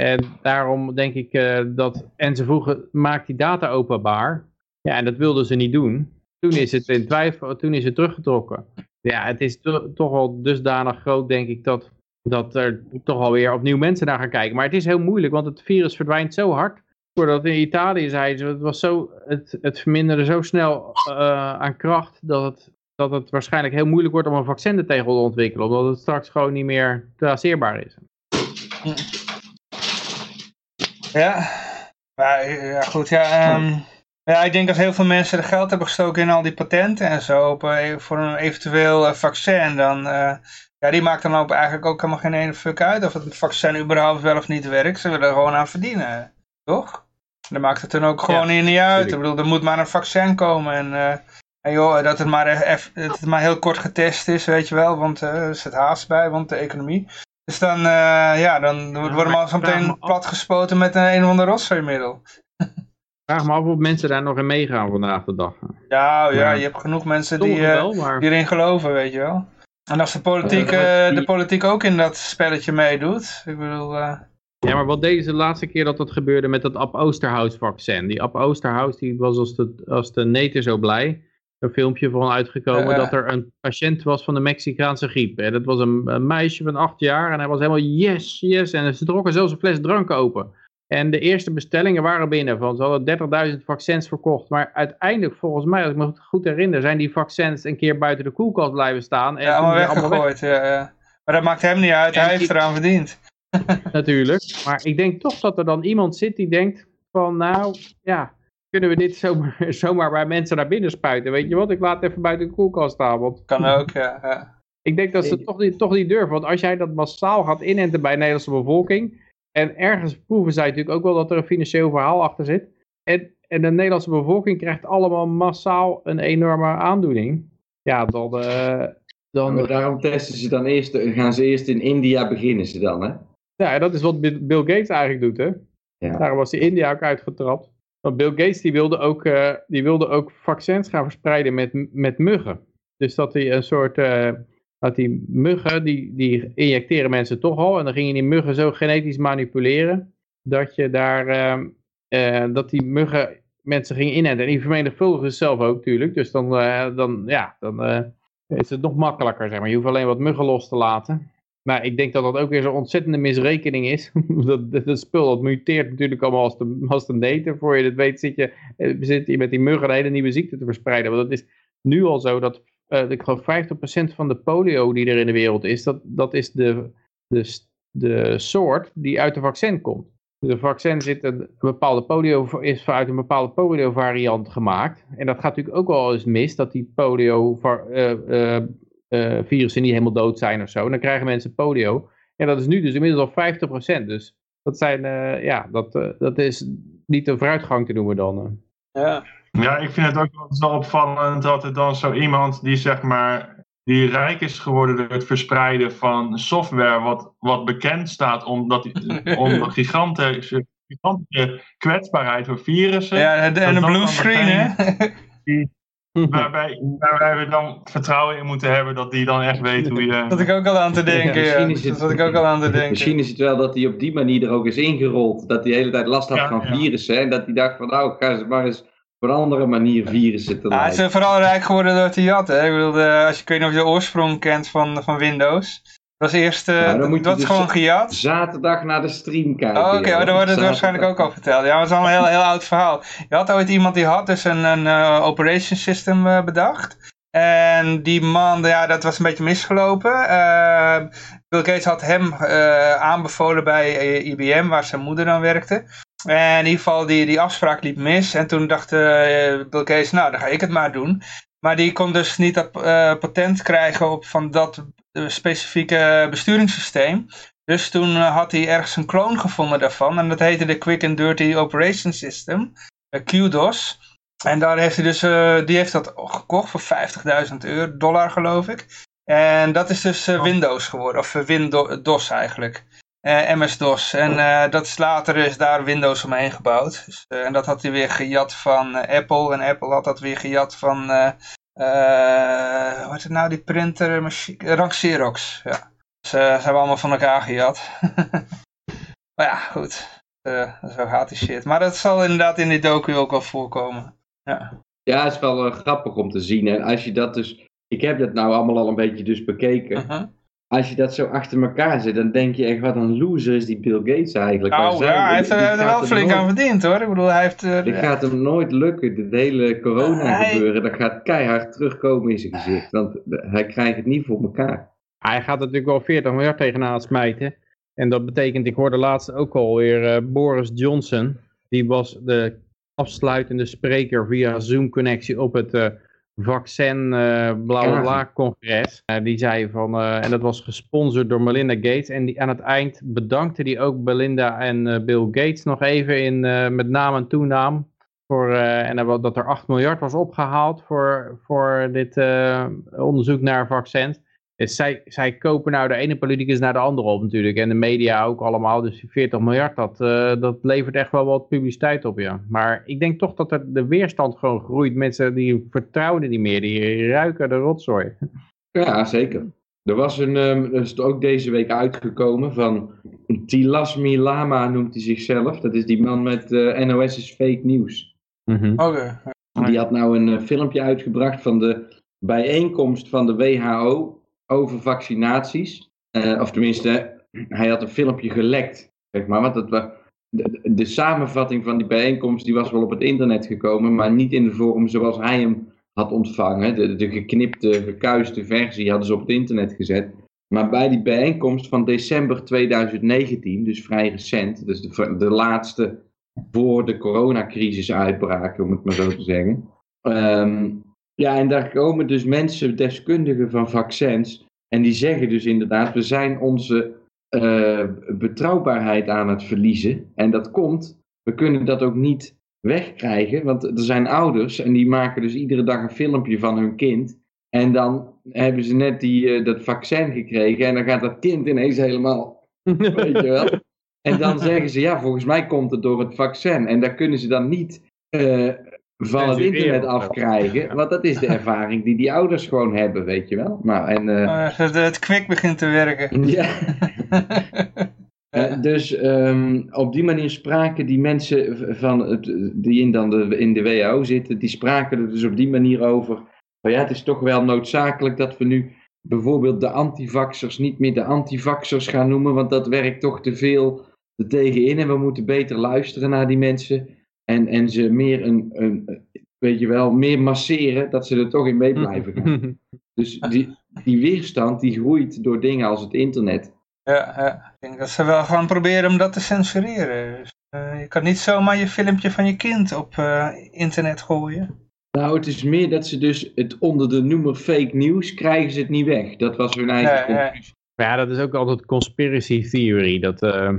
C: En daarom denk ik eh, dat, en ze vroegen, maak die data openbaar. Ja, en dat wilden ze niet doen. Toen is het in twijfel, toen is het teruggetrokken. Ja, het is to- toch wel dusdanig groot, denk ik, dat, dat er toch alweer opnieuw mensen naar gaan kijken. Maar het is heel moeilijk, want het virus verdwijnt zo hard. Voordat in Italië zeiden ze, het, was zo, het, het verminderde zo snel eh, aan kracht dat het, dat het waarschijnlijk heel moeilijk wordt om een vaccin tegen te ontwikkelen. Omdat het straks gewoon niet meer traceerbaar is.
B: Maar, ja goed, ja, ehm, ja, ik denk dat heel veel mensen er geld hebben gestoken in al die patenten en zo op, eh, voor een eventueel eh, vaccin, dan, eh, ja, die maakt dan ook eigenlijk ook helemaal geen ene fuck uit of het vaccin überhaupt wel of niet werkt. Ze willen er gewoon aan verdienen, toch? Dan maakt het dan ook gewoon
C: Ja,
B: niet uit. Ik bedoel, er moet maar een vaccin komen en, eh, en joh, dat het maar, dat het maar heel kort getest is, weet je wel, want eh, er zit haast bij, want de economie. Dus dan, eh, ja, dan worden we
C: maar
B: maar zo meteen platgespoten met een een of ander rotzooi-middel.
C: Vraag me af of mensen daar nog in meegaan vandaag de dag.
B: Ja, ja,
C: Ja.
B: je hebt genoeg mensen die, eh,
C: wel, maar...
B: die erin geloven, weet je wel. En als de politiek, eh,
E: die-
B: de politiek ook in dat spelletje meedoet, ik bedoel, eh,
C: Ja, maar wat deden ze de laatste keer dat dat gebeurde met dat Ab Oosterhuis vaccin? Die Ab Oosterhuis die was als de, als de neten zo blij. Een filmpje van uitgekomen
B: Ja.
C: dat er een patiënt was van de Mexicaanse griep. En dat was een, een meisje van acht jaar en hij was helemaal yes, yes. En ze trokken zelfs een fles drank open. En de eerste bestellingen waren binnen. Van, ze hadden 30.000 vaccins verkocht. Maar uiteindelijk, volgens mij, als ik me het goed herinner, zijn die vaccins een keer buiten de koelkast blijven staan. En
B: ja, allemaal weggegooid. Ja, ja. Maar dat maakt hem niet uit,
C: En
B: hij heeft eraan verdiend.
C: natuurlijk. Maar ik denk toch dat er dan iemand zit die denkt van nou, ja, kunnen we dit zomaar, zomaar bij mensen naar binnen spuiten? Weet je wat, ik laat het even buiten de koelkast staan. Want
B: Kan ook, ja. ja.
C: ik denk dat ze
E: Ik-
C: toch niet, toch niet durven. Want als jij dat massaal gaat inenten bij de Nederlandse bevolking. En ergens proeven zij natuurlijk ook wel dat er een financieel verhaal achter zit. En, en de Nederlandse bevolking krijgt allemaal massaal een enorme aandoening. Ja, dan... eh, dan
E: Maar daarom testen ze dan eerst, gaan ze eerst in India beginnen ze dan, hè?
C: Ja, dat is wat Bill Bill Gates eigenlijk doet, hè?
E: Ja.
C: Daarom was hij India ook uitgetrapt. Want Bill Gates die wilde ook, eh, die wilde ook vaccins gaan verspreiden met, met muggen. Dus dat hij een soort, eh, dat die muggen, die, die injecteren mensen toch al. En dan gingen die muggen zo genetisch manipuleren, dat je daar, eh, dat die muggen mensen gingen inenten. En die vermenigvuldigen zichzelf ook natuurlijk. Dus dan, dan, ja, dan is het nog makkelijker, zeg maar. Je hoeft alleen wat muggen los te laten. Maar ik denk dat dat ook weer zo'n ontzettende misrekening is. dat, dat, dat spul dat muteert natuurlijk allemaal als de, als de neten. Voor je het weet zit je, eh, zit je met die muggen een hele nieuwe ziekte te verspreiden. Want dat is nu al zo dat eh, ik geloof 50% van de polio die er in de wereld is, dat, dat is de, de, de soort die uit de vaccin komt. De vaccin zit een, bepaalde polio, is uit een bepaalde polio variant gemaakt. En dat gaat natuurlijk ook wel eens mis, dat die polio eh, virussen niet helemaal dood zijn of zo. En dan krijgen mensen polio. En dat is nu dus inmiddels al 50%. Dus dat, zijn, eh, ja, dat, eh, dat is niet een vooruitgang te noemen dan. eh.
B: ja.
D: Ja, ik vind het ook wel zo opvallend dat er dan zo iemand die zeg maar die rijk is geworden door het verspreiden van software wat, wat bekend staat omdat die- om gigantische, gigantische kwetsbaarheid voor virussen.
B: ja en een
D: dat dan
B: bluescreen, hè?
D: Waarbij, waarbij we dan vertrouwen in moeten hebben dat die dan echt weet hoe je...
B: Dat had ik ook al aan te denken, ja.
E: misschien is
B: Dat
E: het-
B: had ik ook al aan te denken.
E: Misschien is het wel dat hij op die manier er ook is ingerold. Dat hij de hele tijd last had
D: Ja,
E: van
D: ja.
E: virussen. En dat hij dacht van nou, ga ze maar eens op een andere manier virussen te
B: Ja, hij is vooral rijk geworden door te jatten. hè. Ik bedoel, de- als je, ik weet niet of je de oorsprong kent van, van Windows. Dat was eerst, eh,
E: Nou, dan moet
B: dat was
E: dus-
B: gewoon gejat.
E: Zaterdag naar de stream kijken.
B: Oh, Oké, dan wordt het
E: Zaterdag.
B: waarschijnlijk ook al verteld. Ja, het is al een heel, heel oud verhaal. Je had ooit iemand die had dus een, een eh, operation system eh, bedacht. En die man, ja, dat was een beetje misgelopen. Eh, Bill Gates had hem aanbevolen bij IBM, waar zijn moeder dan werkte. En in ieder geval, die, die afspraak liep mis. En toen dacht Bill Gates, nou, dan ga ik het maar doen. Maar die kon dus niet dat patent krijgen op van dat specifieke besturingssysteem. Dus toen eh, had hij ergens een kloon gevonden daarvan. En dat heette de Quick and Dirty Operation System. eh, QDOS. En daar heeft hij dus, eh, die heeft dat gekocht voor 50.000 euro, dollar geloof ik. En dat is dus eh, Windows geworden, of Windows eigenlijk. eh, MS-DOS. En eh, dat is later is daar Windows omheen gebouwd. Dus, en dat had hij weer gejat van Apple. En Apple had dat weer gejat van, eh eh, wat is het nou, die printer, machine, Rank Xerox. Ja. Dus eh, ze hebben allemaal van elkaar gejat. maar ja, goed. Eh, zo gaat die shit. Maar dat zal inderdaad in die docu ook wel voorkomen. Ja.
E: Ja, het is wel eh, grappig om te zien. En als je dat dus. Ik heb dat nou allemaal al een beetje dus bekeken.
B: Mhm.
E: Als je dat zo achter elkaar zet, dan denk je echt wat een loser is die Bill Gates eigenlijk.
B: Nou ja,
E: we?
B: hij heeft er, wel flink
E: nooit-
B: aan verdiend hoor. Ik bedoel, hij heeft... eh,
E: Dit gaat hem nooit lukken. Het hele corona
B: Hij-
E: gebeuren, dat gaat keihard terugkomen in zijn gezicht. Want de- hij krijgt het niet voor elkaar.
C: Hij gaat natuurlijk wel 40 miljard tegenaan smijten. En dat betekent, ik hoorde laatst ook alweer eh Boris Johnson. Die was de afsluitende spreker via Zoom-connectie op het eh, vaccin eh bla bla congres. Eh, die zei van, eh, en dat was gesponsord door Melinda Gates. En die, aan het eind bedankte die ook Belinda en Bill Gates nog even in met naam en toenaam. Voor, en dat er 8 miljard was opgehaald voor, voor dit onderzoek naar vaccins. Dus zij, zij kopen nou de ene politicus naar de andere op natuurlijk. En de media ook allemaal. Dus die 40 miljard, dat, eh, dat levert echt wel wat publiciteit op, ja. Maar ik denk toch dat er de weerstand gewoon groeit. Mensen die vertrouwen die meer, die ruiken de rotzooi.
E: Ja, zeker. Er was een, ehm, er is ook deze week uitgekomen van Tilasmi Lama noemt hij zichzelf. Dat is die man met eh, NOS is fake nieuws.
B: Oké.
E: Die had nou een eh, filmpje uitgebracht van de bijeenkomst van de WHO over vaccinaties. Eh, of tenminste, hij had een filmpje gelekt, zeg maar. Want dat wa- de, samenvatting van die bijeenkomst die was wel op het internet gekomen, maar niet in de vorm zoals hij hem had ontvangen. De, geknipte, gekuiste versie hadden ze op het internet gezet. Maar bij die bijeenkomst van december 2019, dus vrij recent, dus de, de laatste voor de coronacrisis uitbraken, om het maar zo te zeggen. Ehm, ja, en daar komen dus mensen, deskundigen van vaccins, en die zeggen dus inderdaad, we zijn onze eh, betrouwbaarheid aan het verliezen. En dat komt, we kunnen dat ook niet wegkrijgen, want er zijn ouders en die maken dus iedere dag een filmpje van hun kind. En dan hebben ze net die, eh, dat vaccin gekregen en dan gaat dat kind ineens helemaal Weet je wel? En dan zeggen ze, ja, volgens mij komt het door het vaccin. En daar kunnen ze dan niet eh, van het internet afkrijgen. Want dat is de ervaring die die ouders gewoon hebben, weet je wel. Nou, en... eh,
B: Eh, het, het kwik begint te werken.
E: ja, eh, dus ehm, op die manier spraken die mensen van het, die in, dan de, in de WHO zitten, die spraken er dus op die manier over. Van ja, het is toch wel noodzakelijk dat we nu bijvoorbeeld de antivaxers niet meer de antivaxers gaan noemen, want dat werkt toch te veel tegenin en we moeten beter luisteren naar die mensen en, en ze meer een, een, weet je wel, meer masseren, dat ze er toch in mee blijven gaan. Dus die, die weerstand die groeit door dingen als het internet.
B: Ja, ja, ik denk dat ze wel gaan proberen om dat te censureren. Dus, eh, je kan niet zomaar je filmpje van je kind op eh, internet gooien.
E: Nou, het is meer dat ze dus het onder de noemer fake news krijgen ze het niet weg. Dat was hun eigen
B: Ja, ja.
E: conclusie.
C: Maar ja, dat is ook altijd conspiracy theory. Dat, eh,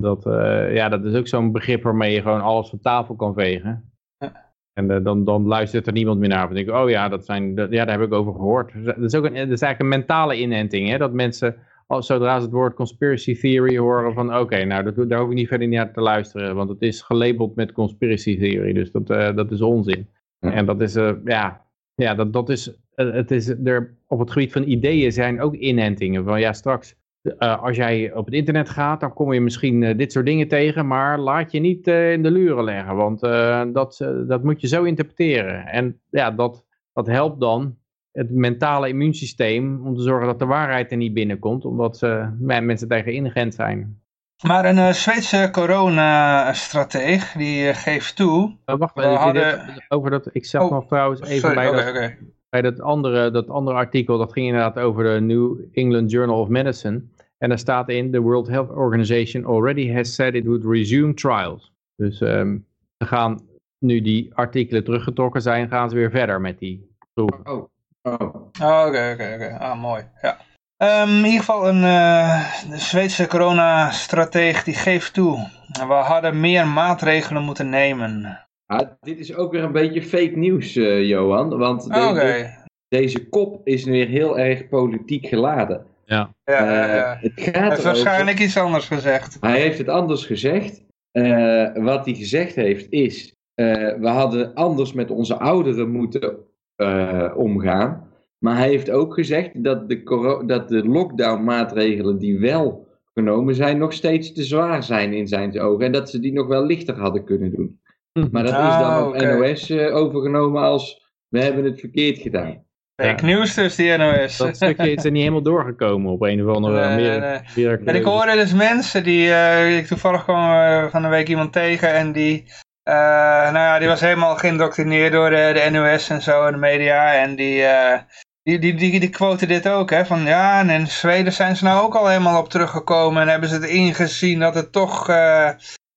C: dat, eh, ja, dat is ook zo'n begrip waarmee je gewoon alles van tafel kan vegen.
B: Ja.
C: En eh, dan, dan luistert er niemand meer naar. Dan denk ik, oh ja, dat zijn, dat, ja, daar heb ik over gehoord. Dat is, ook een, dat is eigenlijk een mentale inenting. Hè? Dat mensen, als, zodra ze het woord conspiracy theory horen, van oké, nou dat, daar hoef ik niet verder naar te luisteren. Want het is gelabeld met conspiracy theory. Dus dat, eh, dat is onzin.
E: Ja.
C: En dat is, eh, ja, ja dat, dat is, eh, het is er, op het gebied van ideeën zijn ook inentingen. Van ja, straks eh, als jij op het internet gaat, dan kom je misschien eh, dit soort dingen tegen, maar laat je niet eh, in de luren leggen, want dat, dat moet je zo interpreteren. En ja, dat, dat helpt dan het mentale immuunsysteem om te zorgen dat de waarheid er niet binnenkomt, omdat ze, men- mensen tegen ingeënt zijn.
B: Maar een Zweedse coronastrateeg die geeft toe.
C: Wacht,
B: We hadden-
C: over dat, ik zag
B: Oh,
C: nog trouwens even
B: Sorry,
C: bij,
B: oké,
C: dat,
B: oké.
C: Bij dat, andere, dat andere artikel, dat ging inderdaad over de New England Journal of Medicine. En daar staat in, the World Health Organization already has said it would resume trials. Dus ehm, ze gaan, nu die artikelen teruggetrokken zijn, gaan ze weer verder met die proeven.
E: Oh, oh.
B: Oh, Oké, oké, oké. Ah, mooi. Ja. Ehm, in ieder geval een eh, de Zweedse coronastrateeg die geeft toe. We hadden meer maatregelen moeten nemen.
E: Ah, dit is ook weer een beetje fake nieuws, eh, Johan. Want de- deze kop is weer heel erg politiek geladen.
C: Ja.
B: Ja,
E: Eh,
B: ja, ja.
E: Het
B: Hij
E: gaat
B: heeft
E: erover,
B: waarschijnlijk iets anders gezegd.
E: hij heeft het anders gezegd. Eh, wat hij gezegd heeft is, eh, we hadden anders met onze ouderen moeten eh, omgaan. Maar hij heeft ook gezegd dat de, dat de lockdown maatregelen die wel genomen zijn, nog steeds te zwaar zijn in zijn ogen. En dat ze die nog wel lichter hadden kunnen doen. Maar dat is dan
B: Ah,
E: op
B: oké.
E: NOS eh, overgenomen als, we hebben het verkeerd gedaan.
B: Fake nieuws dus, die NOS.
C: Dat stukje is er niet helemaal doorgekomen op een of andere meer-
B: En ik hoorde dus mensen die, eh, ik toevallig kwam eh, van een week iemand tegen en die, eh, nou ja, die was helemaal geïndoctrineerd door de, de NOS en zo en de media en die, eh, die, die, die, die quoten dit ook, hè, van ja, en in Zweden zijn ze nou ook al helemaal op teruggekomen en hebben ze het ingezien dat het toch eh,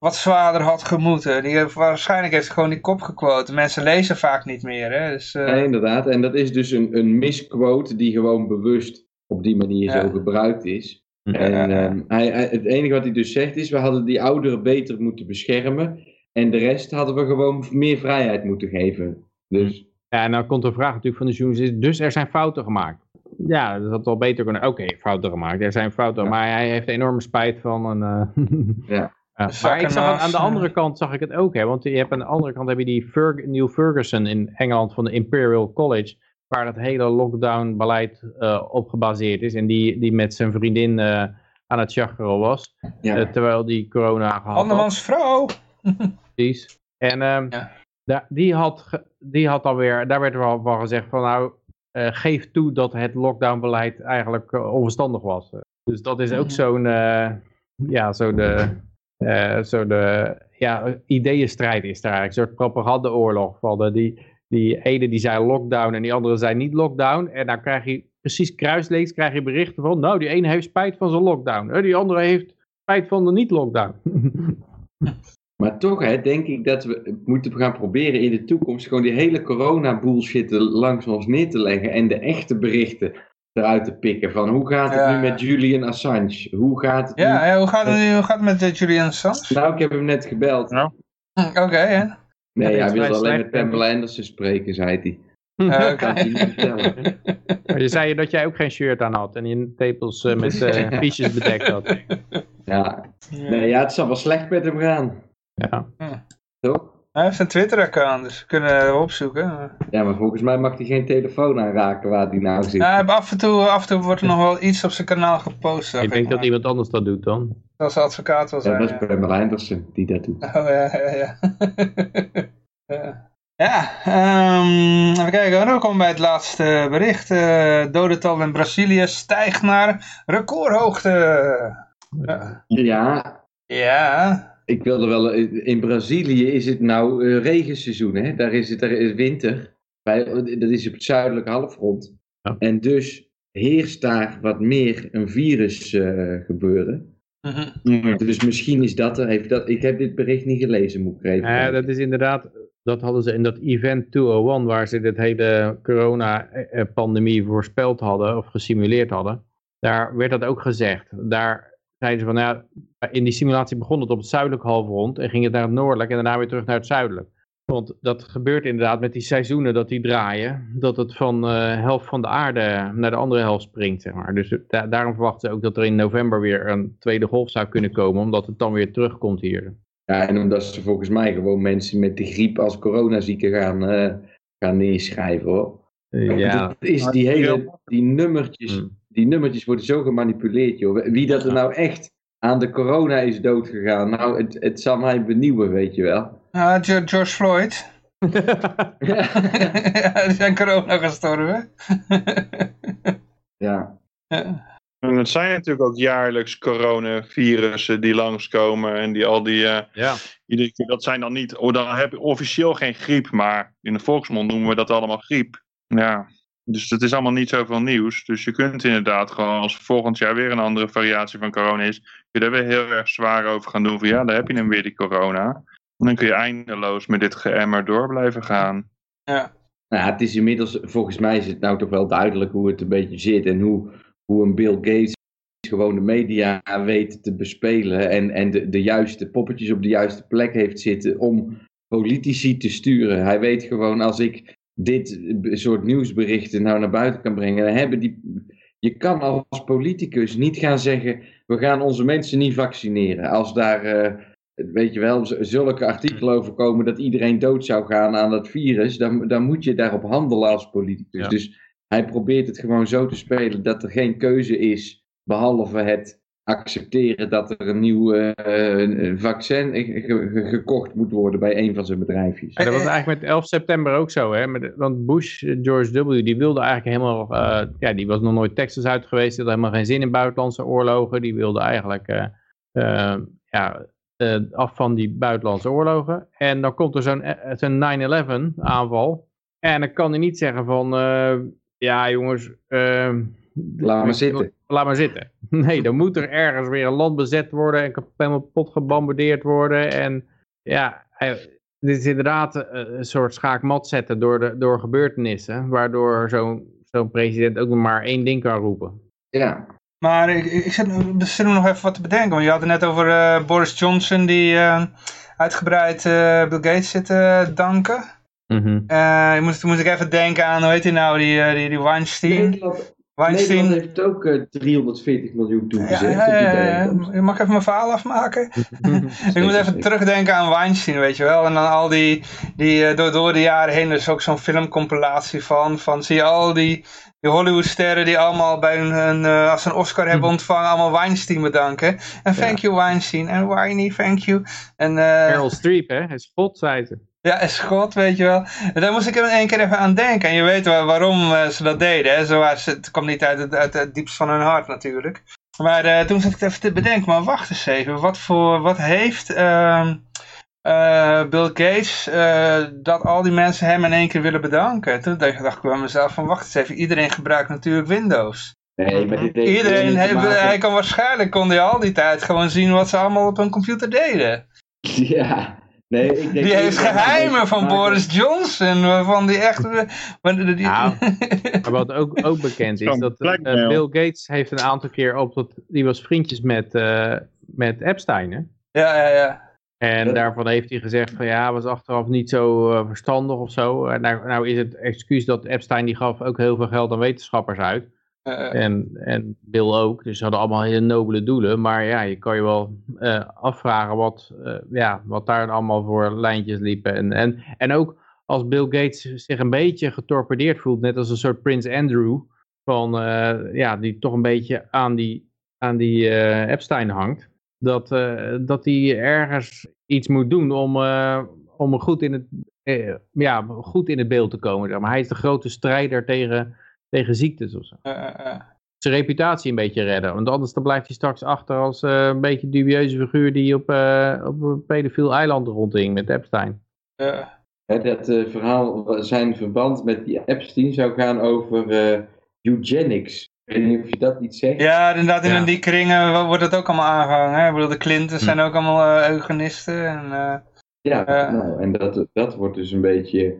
B: wat zwaarder had gemoeten. Die, heeft- waarschijnlijk heeft ze gewoon die kop gequote. Mensen lezen vaak niet meer, hè, dus... eh,
E: Ja, inderdaad. En dat is dus een, een misquote die gewoon bewust op die manier
B: Ja.
E: zo gebruikt is.
C: Ja,
E: En ehm, hij, hij- het enige wat hij dus zegt is, we hadden die ouderen beter moeten beschermen. En de rest hadden we gewoon meer vrijheid moeten geven. Dus
C: Ja, en dan komt de vraag natuurlijk van de journalist, dus er zijn fouten gemaakt. Ja, dat had wel beter kunnen. Oké, fouten gemaakt, er zijn fouten,
E: Ja.
C: maar hij heeft enorme spijt van. En, eh,
E: Ja.
C: Ja, maar ik zag aan, de
B: eh.
C: andere kant zag ik het ook, hè, want je hebt aan de andere kant heb je die Ferg Neil Ferguson in Engeland van de Imperial College, waar het hele lockdown-beleid eh, op gebaseerd is en die, die met zijn vriendin eh, aan het chageren was,
E: ja.
C: terwijl die corona gehad had.
B: Andermans vrouw!
C: Precies. En ehm,
B: Ja.
C: da- die, had, die had alweer, daar werd wel van gezegd van nou, eh, geef toe dat het lockdownbeleid eigenlijk eh, onverstandig was. Dus dat is ook
B: Mhm.
C: zo'n, eh, ja, zo de, zo de ja, ideeënstrijd is daar eigenlijk. Een soort propagandaoorlog. Van die, die ene die zei lockdown en die andere zei niet lockdown. En dan krijg je precies kruislees, krijg je berichten van, nou die ene heeft spijt van zijn lockdown. Eh, Die andere heeft spijt van de niet-lockdown.
E: Maar toch hè, denk ik dat we moeten gaan proberen in de toekomst gewoon die hele corona bullshit langs ons neer te leggen. En de echte berichten eruit te pikken. Van hoe gaat het
B: Ja.
E: nu met Julian Assange? Hoe gaat het nu?
B: Ja, hoe gaat het, nu- hoe gaat het met eh, Julian Assange?
E: Nou, ik heb hem net gebeld.
D: Ja.
B: Hm, Oké, hè?
E: Nee,
C: Ja,
E: hij wilde alleen met Pamela Anderson spreken, zei hij.
B: Eh,
E: niet vertellen.
C: Maar je zei dat jij ook geen shirt aan had en je tepels eh, met eh fiches bedekt had.
E: Ja. Nee, ja, het zal wel slecht met hem gaan.
C: Ja.
E: Toch?
B: Hij heeft een Twitter-account, dus we kunnen hem opzoeken.
E: Ja, maar volgens mij mag hij geen telefoon aanraken waar hij nou zit.
B: Ja, af, en toe, af en toe wordt er nog wel iets op zijn kanaal gepost.
C: Ik denk dat iemand anders dat doet dan.
B: Als advocaat
E: Ja,
B: zijn.
E: dat
B: Ja,
E: is Pamela Anderson die dat doet.
B: Oh ja, ja, ja. ja. Ja, ehm, even kijken. Dan komen we bij het laatste bericht. Eh dodental in Brazilië stijgt naar recordhoogte. Ja.
E: Ja,
B: Ja.
E: Ik wilde wel... In Brazilië is het nou eh, regenseizoen, hè? Daar is het daar is winter. Bij, dat is op het zuidelijke halfrond.
C: Ja.
E: En dus heerst daar wat meer een virus eh, gebeuren.
B: Mhm.
E: Dus misschien is dat er... Heeft dat, ik heb dit bericht niet gelezen, moet ik even
C: Ja, dat is inderdaad, dat hadden ze in dat event 201 waar ze dit hele corona-pandemie voorspeld hadden of gesimuleerd hadden. Daar werd dat ook gezegd. Daar zeiden ze van, nou, ja, in die simulatie begon het op het zuidelijk halfrond en ging het naar het noordelijk en daarna weer terug naar het zuidelijk. Want dat gebeurt inderdaad met die seizoenen dat die draaien, dat het van de helft van de aarde naar de andere helft springt, zeg maar. Dus da- daarom verwachten ze ook dat er in november weer een tweede golf zou kunnen komen, omdat het dan weer terugkomt hier.
E: Ja, en omdat ze volgens mij gewoon mensen met de griep als coronazieken gaan, eh, gaan neerschrijven hoor.
C: Eh, ja,
E: is die hele, die nummertjes,
C: Hmm.
E: Die nummertjes worden zo gemanipuleerd joh. Wie dat er nou echt aan de corona is doodgegaan, nou het, het zal mij benieuwen weet je wel.
B: Ah, Ge- George Floyd. ja, die zijn corona gestorven.
E: ja.
B: Ja.
D: En het zijn natuurlijk ook jaarlijks coronavirussen die langskomen en die al die, eh,
C: ja.
D: iedere keer, dat zijn dan niet, oh, dan heb je officieel geen griep, maar in de volksmond noemen we dat allemaal griep. Ja, dus het is allemaal niet zoveel nieuws. Dus je kunt inderdaad gewoon, als volgend jaar weer een andere variatie van corona is, kun je daar weer heel erg zwaar over gaan doen van ja, daar heb je hem weer die corona. En dan kun je eindeloos met dit geëmmer door blijven gaan.
E: Nou, ja, het is inmiddels, volgens mij is het nou toch wel duidelijk hoe het een beetje zit en hoe, hoe een Bill Gates gewoon de media weet te bespelen en, en de, de juiste poppetjes op de juiste plek heeft zitten om politici te sturen. Hij weet gewoon als ik dit soort nieuwsberichten nou naar buiten kan brengen, dan hebben die, je kan als politicus niet gaan zeggen, we gaan onze mensen niet vaccineren. Als daar, eh, weet je wel, zulke artikelen over komen dat iedereen dood zou gaan aan dat virus, dan, dan moet je daarop handelen als politicus.
C: Ja.
E: Dus hij probeert het gewoon zo te spelen dat er geen keuze is, behalve het accepteren dat er een nieuw eh, vaccin ge- ge- gekocht moet worden bij een van zijn bedrijfjes.
C: En dat was eigenlijk met 11 september ook zo, hè? Met, want Bush, eh, George W., die wilde eigenlijk helemaal, eh, ja, die was nog nooit Texas uit geweest, die had helemaal geen zin in buitenlandse oorlogen, die wilde eigenlijk, eh, eh, ja, eh, af van die buitenlandse oorlogen. En dan komt er zo'n eh, zo'n 9-11 aanval, en dan kan hij niet zeggen van, eh, ja jongens, eh,
E: Laat maar zitten.
C: Laat maar zitten. Nee, dan moet er ergens weer een land bezet worden en helemaal pot gebombardeerd worden. En ja, dit is inderdaad eh, een soort schaakmat zetten door, de, door gebeurtenissen. Waardoor zo'n zo'n president ook nog maar één ding kan roepen.
E: Ja,
B: Maar ik, ik zit, ik zit nog even wat te bedenken. Want je had het net over eh, Boris Johnson die eh, uitgebreid eh, Bill Gates zit te danken. Moet, toen moet ik even denken aan, hoe heet hij nou, die, eh, die, die Weinstein. Weinstein.
E: Nederland heeft ook eh, 340 miljoen
B: Ja,
E: toegezegd.
B: ja, ja, ja. Mag ik even mijn verhaal afmaken? Ik moet even terugdenken aan Weinstein, weet je wel. En dan al die, die eh, door, door de jaren heen, er is ook zo'n filmcompilatie van. Van zie je al die, die Hollywoodsterren die allemaal bij hun, hun, eh, als ze een Oscar hebben ontvangen, allemaal Weinstein bedanken. En thank you Weinstein, en Winey, thank you. En, eh,
C: Meryl Streep, hè? Hij is God, zei ze.
B: Ja, is God, weet je wel. En daar moest ik in één keer even aan denken. En je weet wel waarom eh, ze dat deden. Hè? Zo, het kwam niet uit het, uit het diepst van hun hart natuurlijk. Maar eh, toen zat ik even te bedenken. Maar wacht eens even. Wat, voor, wat heeft ehm, eh, Bill Gates dat al die mensen hem in één keer willen bedanken? Toen dacht ik bij mezelf van wacht eens even. Iedereen gebruikt natuurlijk Windows.
E: Nee, maar dit
B: Iedereen, heeft, hij kan waarschijnlijk kon hij al die tijd gewoon zien wat ze allemaal op hun computer deden.
E: Ja, nee, ik denk
B: Die heeft geheimen van Boris Johnson, waarvan die echt... maar die- die-
C: Nou, Maar wat ook, ook bekend is, dat eh. Bill Gates heeft een aantal keer op dat, die was vriendjes met, eh, met Epstein, hè?
B: ja, ja, ja.
C: En
E: Ja.
C: daarvan heeft hij gezegd van ja, was achteraf niet zo eh, verstandig of zo. En nou, nou is het excuus dat Epstein die gaf ook heel veel geld aan wetenschappers uit.
B: Eh,
C: En, en Bill ook. Dus ze hadden allemaal hele nobele doelen. Maar ja, je kan je wel eh, afvragen wat, eh, ja, wat daar allemaal voor lijntjes liepen. En, en, en ook als Bill Gates zich een beetje getorpedeerd voelt, net als een soort Prins Andrew. Van, ja, die toch een beetje aan die, aan die Epstein hangt. Dat, eh, dat hij ergens iets moet doen om, om goed, in het, ja, goed in het beeld te komen. Maar. Hij is de grote strijder tegen, tegen ziektes of zo
B: eh, eh, eh.
C: zijn reputatie een beetje redden. Want anders dan blijft hij straks achter als eh, een beetje dubieuze figuur die op, eh, op een pedofiel eiland rondhing met Epstein.
B: Eh,
E: Hè, dat eh, verhaal, zijn verband met die Epstein zou gaan over eh, eugenics. Ik weet niet of je dat iets zegt.
B: Ja, inderdaad, in
C: Ja.
B: die kringen wordt het ook allemaal aangehangen. Hè? Ik bedoel, de Clintons zijn ook allemaal eugenisten. En, eh,
E: Ja, nou, en dat, dat wordt dus een beetje.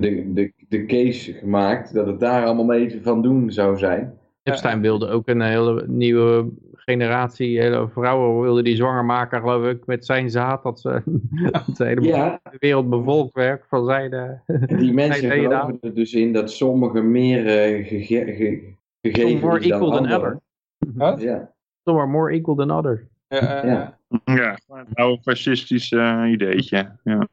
E: De, de, de case gemaakt dat het daar allemaal mee van doen zou zijn.
C: Epstein wilde ook een hele nieuwe generatie, hele vrouwen wilde die zwanger maken, geloof ik, met zijn zaad. Dat ze, dat ze helemaal
E: Ja,
C: de wereld bevolkt werd van zijn... eh,
E: en die mensen geloven er dus in dat sommigen meer eh, gege- ge- gegeven
C: Some more
E: is dan
C: equal than
E: anderen.
B: Wat?
E: Ja.
C: some are more equal than others.
B: Ja, eh,
E: Ja.
D: Ja, gewoon een oude fascistisch eh, ideetje. Ja.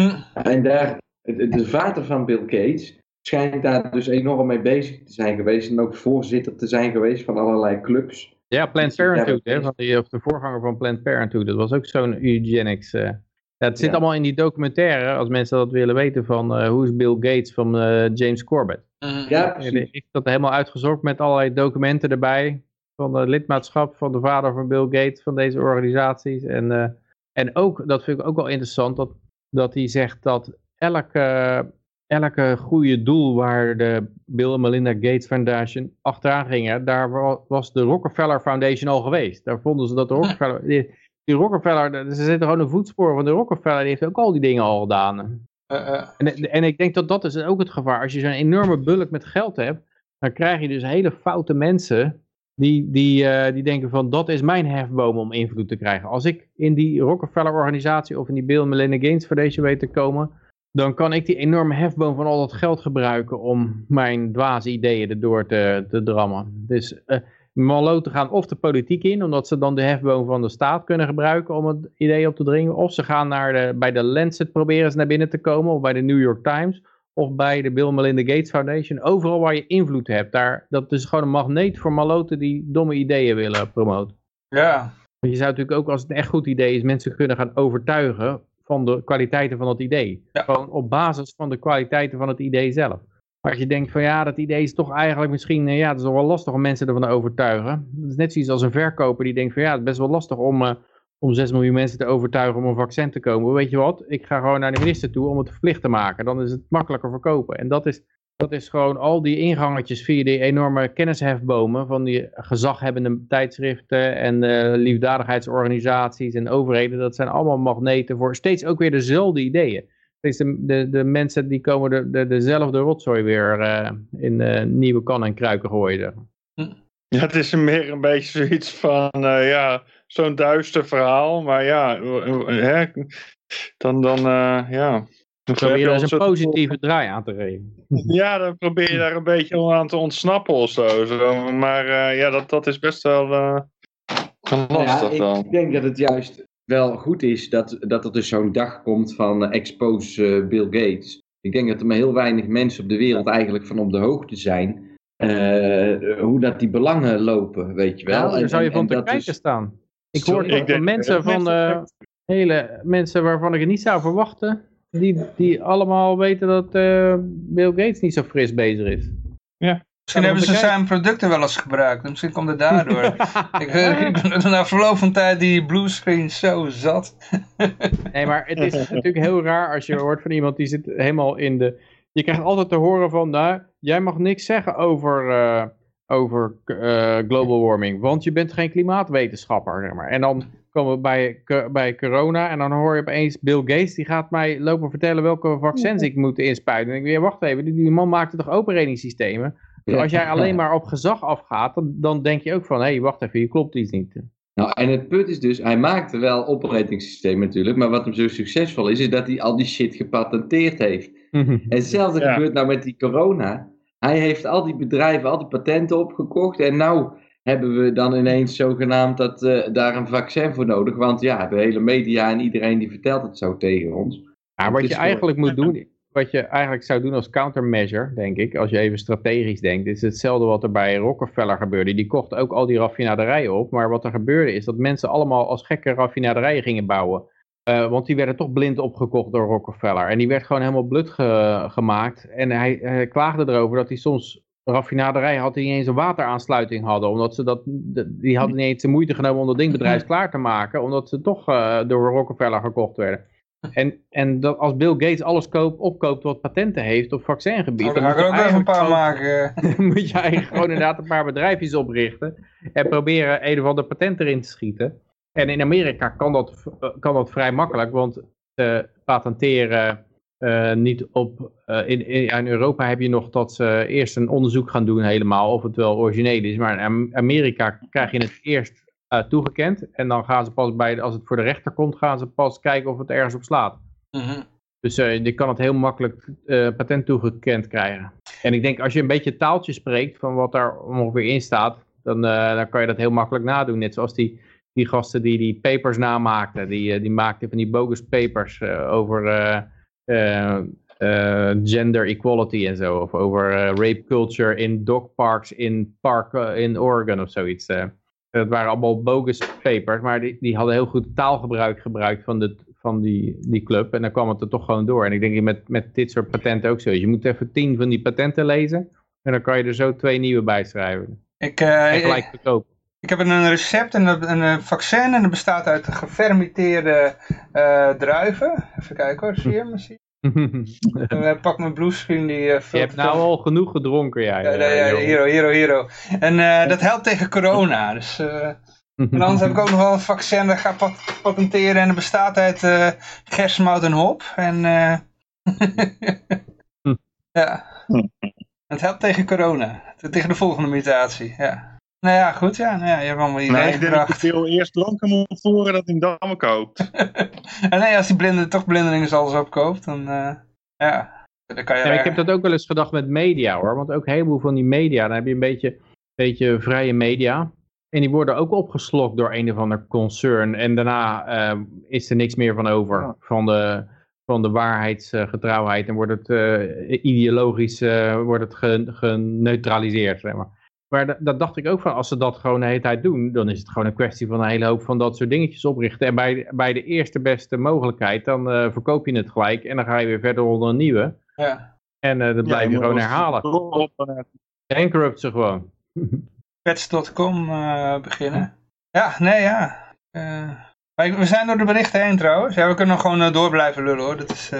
B: Hm.
E: En daar, de, de vader van Bill Gates schijnt daar dus enorm mee bezig te zijn geweest. En ook voorzitter te zijn geweest van allerlei clubs.
C: Ja, Planned
E: Ja,
C: Parenthood, hè, van die, of de voorganger van Planned Parenthood, dat was ook zo'n eugenics. eh. Ja, het zit
E: Ja.
C: allemaal in die documentaire, als mensen dat willen weten, van eh hoe is Bill Gates van eh, James Corbett.
B: Hm.
E: Ja, precies.
C: heeft dat helemaal uitgezocht met allerlei documenten erbij. Van de lidmaatschap van de vader van Bill Gates van deze organisaties. En, eh, en ook, dat vind ik ook wel interessant, dat, dat hij zegt dat elke, elke goede doel waar de Bill en Melinda Gates Foundation achteraan gingen, daar wa- was de Rockefeller Foundation al geweest. Daar vonden ze dat de Rockefeller... Die, die Rockefeller, ze zitten gewoon een voetspoor van de Rockefeller, die heeft ook al die dingen al gedaan. En, en ik denk dat dat is ook het gevaar. Als je zo'n enorme bulk met geld hebt, dan krijg je dus hele foute mensen die, die, eh, die denken van dat is mijn hefboom om invloed te krijgen. Als ik in die Rockefeller organisatie of in die Bill Melinda Gates Foundation weet te komen, dan kan ik die enorme hefboom van al dat geld gebruiken om mijn dwaze ideeën erdoor te, te drammen. Dus uh, maloten gaan of de politiek in, omdat ze dan de hefboom van de staat kunnen gebruiken om het idee op te dringen. Of ze gaan naar de, bij de Lancet proberen ze naar binnen te komen, of bij de New York Times, of bij de Bill Melinda Gates Foundation. Overal waar je invloed hebt, daar, dat is gewoon een magneet voor maloten die domme ideeën willen promoten.
B: Ja.
C: Want je zou natuurlijk ook, als het een echt goed idee is, mensen kunnen gaan overtuigen van de kwaliteiten van het idee.
B: Ja.
C: Gewoon op basis van de kwaliteiten van het idee zelf. Maar als je denkt van ja, dat idee is toch eigenlijk misschien, eh, ja, het is wel lastig om mensen ervan te overtuigen. Dat is net zoiets als een verkoper die denkt van ja, het is best wel lastig om, uh, om 6 miljoen mensen te overtuigen om een vaccin te komen. Weet je wat, ik ga gewoon naar de minister toe om het verplicht te maken. Dan is het makkelijker verkopen. En dat is, dat is gewoon al die ingangetjes via die enorme kennishefbomen van die gezaghebbende tijdschriften en uh, liefdadigheidsorganisaties en overheden. Dat zijn allemaal magneten voor steeds ook weer dezelfde ideeën. Steeds de, de, de mensen die komen de, de, dezelfde rotzooi weer uh, in uh, nieuwe kannen en kruiken gooien.
F: Ja, het is meer een beetje zoiets van, ja, zo'n duister verhaal. Maar ja, hè, dan, dan ja...
C: Dan probeer je er eens een positieve draai aan te geven.
F: Ja, dan probeer je daar een beetje aan te ontsnappen of zo. zo. Maar uh, ja, dat, dat is best wel uh, lastig
E: ja,
F: dan.
E: Ik denk dat het juist wel goed is dat, dat er dus zo'n dag komt van uh, expose Bill Gates. Ik denk dat er maar heel weinig mensen op de wereld eigenlijk van op de hoogte zijn. hoe dat die belangen lopen, weet je wel.
C: Ja, daar zou je van te kijken is... staan. Ik hoor ik denk, mensen van hele mensen waarvan ik het niet zou verwachten die, die allemaal weten dat uh, Bill Gates niet zo fris bezig is.
F: Ja.
B: Misschien hebben ze zijn producten wel eens gebruikt. Misschien komt het daardoor. ik, ik ben na verloop van tijd die bluescreen zo zat.
C: nee, maar het is natuurlijk heel raar als je hoort van iemand die zit helemaal in de... Je krijgt altijd te horen van, nou, jij mag niks zeggen over, uh, over uh, global warming, want je bent geen klimaatwetenschapper, zeg maar. En dan komen we bij, bij corona en dan hoor je opeens Bill Gates, die gaat mij lopen vertellen welke vaccins ik moet inspuiten. En ik weer, wacht even, die man maakte toch opereringssystemen? Dus als jij alleen maar op gezag afgaat, dan, dan denk je ook van, hé, hey, wacht even, hier klopt iets niet.
E: Nou, en het punt is dus, hij maakte wel operatingsystemen natuurlijk, maar wat hem zo succesvol is, is dat hij al die shit gepatenteerd heeft. en hetzelfde ja. gebeurt nou met die corona. Hij heeft al die bedrijven, al die patenten opgekocht en nou hebben we dan ineens zogenaamd dat, uh, daar een vaccin voor nodig. Want ja, de hele media en iedereen die vertelt het zo tegen ons.
C: Ja, wat je eigenlijk moet doen, wat je eigenlijk zou doen als countermeasure, denk ik, als je even strategisch denkt, is hetzelfde wat er bij Rockefeller gebeurde. Die kocht ook al die raffinaderijen op, maar wat er gebeurde is dat mensen allemaal als gekke raffinaderijen gingen bouwen. Uh, want die werden toch blind opgekocht door Rockefeller. En die werd gewoon helemaal blut ge gemaakt. En hij, hij klaagde erover dat hij soms raffinaderij had die niet eens een wateraansluiting hadden. Omdat ze dat, die hadden niet eens de moeite genomen om dat ding bedrijf klaar te maken. Omdat ze toch uh, door Rockefeller gekocht werden. En, en dat als Bill Gates alles koop, opkoopt wat patenten heeft op vaccingebied.
B: Oh, dan ga ik er ook even een paar maken.
C: moet je eigenlijk gewoon inderdaad een paar bedrijfjes oprichten. En proberen een of ander patent erin te schieten. En in Amerika kan dat, kan dat vrij makkelijk. Want uh, patenteren uh, niet op, uh, in, in, in, Europa heb je nog dat ze eerst een onderzoek gaan doen helemaal of het wel origineel is. Maar in Amerika krijg je het eerst uh, toegekend en dan gaan ze pas bij, als het voor de rechter komt, gaan ze pas kijken of het ergens op slaat.
B: -hmm.
C: Dus je kan het heel makkelijk patent toegekend krijgen. En ik denk als je een beetje taaltje spreekt van wat daar ongeveer in staat, dan, dan kan je dat heel makkelijk nadoen. Net zoals die, die gasten die die papers namaakten, die, die maakten van die bogus papers over... Uh, uh, gender equality en zo. Of over rape culture in dog parks in, park, in Oregon of zoiets. dat waren allemaal bogus papers, maar die, die hadden heel goed taalgebruik gebruikt van, de, van die, die club. En dan kwam het er toch gewoon door. En ik denk met, met dit soort patenten ook zo. Je moet even tien van die patenten lezen. En dan kan je er zo twee nieuwe bij schrijven.
B: Ik, en
C: gelijk verkopen.
B: Ik heb een recept, en een, een vaccin en dat bestaat uit gefermenteerde druiven. Even kijken hoor, zie je hem? Zie ik pak mijn bluescreen die... Uh,
C: je hebt nou al genoeg gedronken, ja.
B: Ja, ja, ja hero, hero, hero. En uh, dat helpt tegen corona. Dus, uh, en anders heb ik ook nog wel een vaccin dat ga pat patenteren en dat bestaat uit uh, gerstmout en hop. En ja, het helpt tegen corona. Tegen de volgende mutatie, ja. Nou ja, goed, ja. Nou ja je hebt allemaal ideeën
F: nee, ik denk dat je veel eerst dranken moet voeren dat hij dammen koopt.
B: en nee, als die blinde, toch blindelingen alles opkoopt, dan... Uh... Ja, dan kan je
C: Ja, ik heb dat ook wel eens gedacht met media hoor. Want ook een heleboel van die media, dan heb je een beetje, beetje vrije media. En die worden ook opgeslokt door een of ander concern. En daarna eh, is er niks meer van over.
F: Ja.
C: Van de, van de waarheidsgetrouwheid. En wordt het eh, ideologisch eh, wordt het ge- geneutraliseerd. Zeg maar maar da- dat dacht ik ook van, als ze dat gewoon de hele tijd doen, dan is het gewoon een kwestie van een hele hoop van dat soort dingetjes oprichten. En bij, bij de eerste beste mogelijkheid, dan eh, verkoop je het gelijk en dan ga je weer verder onder een nieuwe.
B: ja.
C: En eh, dat blijf je gewoon herhalen. En corrupt ze gewoon.
B: Pets.com eh, beginnen. Ja, nee, ja. Eh, maar ik- we zijn door de berichten heen trouwens. Ja, we kunnen nog gewoon eh, door blijven lullen hoor. Dat is,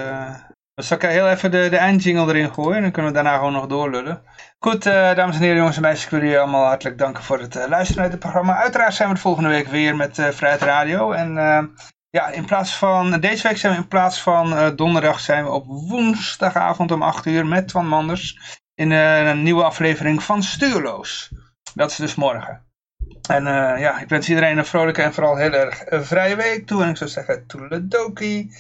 B: dan zal ik heel even de, de eindjingle erin gooien. Dan kunnen we daarna gewoon nog doorlullen. Goed, eh, dames en heren, jongens en meisjes. Ik wil jullie allemaal hartelijk danken voor het eh, luisteren naar dit programma. Uiteraard zijn we de volgende week weer met eh Vrijheid Radio. En ja, in plaats van, deze week zijn we in plaats van donderdag zijn we op woensdagavond om 8 uur met Twan Manders. In een nieuwe aflevering van Stuurloos. Dat is dus morgen. En eh, ja, ik wens iedereen een vrolijke en vooral heel erg vrije week toe. En ik zou zeggen, toedeledokie.